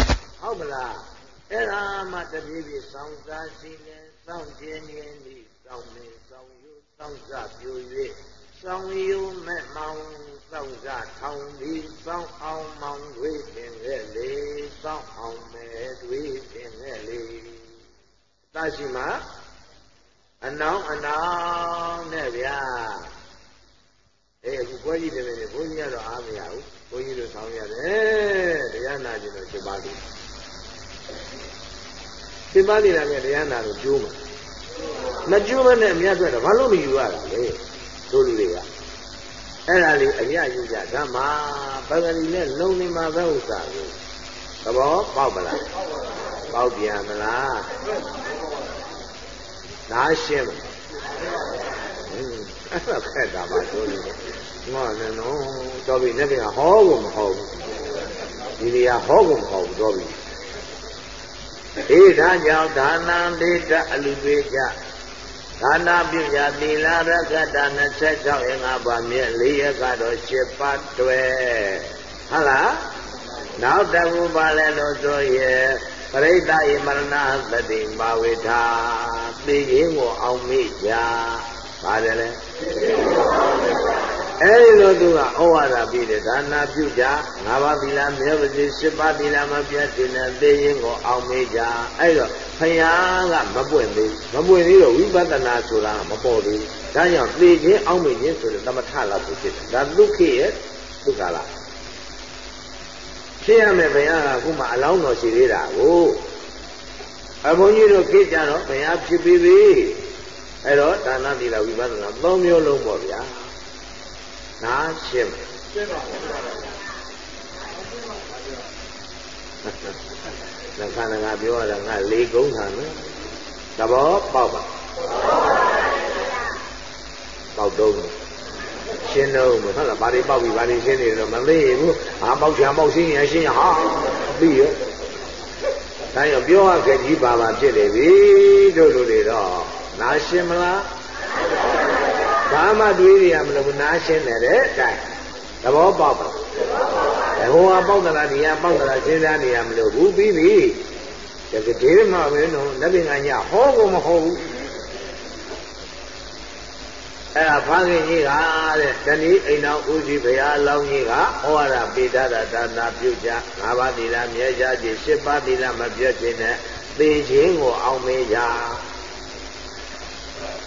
Speaker 1: ဟုတ်မလား အဲ့ဒါမှတပြေးပြေးဆောင်စားစီလဲစောင့်ခြင်းနေနေစောင့်နေစောင့်ယူစောင့်စားပြို၍စောင့်ယူမဲ့မောင်စောင့်စားထောင်ပြီးစောင့်အောင်မောင်တွေပင်ခဲ့လေစောင့်အောင်မဲ့တွေပင်ခဲ့လေတရှိမှာအနောင်အနောင်နဲ့ဗျာအေးအခုပွဲကြီးတယ်လေဘုန်းကြီးကတော့အားမရဘူးဘုန်းကြီးတို့ဆောင်းရတယ်တရားနာကျင်တော့ရှင်ပါလိမ့် သင်္ပါနေတာနဲ့တရားနာလို့ကျိုးမှာမကျိုးမနဲ့အများအတွက်တော့ဘာလို့မယူရတာလဲတို့လူတွေကအဲ့ဒါလေးအများယူကြဓမ္မပဂတိနဲ့လုံနေမှာပဲဥစ္စာကိုသဘောပေါက်မလားပေါက်ပြန်မလားဒါရှင်းမလားအဲ့ဒါခက်တာပါတို့လူငေါနဲ့နော်တော်ပြီနဲ့ပြန်ဟောကိုမဟောဘူးဒီနေရာဟောကိုမဟောဘူးတော်ပြီ အေးဒါကြောင့်ဒါနံဒေတအလူပေးကြဒါနာပြုကြသီလရကတ26ရင်ငါးပါးမြဲ၄ရက်ကတော့7ပတ်တွဲဟုတ်လားနောက်တခုပါလဲလို့ဆိုရဲပရိသတ်ဣမရဏသတိပါဝေထာသိရင်ကိုအောင်မိကြပါတယ်လေ အဲဒီလိုသူကဩဝါဒပြီးတယ်ဒါနာပြုကြငါးပါးသီလမြဲပါစေ၈ပါးသီလမပြတ်တင်တဲ့သိရင်ကိုအောင်မေးကြအဲဒါဖယားကမပွင့်သေးမပွင့်သေးတော့ဝိပဿနာဆိုတာမပေါ်သေးဒါကြောင့်သိခြင်းအောင်မေးခြင်းဆိုတဲ့သမထလောက်ကိုဖြစ်တယ်ဒါဒုက္ခရဲ့ဒုက္ခလားဖြစ်ရမယ်ဘုရားကခုမှအလောင်းတော်ရှိသေးတာကိုအဘုန်းကြီးတို့ခေကြတော့ဘုရားဖြစ်ပြီးပြီအဲ့တော့ဒါနသီလဝိပဿနာသုံးမျိုးလုံးပေါ့ဗျာ နားရှင်းရှင်းပါဘူးလက္ခဏာကပြောရတာငါလေးကုန်းတာနော်သဘောပေါက်ပါပေါက်တော့ရှင်းတော့မဟုတ်လားဘာတွေပေါက်ပြီးဘာတွေရှင်းနေတော့မသိဘူးအာပေါက်ချာပေါက်ရှင်းရရှင်းဟာပြီးရောဒါကြောင့်ပြောရခဲ့ကြီးပါပါဖြစ်နေပြီတို့လူတွေတော့နားရှင်းမလား ဘာမှတွေးရမလို့နားရှင်းတယ်တဲ့အတိုင်းသဘောပေါက်ပါဘဟိုကပေါက်သလားဒီကပေါက်သလားစဉ်းစားနေရမလို့ဘူးပြီးပြီတကယ်ဒီမှာပဲနော်လက်ပင်ကညဟောကိုမဟောဘူးအဲ့ဒါဖားခင်ကြီးကတဲ့တဏီအိမ်တော်ဦးစီးဘုရားလောင်းကြီးကဟောရပေတတာဒါနာပြုကြ၅ပါးသီလမြဲကြခြင်း၈ပါးသီလမပြတ်ခြင်းနဲ့သေခြင်းကိုအောင်မေးကြ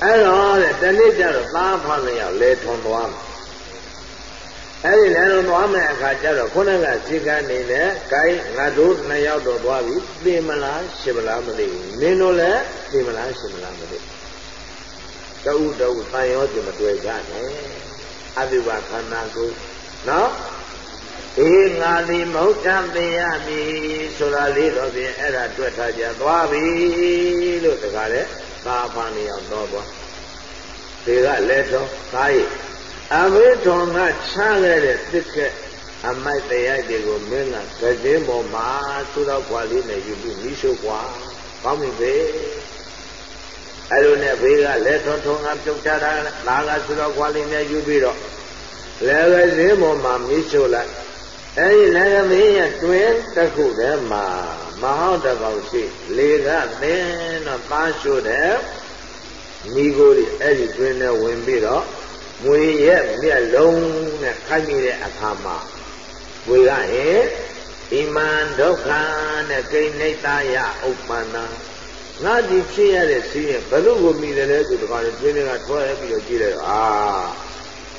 Speaker 1: အဲ့တော့တဲ့တနေ့ကျတော့သားဖားလျောက်လဲထွန်သွားမှာအဲ့ဒီလဲထွန်သွားမဲ့အခါကျတော့ခုနကစီကန်းနေနဲ့ဂိုင်းငါတို့နှစ်ယောက်တော့သွားပြီသိမလားရှင်မလားမသိဘူးနင်းတို့လည်းသိမလားရှင်မလားမသိဘူးတဦးတဦးတန်ရောစီမတွေ့ကြနဲ့အဘိဝခန္ဓာကိုနော်အေးငါသည်မဟုတ်တမ်းသေးရမည်ဆိုတာလေးတော့ဖြင့်အဲ့ဒါတွေ့ထားကြသွားပြီလို့တခါလေ သာဖန်နေအောင်တော့သွားဒီကလက်တော်ကားရအဘိဓမ္မချခဲ့တဲ့တစ်ခက်အမိုက်တရားတွေကိုမင်းကကြည်ပေါ်မှာသူတော်ကွာလေးနဲ့ယူပြီးမိရှုကွာကောင်းပြီပဲအဲ့လိုနဲ့ဘေးကလက်တော်ထုံကပြုတ်ချတာလာကသူတော်ကွာလေးနဲ့ယူပြီးတော့လည်းပဲဈေးပေါ်မှာမိရှုလိုက်အဲဒီလည်းကမင်းရဲ့တွင်တစ်ခုတည်းမှာ မဟုတ်တကောင်ရှိလေကသင်းတော့သားရှုတဲ့မိကိုယ်အဲ့ဒီတွင်နဲ့ဝင်ပြီးတော့မွေရဲ့မျက်လုံးနဲ့ခိုက်မိတဲ့အခါမှာဝေကဟဲ့ဣမံဒုက္ခနဲ့ကိဋ္ဌာယဥပ္ပန္နာငါဒီဖြစ်ရတဲ့စီးရင်ဘယ်လိုကိုမိတယ်လဲဆိုတော့တွင်တွေကထွက်ပြီးတော့ကြည့်လိုက်အာ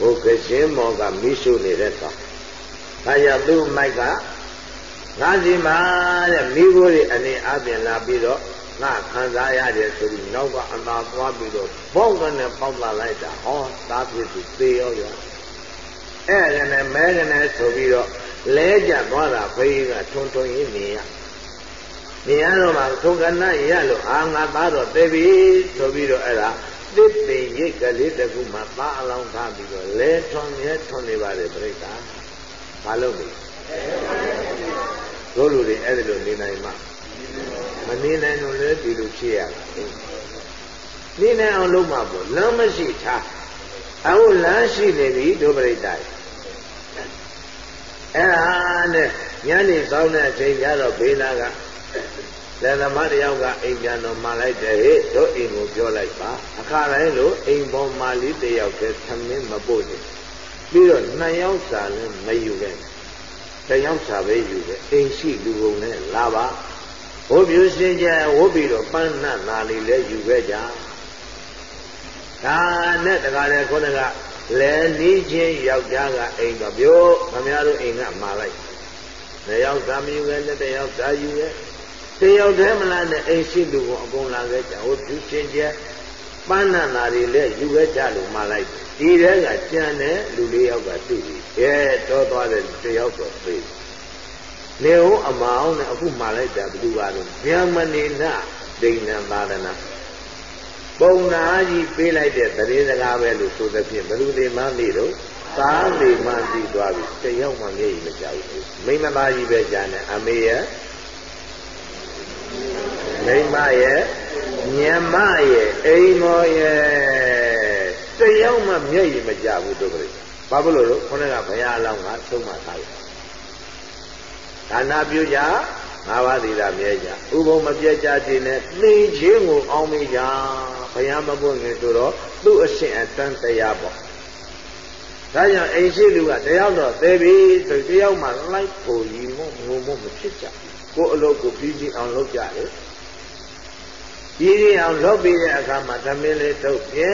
Speaker 1: ဘုကရှင်မောကမိရှုနေတဲ့ကောင်။ဒါကြောင့်သူ့မိုက်က ငါစီမှာတဲ့မိခိုးတွေအနေအပြင်လာပြီးတော့ငါခံစားရတယ်ဆိုပြီးနောက်ကအသာသွားပြီးတော့ဘောက်ကနဲ့ပေါက်လာလိုက်တာဟောသားဖြစ်သူသေရောရောအဲ့ဒါနဲ့မဲကနဲ့ဆိုပြီးတော့လဲကြသွားတာဖေးကထွန်းထွန်းရင်းနေရနေရတော့မှထုံကနရလို့အာငါသားတော့သေပြီဆိုပြီးတော့အဲ့ဒါတစ်ပင်ရိတ်ကလေးတခုမှသားအလောင်းထားပြီးတော့လဲထွန်းရဲထွန်းနေပါတယ်ပြိတ္တာဘာလုပ်လဲ တို့လူတွေအဲ့ဒါလိုနေနိုင်မှာမနေနိုင်လို့လည်းဒီလိုဖြစ်ရတာနေနိုင်အောင်လုပ်မှာပေါ့လမ်းမရှိထားအခုလမ်းရှိနေပြီဒုပရိတ္တအဲ့ဒါနဲ့ညနေဆောင်တဲ့အချိန်ကျတော့ဘေးနာကလည်းသမားတယောက်ကအိမ်ပြန်တော့မှလိုက်တယ်ဟဲ့တို့အိမ်ကိုပြောလိုက်ပါအခါတိုင်းလို့အိမ်ပေါ်မှာလေးတယောက်တည်းသမင်းမပို့နေပြီးတော့နှစ်ယောက်စာလည်းမယူခဲ့ တယောက်စာပဲယူခဲ့အိမ်ရှိလူကုန်နဲ့လာပါဘိုးပြူစင်ကြဝုတ်ပြီးတော့ပန်းနှံ့လာလေးလည်းယူခဲ့ကြဒါနဲ့တကားလည်းခုနကလဲနီးချင်းယောက်ျားကအိမ်တော့ပြောခမရတို့အိမ်ကမှာလိုက်တယောက်စာမယူခဲ့နဲ့တယောက်စာယူခဲ့တယောက်တည်းမလားနဲ့အိမ်ရှိလူကိုအကုန်လာခဲ့ကြဟိုပြူစင်ကြပန်းနှံ့လာလေးလည်းယူခဲ့ကြလို့မှာလိုက်ဒီတဲကကြံတဲ့လူလေးယောက်ကတွေ့ပြီအဲတော့သွား တဲ့တယောက်တော့သိနေဟုတ်အမောင်းနဲ့အခုမှာလိုက်တာဘယ်သူပါလဲဗျာမဏိနာဒိဏံသာဒနာပုံနာကြီးပေးလိုက်တဲ့တရေစကားပဲလို့ဆိုသဖြင့်ဘယ်သူတွေမှမေ့တော့သာလေမှသိသွားပြီတယောက်မှမျက်ရည်မကြောက်ဘူးမိမသားကြီးပဲကြာနေအမေရဲ့မိမရဲ့ညမရဲ့အိမ်မောရဲ့တယောက်မှမျက်ရည်မကြဘူးတို့ပြိ ဘာဖြစ်လို့လဲခေါင်းကဘုရားအလောင်းကသုံးမှထားတယ်ဒါနာပြုကြငါးပါးသီလမြဲကြဥပုံမပြတ်ကြခြင်းနဲ့သိချင်းကိုအောင်းမိကြဘုရားမပွင့်ခင်ဆိုတော့သူ့အရှင်အတန်းတရားပေါ့ဒါကြောင့်အိမ်ရှိလူကတယောက်တော့သေပြီဆိုတယောက်မှလိုက်ကိုရီမို့ငုံမို့မဖြစ်ကြကိုအလုပ်ကိုပြီးပြီးအောင်လုပ်ကြတယ် ကြီးကြီးအောင်လုပ်ပြီးတဲ့အခါမှာသမင်းလေးထုတ်ပြဲ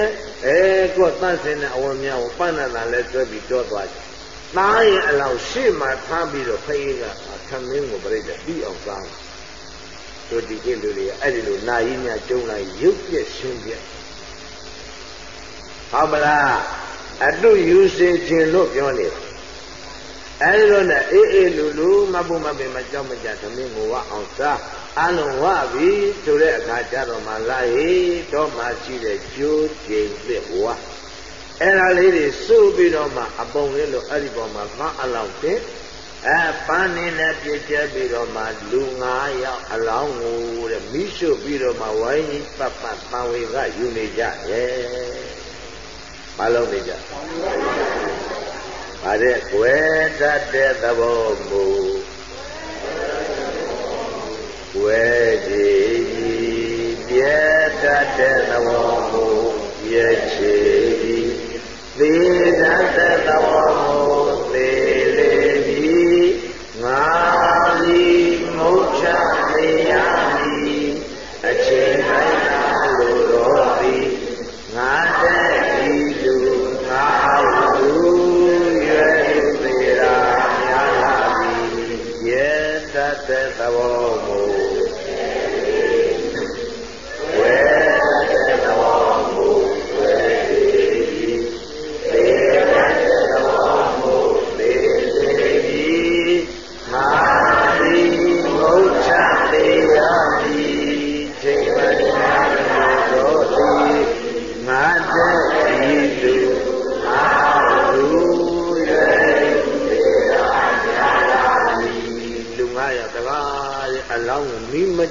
Speaker 1: အဲကိုသန့်စင်တဲ့အဝန်များကိုပန်းနာနာလဲဆွဲပြီးကြောသွားကြသားရင်အလောင်းရှေ့မှာထားပြီးတော့ဖေးကသမင်းကိုပြိတ္တပြီးအောင်စားတို့ဒီကိလူတွေကအဲ့ဒီလိုနာကြီးများကျုံလိုက်ရုပ်ပြက်ရှင်းပြက်ဟုတ်မလားအတုယူစေခြင်းလို့ပြောနေတာအဲဒီလိုနဲ့အေးအေးလူလူမပုမပင်မကြောက်မကြသမင်းကိုဝအောင်စား အလုံးဝပြီဆိုတဲ့အခါကျတော့မှလာဟေတော့မှရှိတဲ့ကျိုးကျိန်သစ်ဝါအဲ့ဒါလေးတွေစုပြီးတော့မှအပုံလေးလို့အဲ့ဒီပေါ်မှာပန်းအလောင်းတင်အဲပန်းနေနဲ့ပြည့်ကျက်ပြီးတော့မှလူ9ယောက်အလောင်းကိုတဲ့မိရှုပြီးတော့မှဝိုင်းကြီးပတ်ပတ်ပန်ဝေကယူနေကြရဲ့မလုံးနေကြပါတဲ့ွယ်တတ်တဲ့သဘောမူွ ယ်ကြည်ပြည့်တတ်တဲ့သဘောမူရဲ့ချေသေတတ်တဲ့သဘောမူသေလေပြီငါလီမုတ်ချသေးရမည်အချိ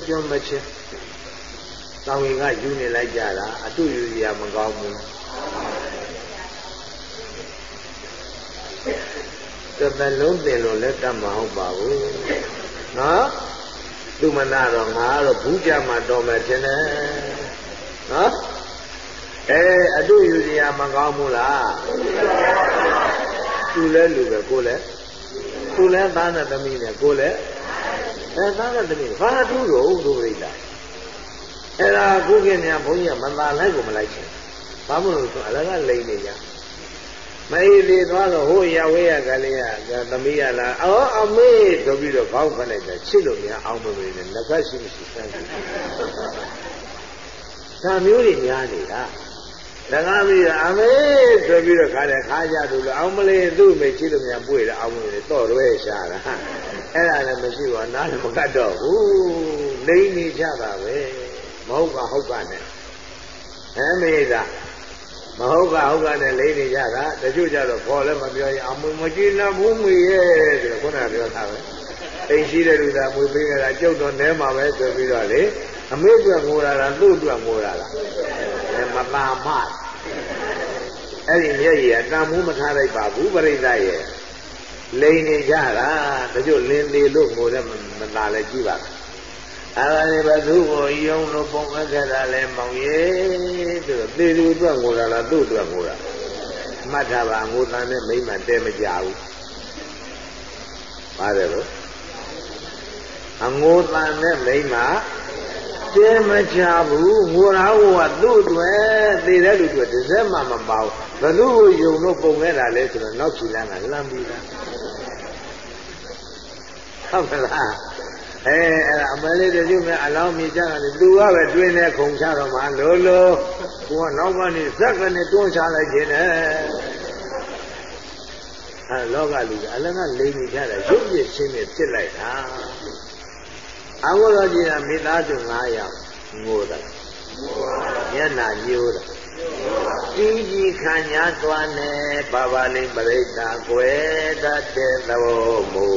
Speaker 1: ကျွမ်းမချင်းတောင်ရင်ကယူနေလိုက်ကြတာအတူယူရမကောင်းဘူးတစ်သက်လုံးတင်လို့လည်းတတ်မဟုတ်ပါဘူးနော်သူမနာတော့ငါတော့ဘူးကြမှာတော်မယ်ထင်တယ်နော်အဲအတူယူစရာမကောင်းဘူးလားသူလဲလူပဲကိုလဲသူလဲသားနဲ့သမီးနဲ့ကိုလဲ အဲသားနဲ့သမီးဘာတူတော့ဒုပရိသအဲ့ဒါခုခင်များဘုန်းကြီးကမသာလိုက်ကိုမလိုက်ချင်ဘာမလို့ဆိုအလကလိမ့်နေကြမအေးသေးသွားတော့ဟိုရဝေးရကလေးကသမီးရလားအော်အမေဆိုပြီးတော့ခေါင်းခက်လိုက်တယ်ချစ်လို့များအောင်မမေနဲ့လက်ဖက်ရှိမရှိစမ်းကြည့်ဒါမျိုးတွေများနေတာ တကားပြီးအမေဆိုပြီးတော့ခါတယ်ခါကြလို့အောင်မလေးသူ့မေချစ်လို့များပွေတယ်အောင်မလေးတော့ရွဲရှာတာအဲ့ဒါလည်းမရှိပါနားလည်းမကတ်တော့ဘူးလိမ့်နေကြတာပဲမဟုတ်ကဟုတ်ကနဲ့ဟဲ့မေသာမဟုတ်ကဟုတ်ကနဲ့လိမ့်နေကြတာတချို့ကြတော့ခေါ်လည်းမပြောရင်အမမကြည့်နိုင်ဘူးမေရဲ့ဆိုခုနကပြောတာပဲအိမ်ရှိတဲ့လူသားမွေပေးကြတာကြုတ်တော့နဲမှာပဲဆိုပြီးတော့လေ အမေအတွက်ငိုတာလားသူ့အတွက်ငိုတာလားမသာမအဲ့ဒီမျက်ရည်အတန်မှုမထားလိုက်ပါဘူးပရိသတ်ရဲ့လိန်နေကြတာတချို့လင်းသေးလို့ငိုတယ်မသာလဲကြည့်ပါအဲ့ဒါလေဘသူကိုယုံလို့ပုံအပ်ခဲ့တာလဲမောင်ရဲ့ဆိုတော့သေသူအတွက်ငိုတာလားသူ့အတွက်ငိုတာမှတ်ထားပါငိုတန်နဲ့မိမတဲမကြဘူးပါတယ်လို့အငိုတန်နဲ့မိမ တဲမချဘူးငိုရာဟိုကသူ့အတွက်သေတဲ့လူတွေတစ်စက်မှမပါဘူးဘသူ့ကိုယုံလို့ပုံခဲ့တာလဲဆိုတော့နောက်ချီလန်းကလမ်းပြီးတာဟုတ်ကလားအဲအဲ့ဒါအမလေးတစုမဲ့အလောင်းမြင်ကြတာလေသူကပဲတွင်းနေခုံချတော့မှလို့လို့ကိုကနောက်ကနေဇက်ကနေတွန်းချလိုက်ခြင်းနဲ့အဲလောကလူကအလကလိန်နေကြတာရုပ်ရည်ရှင်းနေဖြစ်လိုက်တာ အဝရောကြီးကမိသားစု9ယောက်ငိုတာမျက်နာညိုးတာကြီးကြီးခံညာသွားနေဘာဘာလေးပြိတ္တာကွယ်တတ်တဲ့သဘောမူ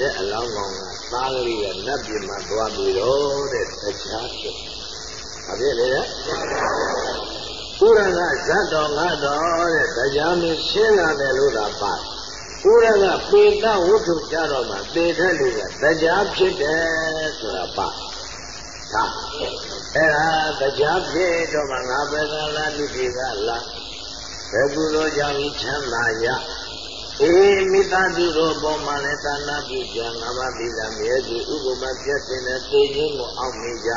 Speaker 1: တဲ့အလောင်းကောင်ကသားကလေးကနတ်ပြည်မှာသွားပြီးတော့တဲ့တရားဖြစ်။ဘာဖြစ်လဲလဲ။ဥရကဇတ်တော်ငါတော်တဲ့တရားမင်းရှင်းလာတယ်လို့သာပါ။ဥရကပေတဝုထုကြတော့မှပေထက်လူကတရားဖြစ်တယ်ဆိုတာပါ။ဒါအဲ့ဒါတရားဖြစ်တော့မှငါပဲကလာလူကြီးကလာဘယ်ကုသိုလ်ကြောင့်ချမ်းသာရ။ အေမိသားစုတို့ပေါ်မှာလည်းသာနာပြုကြငါမပိလာမြဲစီဥပမာပြည့်စင်တဲ့သိခြင်းကိုအောက်မိကြ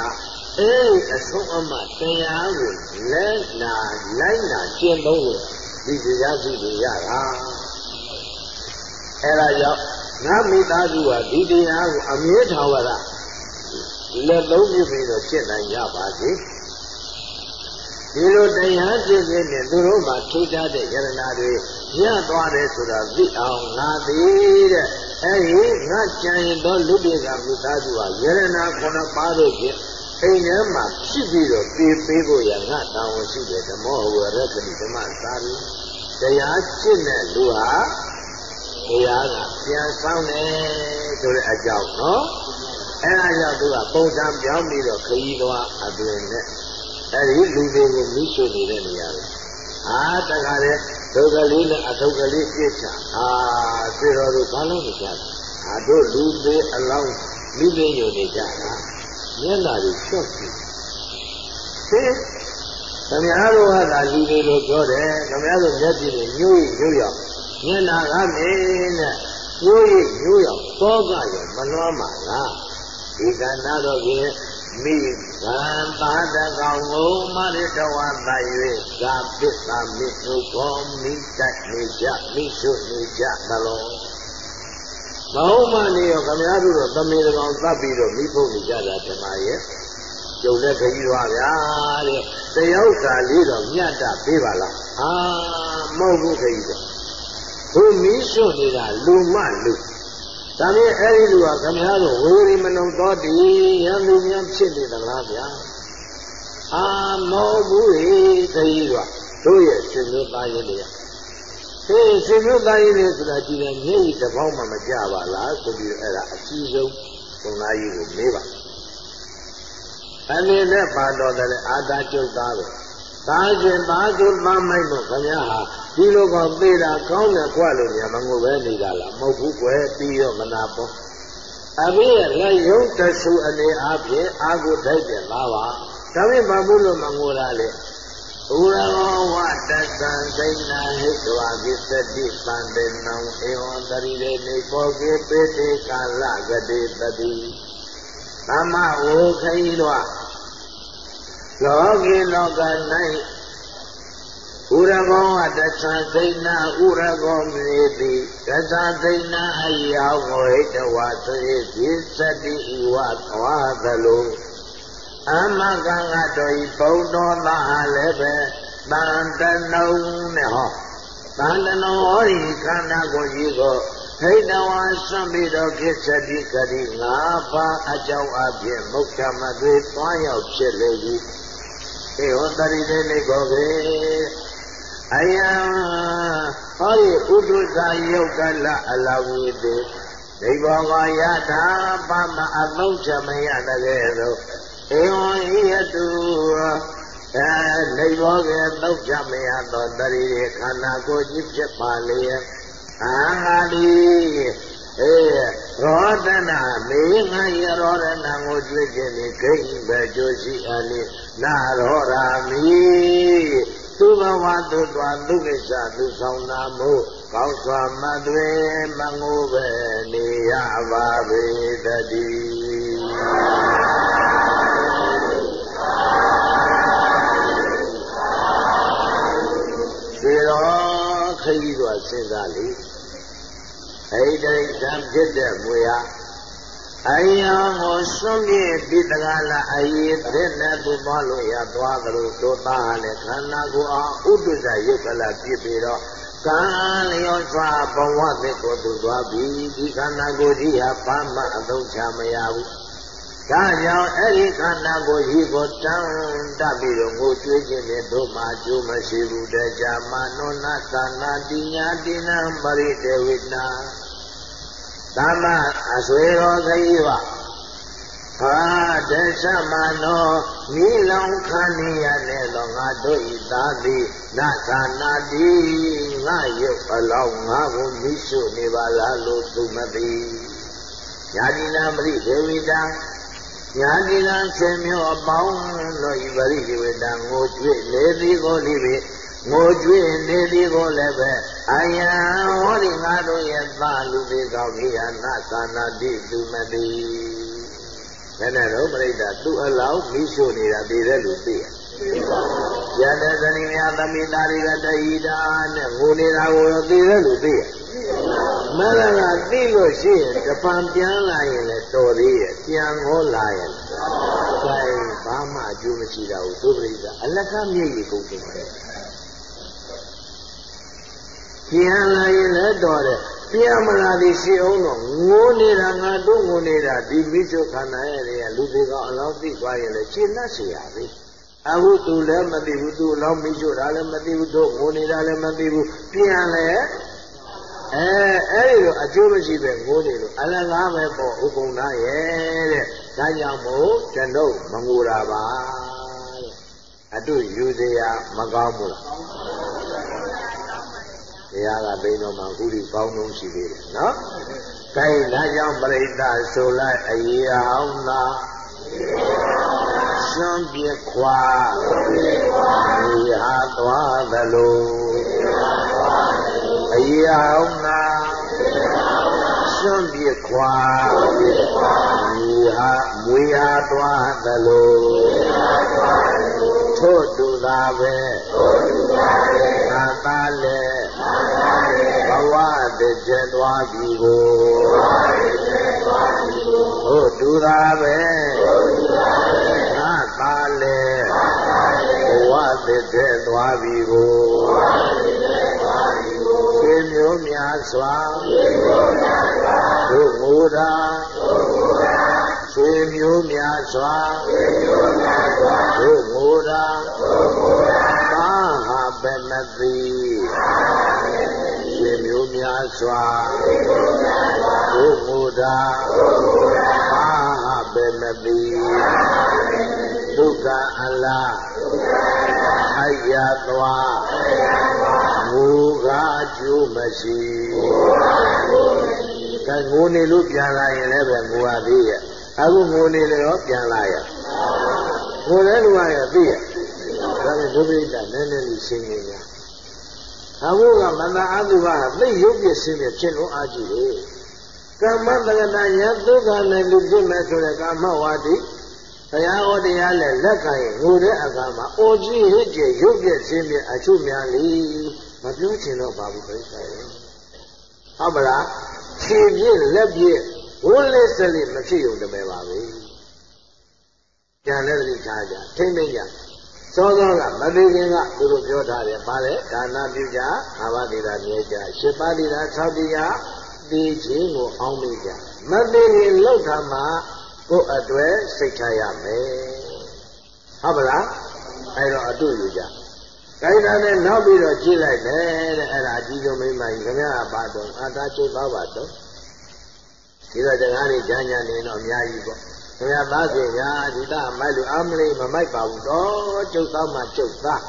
Speaker 1: အေးအဆုံးအမတရားကိုလက်နာလိုက်နာကျင့်သုံးလို့ဒီတရားစုတွေရတာအဲဒါကြောင့်ငါမိသားစုဟာဒီတရားကိုအမြဲထားဝရလက်သုံးပြပြီးတော့ကျင့်နိုင်ရပါစေ ဒီလိုတရားကျင့်ခြင်းနဲ့သူတို့မှာထူးခြားတဲ့ယရနာတွေရသွားတယ်ဆိုတာသိအောင်ငါသည်တဲ့အဲဒီငါကြံရင်တော့လူတွေကမိသားစုဟာယရနာခုနှစ်ပါးတို့ဖြင့်အိမ်ထဲမှာဖြစ်ပြီးတော့ပြေးပေးဖို့ရငါတောင်းဝန်ရှိတယ်ဓမ္မဝရကတိဓမ္မသာရီတရားကျင့်တဲ့လူဟာတရားကပြန်ဆောင်တယ်ဆိုတဲ့အကြောင်းနော်အဲဒါကြောင့်သူကပုံစံပြောင်းပြီးတော့ခရီးသွားအတွင်နဲ့ အဲဒီလူတွေကိုမိရှုနေတဲ့နေရာပဲအာတခါလေဒုက္ခလေးနဲ့အထုပ်ကလေးပြစ်ချအာသေတော်တို့ဘာလို့မချတာအာတို့လူသေးအလောင်းလူသေးယုံနေကြတာမျက်နာတွေချွတ်ပြီဟေးခင်ဗျားတို့ကသာလူတွေလို့ပြောတယ်ခင်ဗျားတို့မျက်ပြင်ညှိုးညှိုးရောက်မျက်နာကမင်းနဲ့ညှိုးညှိုးရောက်သောကရမလွှမ်းပါလားဒီကဏ္ဍတော့ဖြင့် မိဗံပါတကောင်ကိုမရတဝတိုင်၍သာပစ္စာမိနှုတ်ကောမိတိုက်နေကြမိရှုနေကြသလောမဟုတ်မှနေရောခမည်းတော်တို့သမီးတော်သတ်ပြီးတော့မိဖို့နေကြတာဓမ္မရဲ့ကျုံတဲ့ခကြီးတော်ဗျာတဲ့တယောက်သာလေးတော့မြတ်တာပေးပါလားအာမဟုတ်ဘူးခကြီးတော်ဘုမီးစွနေတာလူမလူ ဒါမြင်အဲ့ဒီလူကခမည်းတော်ဝေရီမနုံတော်တည်ရန်သူများဖြစ်နေသလားဗျာအာမောဘူးဟေခကြီးတော်တို့ရဲ့ရှင်မျိုးသားရည်တွေဟေးရှင်မျိုးသားရည်တွေဆိုတာကြည်တယ်မျက်ရည်တစ်ပေါင်းမှမကြပါလားဆိုပြီးအဲ့ဒါအကြီးဆုံးဘုံသားကြီးကိုမေးပါအနေနဲ့ပါတော်တယ်အာသာကျုပ်သားပဲ သားရှင်သားကျုပ်သားမိုက်လို့ခင်ဗျားဟာဒီလိုကောင်သေးတာကောင်းတယ်ကွလို့ညာမငိုပဲနေတာလားမဟုတ်ဘူးကွယ်ပြီးတော့မနာပေါ့အဘိရဲ့လက်ယုံတဆူအနေအချင်းအာကိုတိုက်တယ်လားပါဒါပေမဲ့မဘူးလို့မငိုတာလေဥရဝဝတသံစိဏဟိတဝကိသတိပန္တေနံဧဝံတရိရေနေပောကေပေတေကာလဂတိတတိသမဝေခိလော လောကေလောက၌ဥရကောဝတသံစိဏဥရကောမေတိတသံစိဏအယောဟိတဝသေကိသတိဤဝသွားသလိုအမကံကတော်ဤဘုံတော်သားလည်းပဲတန်တနုံနဲ့ဟောတန်တနုံဟောဒီခန္ဓာကိုယ်ကြီးကိုဟိတဝါဆွံ့ပြီးတော့ကိစ္စတိကတိငါးပါးအကြောင်းအဖြစ်မုတ်ချမသွေသွားရောက်ဖြစ်လေပြီ ဧဝတရိတေနေကောကေအယံဟောဒီဥဒ္ဒဇာယုတ်ကလအလဝိတေဒိဗောကယထာပမအသုံးချမရတကယ်သောဧဝံဤယတုအဲနေဘောကေသုတ်ချမရသောတရိရေခန္ဓာကိုယ်ကြီးဖြစ်ပါလေအာငါဒီ အေရောဒနာမေငါယရောဒနာကိုတွေ့ခြင်းဒီခိပဲကြိုးရှိအလိနာရောရာမိသူဘဝသူတော်သူကိစ္စသူဆောင်နာမှုကောင်းစွာမသွေမငိုပဲနေရပါပေတည်းဒီတော့ခကြီးတို့စဉ်းစားလေ အဲ့ဒီတံဖြစ်တဲ့မွေဟာအယံကိုစွန့်ပြစ်ပြီးတကားလားအရေးတဲ့နဲ့သူသွားလို့ရသွားသလိုတို့သားလည်းခန္ဓာကိုယ်အောင်ဥဒ္ဒဇယုတ်ကလပြစ်ပြီးတော့ကံလျောစွာဘဝသစ်ကိုသူသွားပြီးဒီခန္ဓာကိုယ်ကြီးဟာဘာမှအသုံးချမရဘူး ဒါကြောင့်အဲ့ဒီခန္ဓာကိုယ်ကြီးကိုတန်းတက်ပြီးတော့ငိုကြွေးခြင်းနဲ့တို့မှကျိုးမရှိဘူးတကြမနောနာသနာတိညာတိနံပရိတေဝိနာသမအဆွေတော်ခရီးပါဟာဒသမနောမိလောင်ခဏိရနဲ့တော့ငါတို့ဤသာသည်နသာနာတိငါရုပ်အလောင်းငါကိုမိရှုနေပါလားလို့သူမသိညာတိနာမရိဒေဝိတံ ညာတိနာဆေမျိုးအပေါင်းတို့ဤပရိဒေဝိတံငိုကြွေနေသည်ကိုလိပိငိုကြွေးနေသည်ကိုလည်းပဲအယံဟောဒီငါတို့ရဲ့သားလူတွေကောင်းကြီးဟာနာသာနာတိသူမသိဘယ်နဲ့တော့ပြိတ္တာသူ့အလောင်းမိရှုနေတာသိတဲ့လူသိရယ တဇနိမြသမိတာရိကတဟိတာနဲ့ငိုနေတာကိုသိတဲ့လူသိရမရကသိလို့ရှိရင်တပံပြန်လာရင်လည်းတော်သေးရဲ့ပြန်ဟောလာရင်အဲဘာမှအကျိုးမရှိတာကိုသုပရိသအလကမျက်ရည်ကုန်တယ်ပြန်လာရင်လည်းတော်တယ်ပြန်မလာသည်ရှိအောင်တော့ငိုနေတာငါတို့ငိုနေတာဒီမိစ္ဆခန္ဓာရဲ့လူတွေကအလောင်းသိသွားရင်လည်းရှင်းနှက်เสียရပြီ အခုသူလည်းမသိဘူးသူ့လောက်မိရှို့တာလည်းမသိဘူးသူ့ငိုနေတာလည်းမသိဘူးပြန်လဲအဲအဲ့ဒီလိုအကျိုးမရှိပဲငိုနေလို့အလကားပဲပေါ့ဥက္ကုဏရဲ့တဲ့ဒါကြောင့်မို့ကျွန်ုပ်မငိုတာပါတဲ့အတုယူစရာမကောင်းဘူးလားတရားကဘိန်းတော်မှာခုဒီပေါင်းလုံးရှိသေးတယ်နော်။ဒါကြောင့်ပြိဋ္ဌာဆိုလိုက်အေးအောင်လား။ စွန့်ပြခွာဒီဟာသွားသလိုအရေးအောင်သာစွန့်ပြခွာဒီဟာမွေဟာသွားသလိုထို့တူသာပဲသာသာလည်းဘဝတည်ကျသွားပြီကို ဟုတ်တူတာပဲငါသာလေဘဝတည်ကျသွားပြီကိုေမျိုးများစွာတို့မူတာဆွေမျိုးများစွာတို့မူတာသာဟာဘယ်မသိဆွေမျိုးများစွာ တို့မူတာသာဟာဘယ်မသိဒုက္ခအလားအယသွားငိုကားကျိုးမရှိကဲငိုနေလို့ပြန်လာရင်လည်းပဲငိုရသေးရဲ့အခုငိုနေလေရောပြန်လာရငိုတဲ့လူကရသိရဒါနဲ့ဒုပိဋကနည်းနည်းလေးရှင်းနေကြအဘုကမန္တအတုကသိရုပ်ပြရှင်းပြဖြစ်လို့အာကြည့်လေ ကမ္မတက္ကတာယဒုက္ခနဲ့လူဖြစ်မဲ့ဆိုတဲ့ကာမဝါဒီဘုရားဟောတရားနဲ့လက်ခံရင်ငိုတဲ့အခါမှာအော်ကြီးဟစ်ကြရုပ်ပြရှင်းပြအချုများလီမပြောချင်တော့ပါဘူးပြိဿရဲ့ဟုတ်ပလားခြေပြည့်လက်ပြည့်ဝန်းလေးစလေးမဖြစ်ုံတမယ်ပါပဲကြံတဲ့တိထားကြထိမ့်သိမ့်ကြစောစောကမသိခင်ကသူတို့ပြောထားတယ်ပါလေဒါနပြုကြငါးပါးသီလမြဲကြရှစ်ပါးသီလ၆တရား သိခြင်းကိုအောင်းမိကြမသိခင်လောက်တာမှကိုယ်အတွေ့စိတ်ချရမယ်ဟုတ်ပါလားအဲ့တော့အတူယူကြခိုင်းတာနဲ့နောက်ပြီးတော့ကြည့်လိုက်တယ်တဲ့အဲ့ဒါအကြီးဆုံးမိမကြီးခင်ဗျားပါတော့အာသာချုပ်သွားပါတော့ဒီတော့တရားတွေညာညာနေတော့အများကြီးပေါ့ခင်ဗျားသားစီညာဒီတာမိုက်လို့အမလေးမမိုက်ပါဘူးတော့ကျုပ်သားမှကျုပ်သား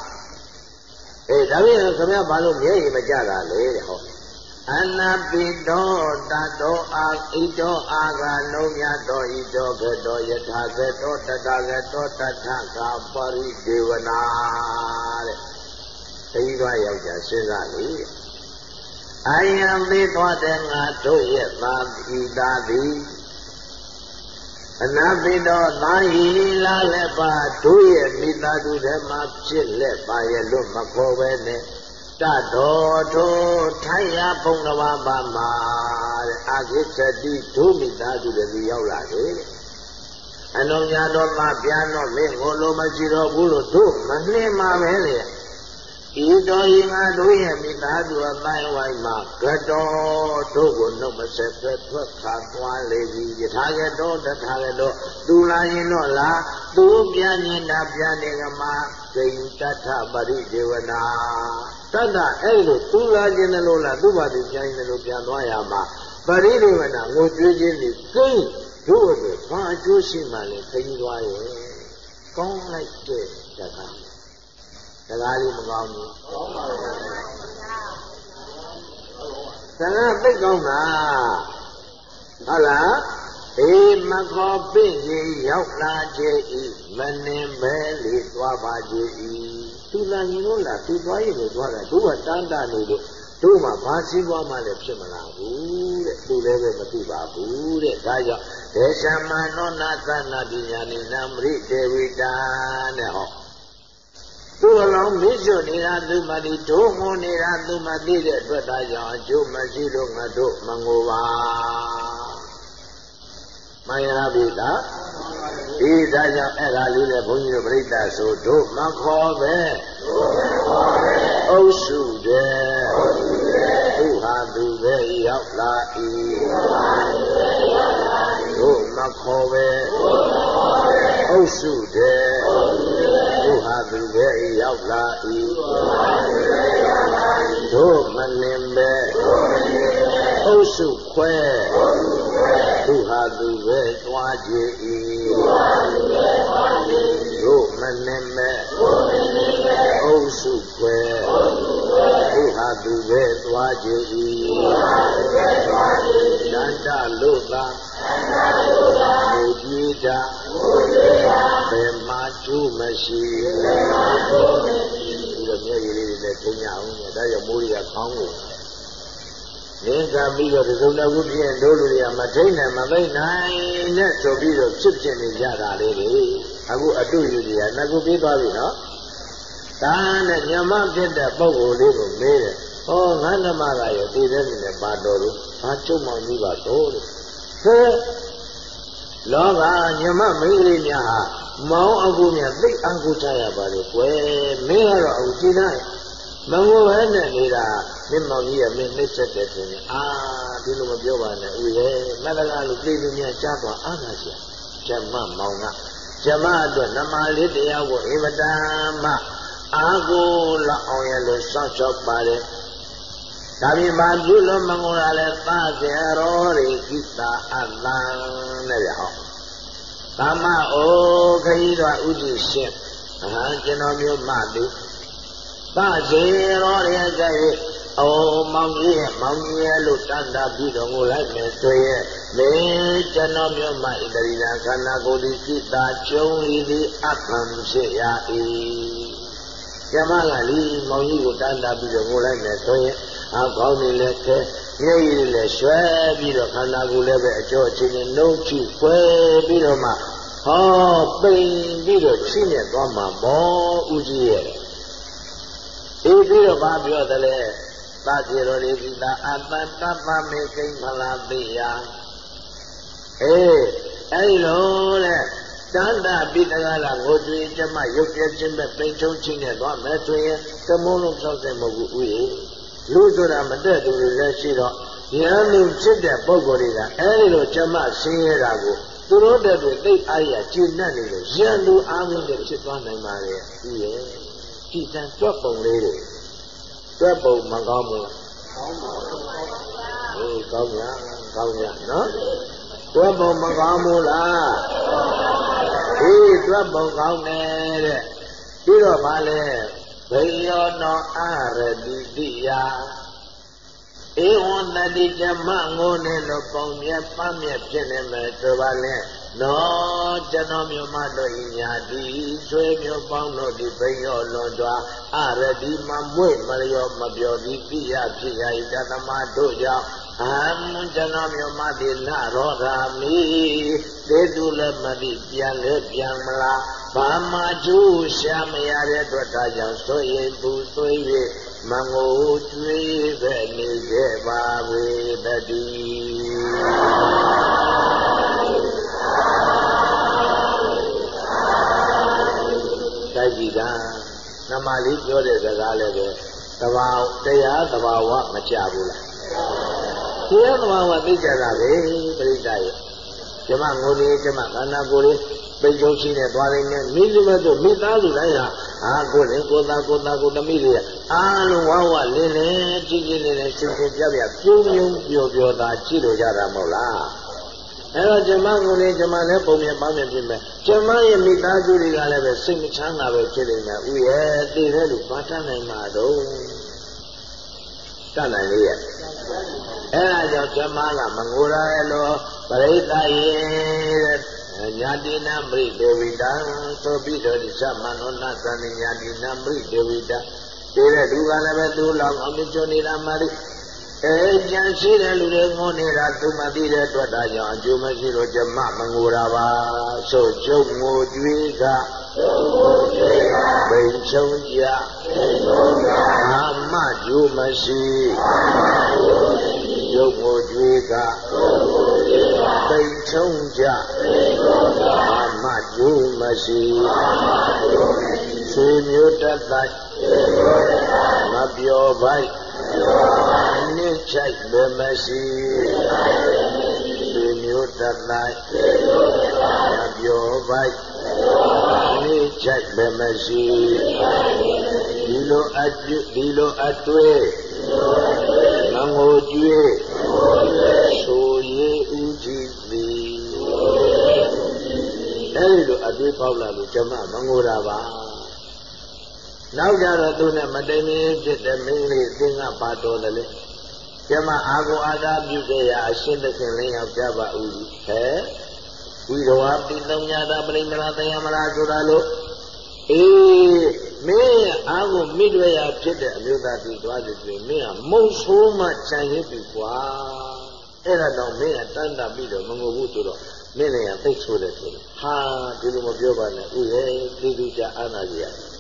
Speaker 1: အေးဒါပြင်ခင်ဗျားဘာလို့မျက်ရည်မကြတာလဲတဲ့ဟော အနာပိတောတတောအာဣတောအာဂလုံးမြတ်တော်ဣတောကတောယထာကတောတတကတောတထကပရိဒေဝနာတဲ့ခရီးသွားယောက်ျားစဉ်းစားလေအာယံသေးသွားတဲ့ငါတို့ရဲ့သာဤသာသည်အနာပိတောသာဟိလာလည်းပါတို့ရဲ့မိသားစုထဲမှာဖြစ်လက်ပါရဲ့လို့မခေါ်ပဲနဲ့ တတော်တို့ထိုင်ရဘုံတော်ပါမှာတဲ့အာခိသတိဒုမိသားစုတွေရောက်လာတယ်တဲ့အလုံးညာတော်မှာပြန်တော့မင်းကိုလိုမရှိတော့ဘူးလို့တို့မနှင်းမှာပဲလေ ဤတော်ဤငါတို့ရဲ့မိသားစုအတိုင်းဝိုင်းမှာကတော်တို့ကိုနှုတ်မဆက်ဖက်ထွက်ခါသွားလေပြီယထာကတော်တထာကတော်သူလာရင်တော့လားသူပြန်နေတာပြန်နေကမှာဂိဉ္တထပရိဒေဝနာတတ္တအဲ့လိုသူလာခြင်းလည်းလို့လားသူ့ဘာသူပြန်ရင်လည်းပြန်သွားရမှာပရိဒေဝနာငိုကြွေးခြင်းဒီကိန်းတို့အတွက်ဘာအကျိုးရှိမှလဲခရီးသွားရဲ့ကောင်းလိုက်တဲ့တကားစ ကားလေးမကောင်းဘူးကောင်းပါဘူးစကားသိကောင်းတာဟုတ်လားေမခောပိကြီးရောက်လာခြင်းဤမနှင်မဲလေးသွားပါခြင်းဤသူလာရင်လို့လားသူသွားရင်လို့သွားတာတို့ကတန်းတနေလို့တို့မှဘာစည်းပွားမှလည်းဖြစ်မလာဘူးတဲ့သူလည်းပဲမသိပါဘူးတဲ့ဒါကြောင့်ဒေသမနောနာသနာပညာနိနမရိတေဝိတာတဲ့ဟော သူ့အလောင်းမိကျွနေတာသူမတိဒုံငုံနေတာသူမသိတဲ့အတွက်ဒါကြောင့်အကျိုးမရှိလို့ငါတို့မငိုပါမှန်ရပြီလားဒီဒါကြောင့်အဲ့ဒါလေးနဲ့ဘုန်းကြီးတို့ပြိဿဆိုတို့မခေါ်ပဲအုပ်စုတဲ့သူဟာသူပဲရောက်လာ၏တို့မခေါ်ပဲအုပ်စုတဲ့သူ ဟာသူပဲရောက်လာ၏တို့မလင်ပဲအုပ်စုခွဲသူဟာသူပဲသွားကြ၏တို့ မလင်ပဲအုပ်စုခွဲသူဟာသူပဲသွားကြ၏တန်တလို့သာမူကြည်တာဘယ်မှာကျိုးမရှိဒီလိုမျက်ရည်လေးတွေနဲ့ထိညာအောင်ဒါကြောင့်မိုးရခေါင်းကို ရင်းကပြီးတော့ဒီကုဏဝုပြည့်တို့လူတွေကမထိန်နိုင်မသိနိုင်နဲ့ဆိုပြီးတော့ဖြစ်ဖြစ်နေကြတာလေးတွေအခုအတုယူတွေကနှစ်ခုပြီးသွားပြီနော်ဒါနဲ့ညမဖြစ်တဲ့ပုံကိုယ်လေးကိုမေးတယ်ဟောငါဓမ္မကရတည်တဲ့နေနဲ့ပါတော်လို့ဘာကျုံမောင်ကြီးပါတော့တဲ့ဟဲ့လောကညမမိန်းကလေးများဟာမောင်းအကူများသိအကူချရပါလေကွယ်မင်းကတော့အခုကြည်နိုင် မငိုပဲနဲ့နေတာမင်းမောင်ကြီးကမင်းနှိမ့်ဆက်တယ်ဆိုရင်အာဒီလိုမပြောပါနဲ့ဦးရဲ့မတ္တကလို့ပြည်သူများကြားသွားအားသာစရာဇမမောင်ကဇမအတွက်နမလေးတရားကိုအင်မတန်မှအာကိုလောက်အောင်ရလို့စောင့်ရှောက်ပါတယ်ဒါပြင်ဘာပြုလို့မငိုရလဲသာကေရောရိကိတာအတံနဲ့ရဟောသမ္မအိုခရီးတော်ဥဒိရှင်အာကျွန်တော်မျိုးမှသည် သာကေရောရိကဲ့အိုမောင်ကြီးရဲ့မောင်ကြီးရဲ့လို့တတ်တာပြီးတော့ငိုလိုက်မယ်ဆိုရဲ့မင်းကျွန်တော်မျိုးမှဣတရိနာခန္ဓာကိုယ်ဒီစိတာကျုံဤသည်အပံဖြစ်ရ၏ကျမကလီမောင်ကြီးကိုတတ်တာပြီးတော့ငိုလိုက်မယ်ဆိုရဲ့အကောင်းနေလဲခဲမျက်ရည်လည်းရွှဲပြီးတော့ခန္ဓာကိုယ်လည်းပဲအကျော်အချင်းနဲ့နှုတ်ချိခွဲပြီးတော့မှဟောပိန်ပြီးတော့ချိနဲ့သွားမှာမောဥကြီးရဲ့ အေးပြီးတော့ဘာပြောသလဲသတိရောရိသီတာအတ္တတပ္ပမေကိမ္မလာတိယအေးအဲ့လိုတဲ့တန္တာပိတကလာကိုကြွေးကျမရုပ်ပြချင်းပဲပိန်ချုံချင်းနဲ့သွားမယ်ဆိုရင်သမုံလုံးဆောက်တဲ့မဟုတ်ဘူးဥယျာလူဆိုတာမတက်သူတွေလည်းရှိတော့ဉာဏ်လူဖြစ်တဲ့ပုံကိုယ်တွေကအဲဒီလိုကျမဆင်းရဲတာကိုသူတို့တက်တွေသိအားရကျဉ်းနေလို့ဉာဏ်လူအားမင်းတွေဖြစ်သွားနိုင်ပါရဲ့ဥရဲ့ ကြည်တန်တွက်ပုံလေးတွေတွက်ပုံမကောင်းဘူးကောင်းပါဘူးဟေးကောင်းရကောင်းရနော်တွက်ပုံမကောင်းဘူးလားဟေးတွက်ပုံကောင်းတယ်တဲ့ပြီးတော့ဗာလဲဘိယောနောအရတိတိယဧဝံတတိဓမ္မငိုနေလို့ပုံမြတ်ပန်းမြတ်ဖြစ်နေမယ်ဆိုပါလဲ နောကျွန်တော်မြို့မတို့ဤညာတိဆွေမျိုးပေါင်းတို့ဒီဘိယောလွန်စွာအရတိမမွေ့မလျောမပြောသည်ပြရဖြစ်ရ၏တသမတို့ကြောင့်အဟံကျွန်တော်မြို့မတိနရောဓာမိသေတုလည်းမတိပြန်လဲပြန်မလားဘာမှကျိုးရှာမရတဲ့အတွက်ဒါကြောင့်ဆိုရင်ပူဆွေး၍မငိုကြွေးပဲနေခဲ့ပါဝေတတိ တိုက်ကြည့်တာနမလေးပြောတဲ့စကားလည်းပဲတဘာတရားတဘာဝမကြဘူးလားတရားတဘာဝသိကြတာပဲပြိတ္တရဲ့ကျမငိုနေကျမခန္ဓာကိုယ်လေးပိတ်ချုပ်ရှိနေသွားနေတယ်မိလူမဲ့တို့မိသားစုတိုင်းဟာအာကိုယ်လေကိုသားကိုသားကိုသမီးတွေအားလုံးဝဝလင်းလင်းကြည်ကြည်နေနေရှင်ရှင်ပြပြပြုံးပြုံးပျော်ပျော်သာကြည့်လို့ကြတာမဟုတ်လား အဲ့တော့ကျမကိုလေကျမလည်းပုံမြင်ပန်းမြင်ပြင်မယ်ကျမရဲ့မိသားစုတွေကလည်းပဲစိတ်မချမ်းသာပဲဖြစ်နေတယ်ဥရဲ့တည်တဲ့လူဘာတတ်နိုင်မှာတော့တတ်နိုင်လေရဲ့အဲ့ဒါကြောင့်ကျမကမငိုရလို့ပရိသတ်ရဲ့ညာတိနာမရိဒေဝိတံသောပိတော်ဒီသမနောနာသနိညာတိနာမရိဒေဝိတံဒီတဲ့လူကလည်းပဲသူ့လောက်အောင်မြကျွနေတာမရိ အဲကြံရှိတဲ့လူတွေငိုနေတာသူမသိတဲ့အတွက်ဒါကြောင့်အကျိုးမရှိလို့ကျမမငိုတာပါဆိုကျုပ်ငိုကြွေးကပိန်ချုံကြအာမကျိုးမရှိကျုပ်ငိုကြွေးကပိန်ချုံကြအာမကျိုးမရှိဆွေမျိုးတတ်တိုက်မပြောပိုက် နိချိုက်ဘယ်မရှိဆွေမျိုးတတ်လိုက်မပြောပိုက်နိချိုက်ဘယ်မရှိဒီလိုအကျွဒီလိုအတွေ့ငငိုကြွေးဆိုရည်ဥကြည်သည်အဲဒီလိုအတွေ့ပေါက်လာလို့ကျမမငိုတာပါ နောက်ကြတော့သူနဲ့မတိမ်မင်းဖြစ်တဲ့မင်းလေးသင်္ကပါတော်တယ်လေကျမအာကိုအာသာပြုခဲ့ရအရှင်းသခင်လင်းယောက်ျားပါဦးကြီးဟဲ့ဝိရဝပိသုံးညာတာပရိမလားတရားမလားဆိုတာလို့အေးမင်းအာကိုမိတွေ့ရဖြစ်တဲ့အမျိုးသားပြီးသွားပြီဆိုရင်မင်းကမုံဆိုးမှခြံရစ်ပြီကွာအဲ့ဒါတော့မင်းကတန်တာပြီးတော့မငိုဘူးဆိုတော့မင်းလည်းသိဆိုတယ်ဆိုတယ်ဟာဒီလိုမပြောပါနဲ့ဥရဲ့သိသူကြအာနာကြီးရတ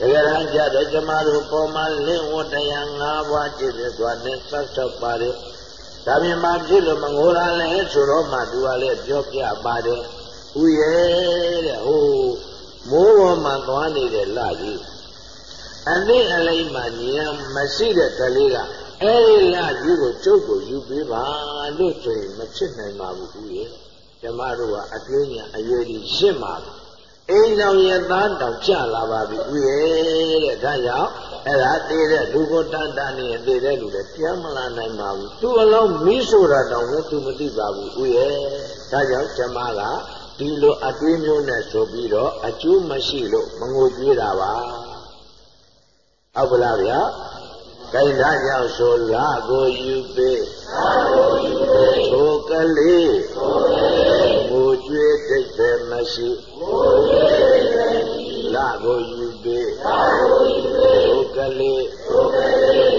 Speaker 1: ကယ်တမ်းကြတော့ကျမတို့ပေါ်မှာလင့်ဝတ်တရား၅ပါးကြည့်တယ်ဆိုတာနဲ့ဆက်ဆောက်ပါတယ်ဒါပြင်မှာဖြစ်လို့မငိုရလဲဆိုတော့မှသူကလည်းပြောပြပါတယ်ဥရဲ့တဲ့ဟိုမိုးပေါ်မှာသွားနေတဲ့လကြီးအနည်းအလိမ့်မှဉာဏ်မရှိတဲ့ကလေးကအဲဒီလကြီးကိုကျုပ်ကိုယူပေးပါလို့ဆိုရင်မဖြစ်နိုင်ပါဘူးဥရဲ့ကျမတို့ကအကျွေးညာအရွယ်ကြီးရှင်းပါပြီ အိမ်တော်ရဲ့သားတောင်ကြလာပါပြီဥရဲ့တဲ့ဒါကြောင့်အဲ့ဒါသေးတဲ့လူကိုတန်တန်နေသေးတဲ့လူလည်းပြန်မလာနိုင်ပါဘူးသူ့အလုံးမီးဆိုတာတောင်လည်းသူမသိပါဘူးဥရဲ့ဒါကြောင့်ကျမကဒီလိုအတွေးမျိုးနဲ့ဆိုပြီးတော့အကျိုးမရှိလို့မငိုကြွေးတာပါဟုတ်ပလားဗျာကိန်းသားကြောင့်ဆိုလာကိုယူပေးသိုကလေးငိုကြွေး တိတ်ပဲမရှိလာကိုယူပေးသိုကလေး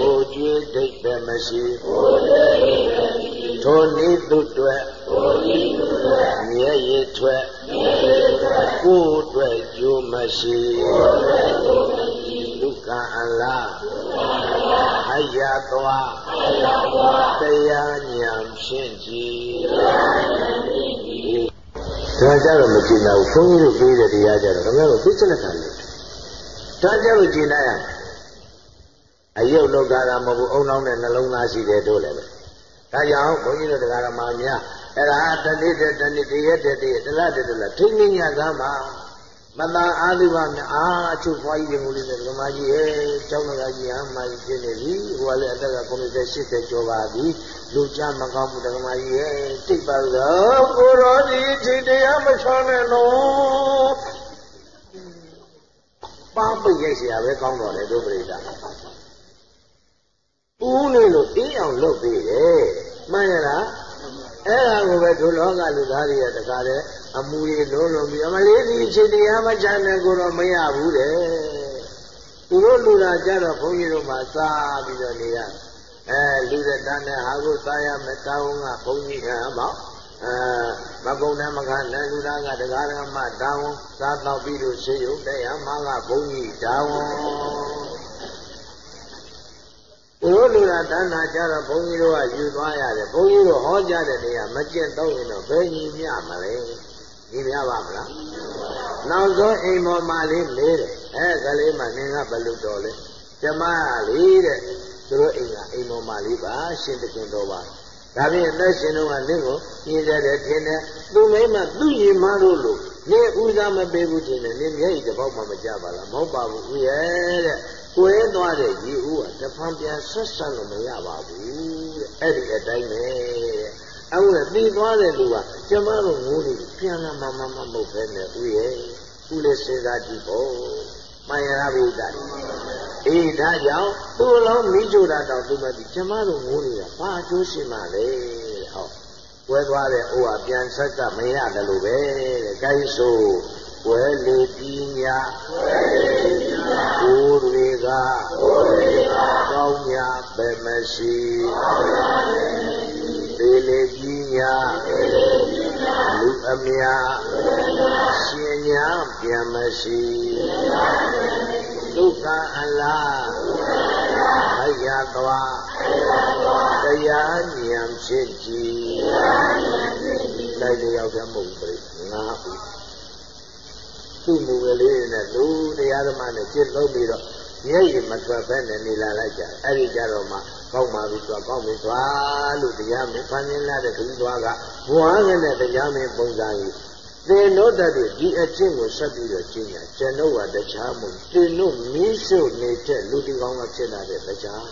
Speaker 1: ငိုကြွေးတိတ်ပဲမရှိထိုနည်းသူတွေမြဲရည်ထွက်ကိုယ်အတွက်ကြိုးမရှိဒုက္ခအလားအယသွားတရားဉာဏ်ဖြင့်ကြည် ဒါကြတော့မကြည်နာဘူးဘုန်းကြီးတို့ပြေးတဲ့တရားကြတော့ခင်ဗျားတို့သိချက်လက်ခံလို့ဒါကြလို့ကြည်နာရအယုတ်လောကရာမဟုတ်ဘူးအုံနောင်းတဲ့နှလုံးသားရှိတယ်တို့လည်းပဲဒါကြောင့်ဘုန်းကြီးတို့တရားဓမ္မများအဲ့ဒါတတိတဲ့တဏိတရက်တဲ့တည်းတလားတဲ့တလားထိမ့်နေညသား မှာမသာအာသုဘမြအာအချုပ်ဖွားကြီးငုလေးနဲ့ဓမ္မကြီးရဲ့ကျောင်းတော်ကြီးအမှန်ကြီးနေပြီဟိုကလည်းအသက်က90 80ကျော်ပါပြီလူကြမကောင်းဘူးဓမ္မကြီးရဲ့တိတ်ပါတော့ကိုရောဒီထိတရားမချောနဲ့လို့ပါပိတ်ရဲ့ဆရာပဲကောင်းတော်တယ်တို့ပြိတ္တာဦးနေလို့အေးအောင်လုပ်ပေးတယ်မှန်ရလားအဲ့ဒါကိုပဲဒုလောကလူသားတွေရဲ့တကားတဲ့ အမူတွေလုံးလုံးပြီးအမလေးဒီအခြေတရားမချနဲ့ကိုတော့မရဘူးတဲ့သူတို့လူလာကြတော့ဘုန်းကြီးတို့မှစားပြီးတော့နေရအဲလူတဲ့တန်းနဲ့ဟာကိုစားရမယ်တောင်းကဘုန်းကြီးကမောက်အဲမကုံနဲ့မခံနဲ့လူသားကတရားဓမ္မတောင်းစားတော့ပြီးလို့ရှိရုံတရားမှကဘုန်းကြီးတောင်းဘုရားလူလာတဏ္ဍာကြတော့ဘုန်းကြီးတို့ကယူသွားရတယ်ဘုန်းကြီးတို့ဟောကြားတဲ့နေရာမကျင့်တော့ရင်တော့ဘယ်ညီမျှမလဲ ညီမျှပါမလားနောက်ဆုံးအိမ်ပေါ်မှာလေးလေးတယ်အဲကလေးမှနင်ကဘယ်လိုတော်လဲကျမလေးတဲ့သူတို့အိမ်ကအိမ်ပေါ်မှာလေးပါရှင်တခင်တော်ပါဒါဖြင့်အသက်ရှင်တော့ကနင့်ကိုညင်တယ်တဲ့ထင်တယ်သူမိမသူ့ညီမတို့လို့နင့်ဦးစားမပေးဘူးထင်တယ်နင့်မျက်ရည်တစ်ပေါက်မှမကြပါလားမဟုတ်ပါဘူးဦးရဲ့တဲ့ကွဲသွားတဲ့ရေဦးကတဖန်ပြန်ဆက်ဆက်လို့မရပါဘူးတဲ့အဲ့ဒီအတိုင်းပဲတဲ့ အခုလည်းပြီးသွားတဲ့လူကကျမတို့ငိုးနေပြန်လာမှမမမဟုတ်ပဲနဲ့ဦးရဲ့ဦးလည်းစဉ်းစားကြည့်ဖို့မှန်ရပါပြီသားအေးဒါကြောင့်သူ့လုံးမိကြတာတော့သူမသိကျမတို့ငိုးနေတာဘာအကျိုးရှိမှလဲတဲ့ဟောကွဲသွားတဲ့အိုးကပြန်ဆက်ကမရတယ်လို့ပဲတဲ့ကိုင်းဆိုဝဲလေပညာကိုယ်တွေကကောင်းညာပဲမရှိ သေလေပညာလူအမြရှင်ညာပြန်မရှိဒုက္ခအလားဘယသွားတရားဉာဏ်ဖြစ်ကြည်လိုက်လျောက်တဲ့မဟုတ်ဘူးငါဘူးသူ့မူကလေးနဲ့လူတရားဓမ္မနဲ့จิตလုံးပြီးတော့ မျက်ရည်မထွက်ဘဲနဲ့နေလာလိုက်ကြအဲ့ဒီကြတော့မှကောက်ပါပြီသွားကောက်ပြီသွားလို့တရားမင်းဖန်ရင်းလာတဲ့ခရီးသွားကဘွားငနဲ့တရားမင်းပုံစံကြီးသင်တို့တည်းဒီအချင်းကိုဆက်ပြီးတော့ကျင့်ရကျွန်ုပ်ကတခြားမဟုတ်သင်တို့မီးရှို့နေတဲ့လူဒီကောင်းကဖြစ်လာတဲ့တရား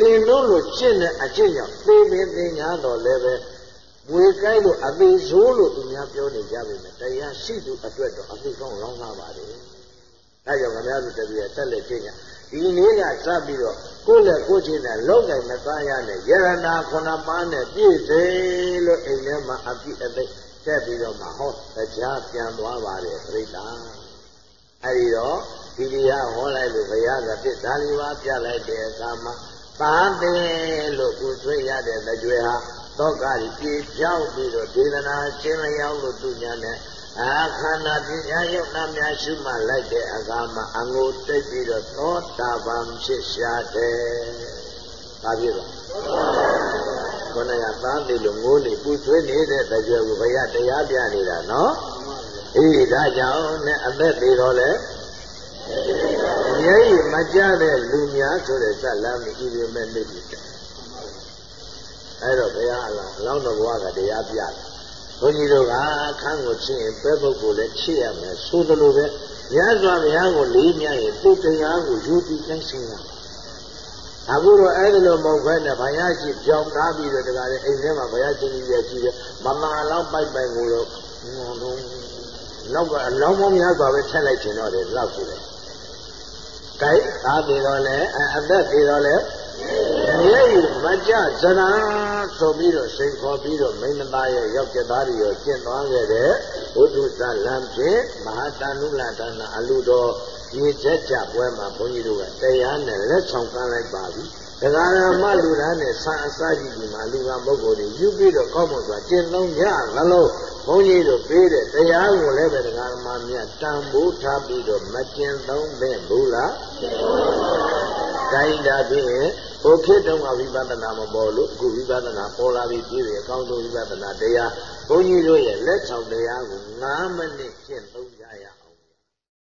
Speaker 1: သင်တို့လိုကျင့်တဲ့အချင်းကြောင့်သေပင်သင်ညာတော်လည်းပဲဝေကိုင်းလို့အသေးဆိုးလို့သူများပြောနေကြပြီမယ်တရားရှိသူအတွက်တော့အသေးကောင်းလောင်းလာပါတယ်။ အဲကြောင့်ခင်ဗျားတို့တပည့်ဆက်လက်ကျင့်ကြဒီနေ့ကစပြီးတော့ကိုယ့်လက်ကိုယ်ချင်းနဲ့လောကင်မသားရနဲ့ယရနာခုနပါးနဲ့ပြည့်စေလို့အိမ်ထဲမှာအပြည့်အသိတက်ပြီးတော့မှဟောတရားပြန်သွားပါတယ်ပြိတ္တာအဲဒီတော့ဒီတရားဟောလိုက်လို့ဘုရားကပြစ်ဒါလီပါပြလိုက်တဲ့အခါမှာသာတယ်လို့ကိုဆွေးရတဲ့ကြွယ်ဟာသောကကြီးပြေဖြောင်းပြီးတော့ဒေသနာရှင်းလျောင်းလို့သူညာနဲ့ အခန္ဓာပညာယုတ်နာများရှုမှလိုက်တဲ့အခါမှာအငိုတိတ်ပြီးတော့သောတာပန်ဖြစ်ရှာတယ်။ဘာဖြစ်လဲ။ခொနကသားနေလို့ငိုးနေပူဆွေးနေတဲ့တကြွယ်ကိုဘုရားတရားပြနေတာနော်။အေးဒါကြောင့်နဲ့အသက်သေးတော့လေမျက်ရည်မကြတဲ့လူများဆိုတဲ့ဇတ်လမ်းမဤပေမဲ့နေပြီအဲ့တော့ဘုရားအလောင်းအလောင်းတော်ဘုရားကတရားပြတယ်ဘု န်းကြီးတို့ကခန်းကိုချင်းပဲပုဂ္ဂိုလ်လည်းချစ်ရမယ်ဆိုသလိုပဲမြတ်စွာဘုရားကိုလေးမြတ်ရင်သူတရားကိုယူတည်တိုင်းရှင်းရမယ်အခုတော့အဲ့ဒီလိုမဟုတ်ဘဲနဲ့ဘုရားရှိကြောင်ထားပြီးတော့တခါလေအိမ်ထဲမှာဘုရားရှင်ကြီးရဲ့ကြည့်တယ်မမလောင်းပိုက်ပိုက်ကိုတော့နောက်ကလောင်းမောများစွာပဲထက်လိုက်ခြင်းတော့တယ်လောက်ရှိတယ်။ကြိုက်သားပြီးတော့လဲအသက်ပြီးတော့လဲ မြေကြီးမကြဇရာဆိုပြီးတော့စိန်ခေါ်ပြီးတော့မိမသားရဲ့ယောက်ျားသားတွေရောကျင့်သွားခဲ့တဲ့ဘုဒ္ဓသလံဖြင့်မဟာတဏုလတနာအလူတော်ရေချက်ကြပွဲမှာဘုန်းကြီးတို့ကတရားနဲ့လက်ဆောင်ကမ်းလိုက်ပါပြီ။ တရားရမလူသားနဲ့ဆာအစကြီးဒီမှာလူကပုဂ္ဂိုလ်တွေယူပြီးတော့ကောက်မွန်စွာကျင့်သုံးကြသလိုဘုန်းကြီးတို့ပေးတဲ့တရားကိုလည်းပဲတရားဓမ္မမြတ်တန်ဖိုးထားပြီးတော့မကျင့်သုံးသင့်ဘူးလား။ဒါရင်ဒါဖြင့်ဟိုခေတ်တုန်းကဝိပဿနာမပေါ်လို့အခုဝိပဿနာပေါ်လာပြီးပြည်ရအကောင်းဆုံးဝိပဿနာတရားဘုန်းကြီးတို့ရဲ့လက်ဆောင်တရားကို9မိနစ်ကျင့်သုံး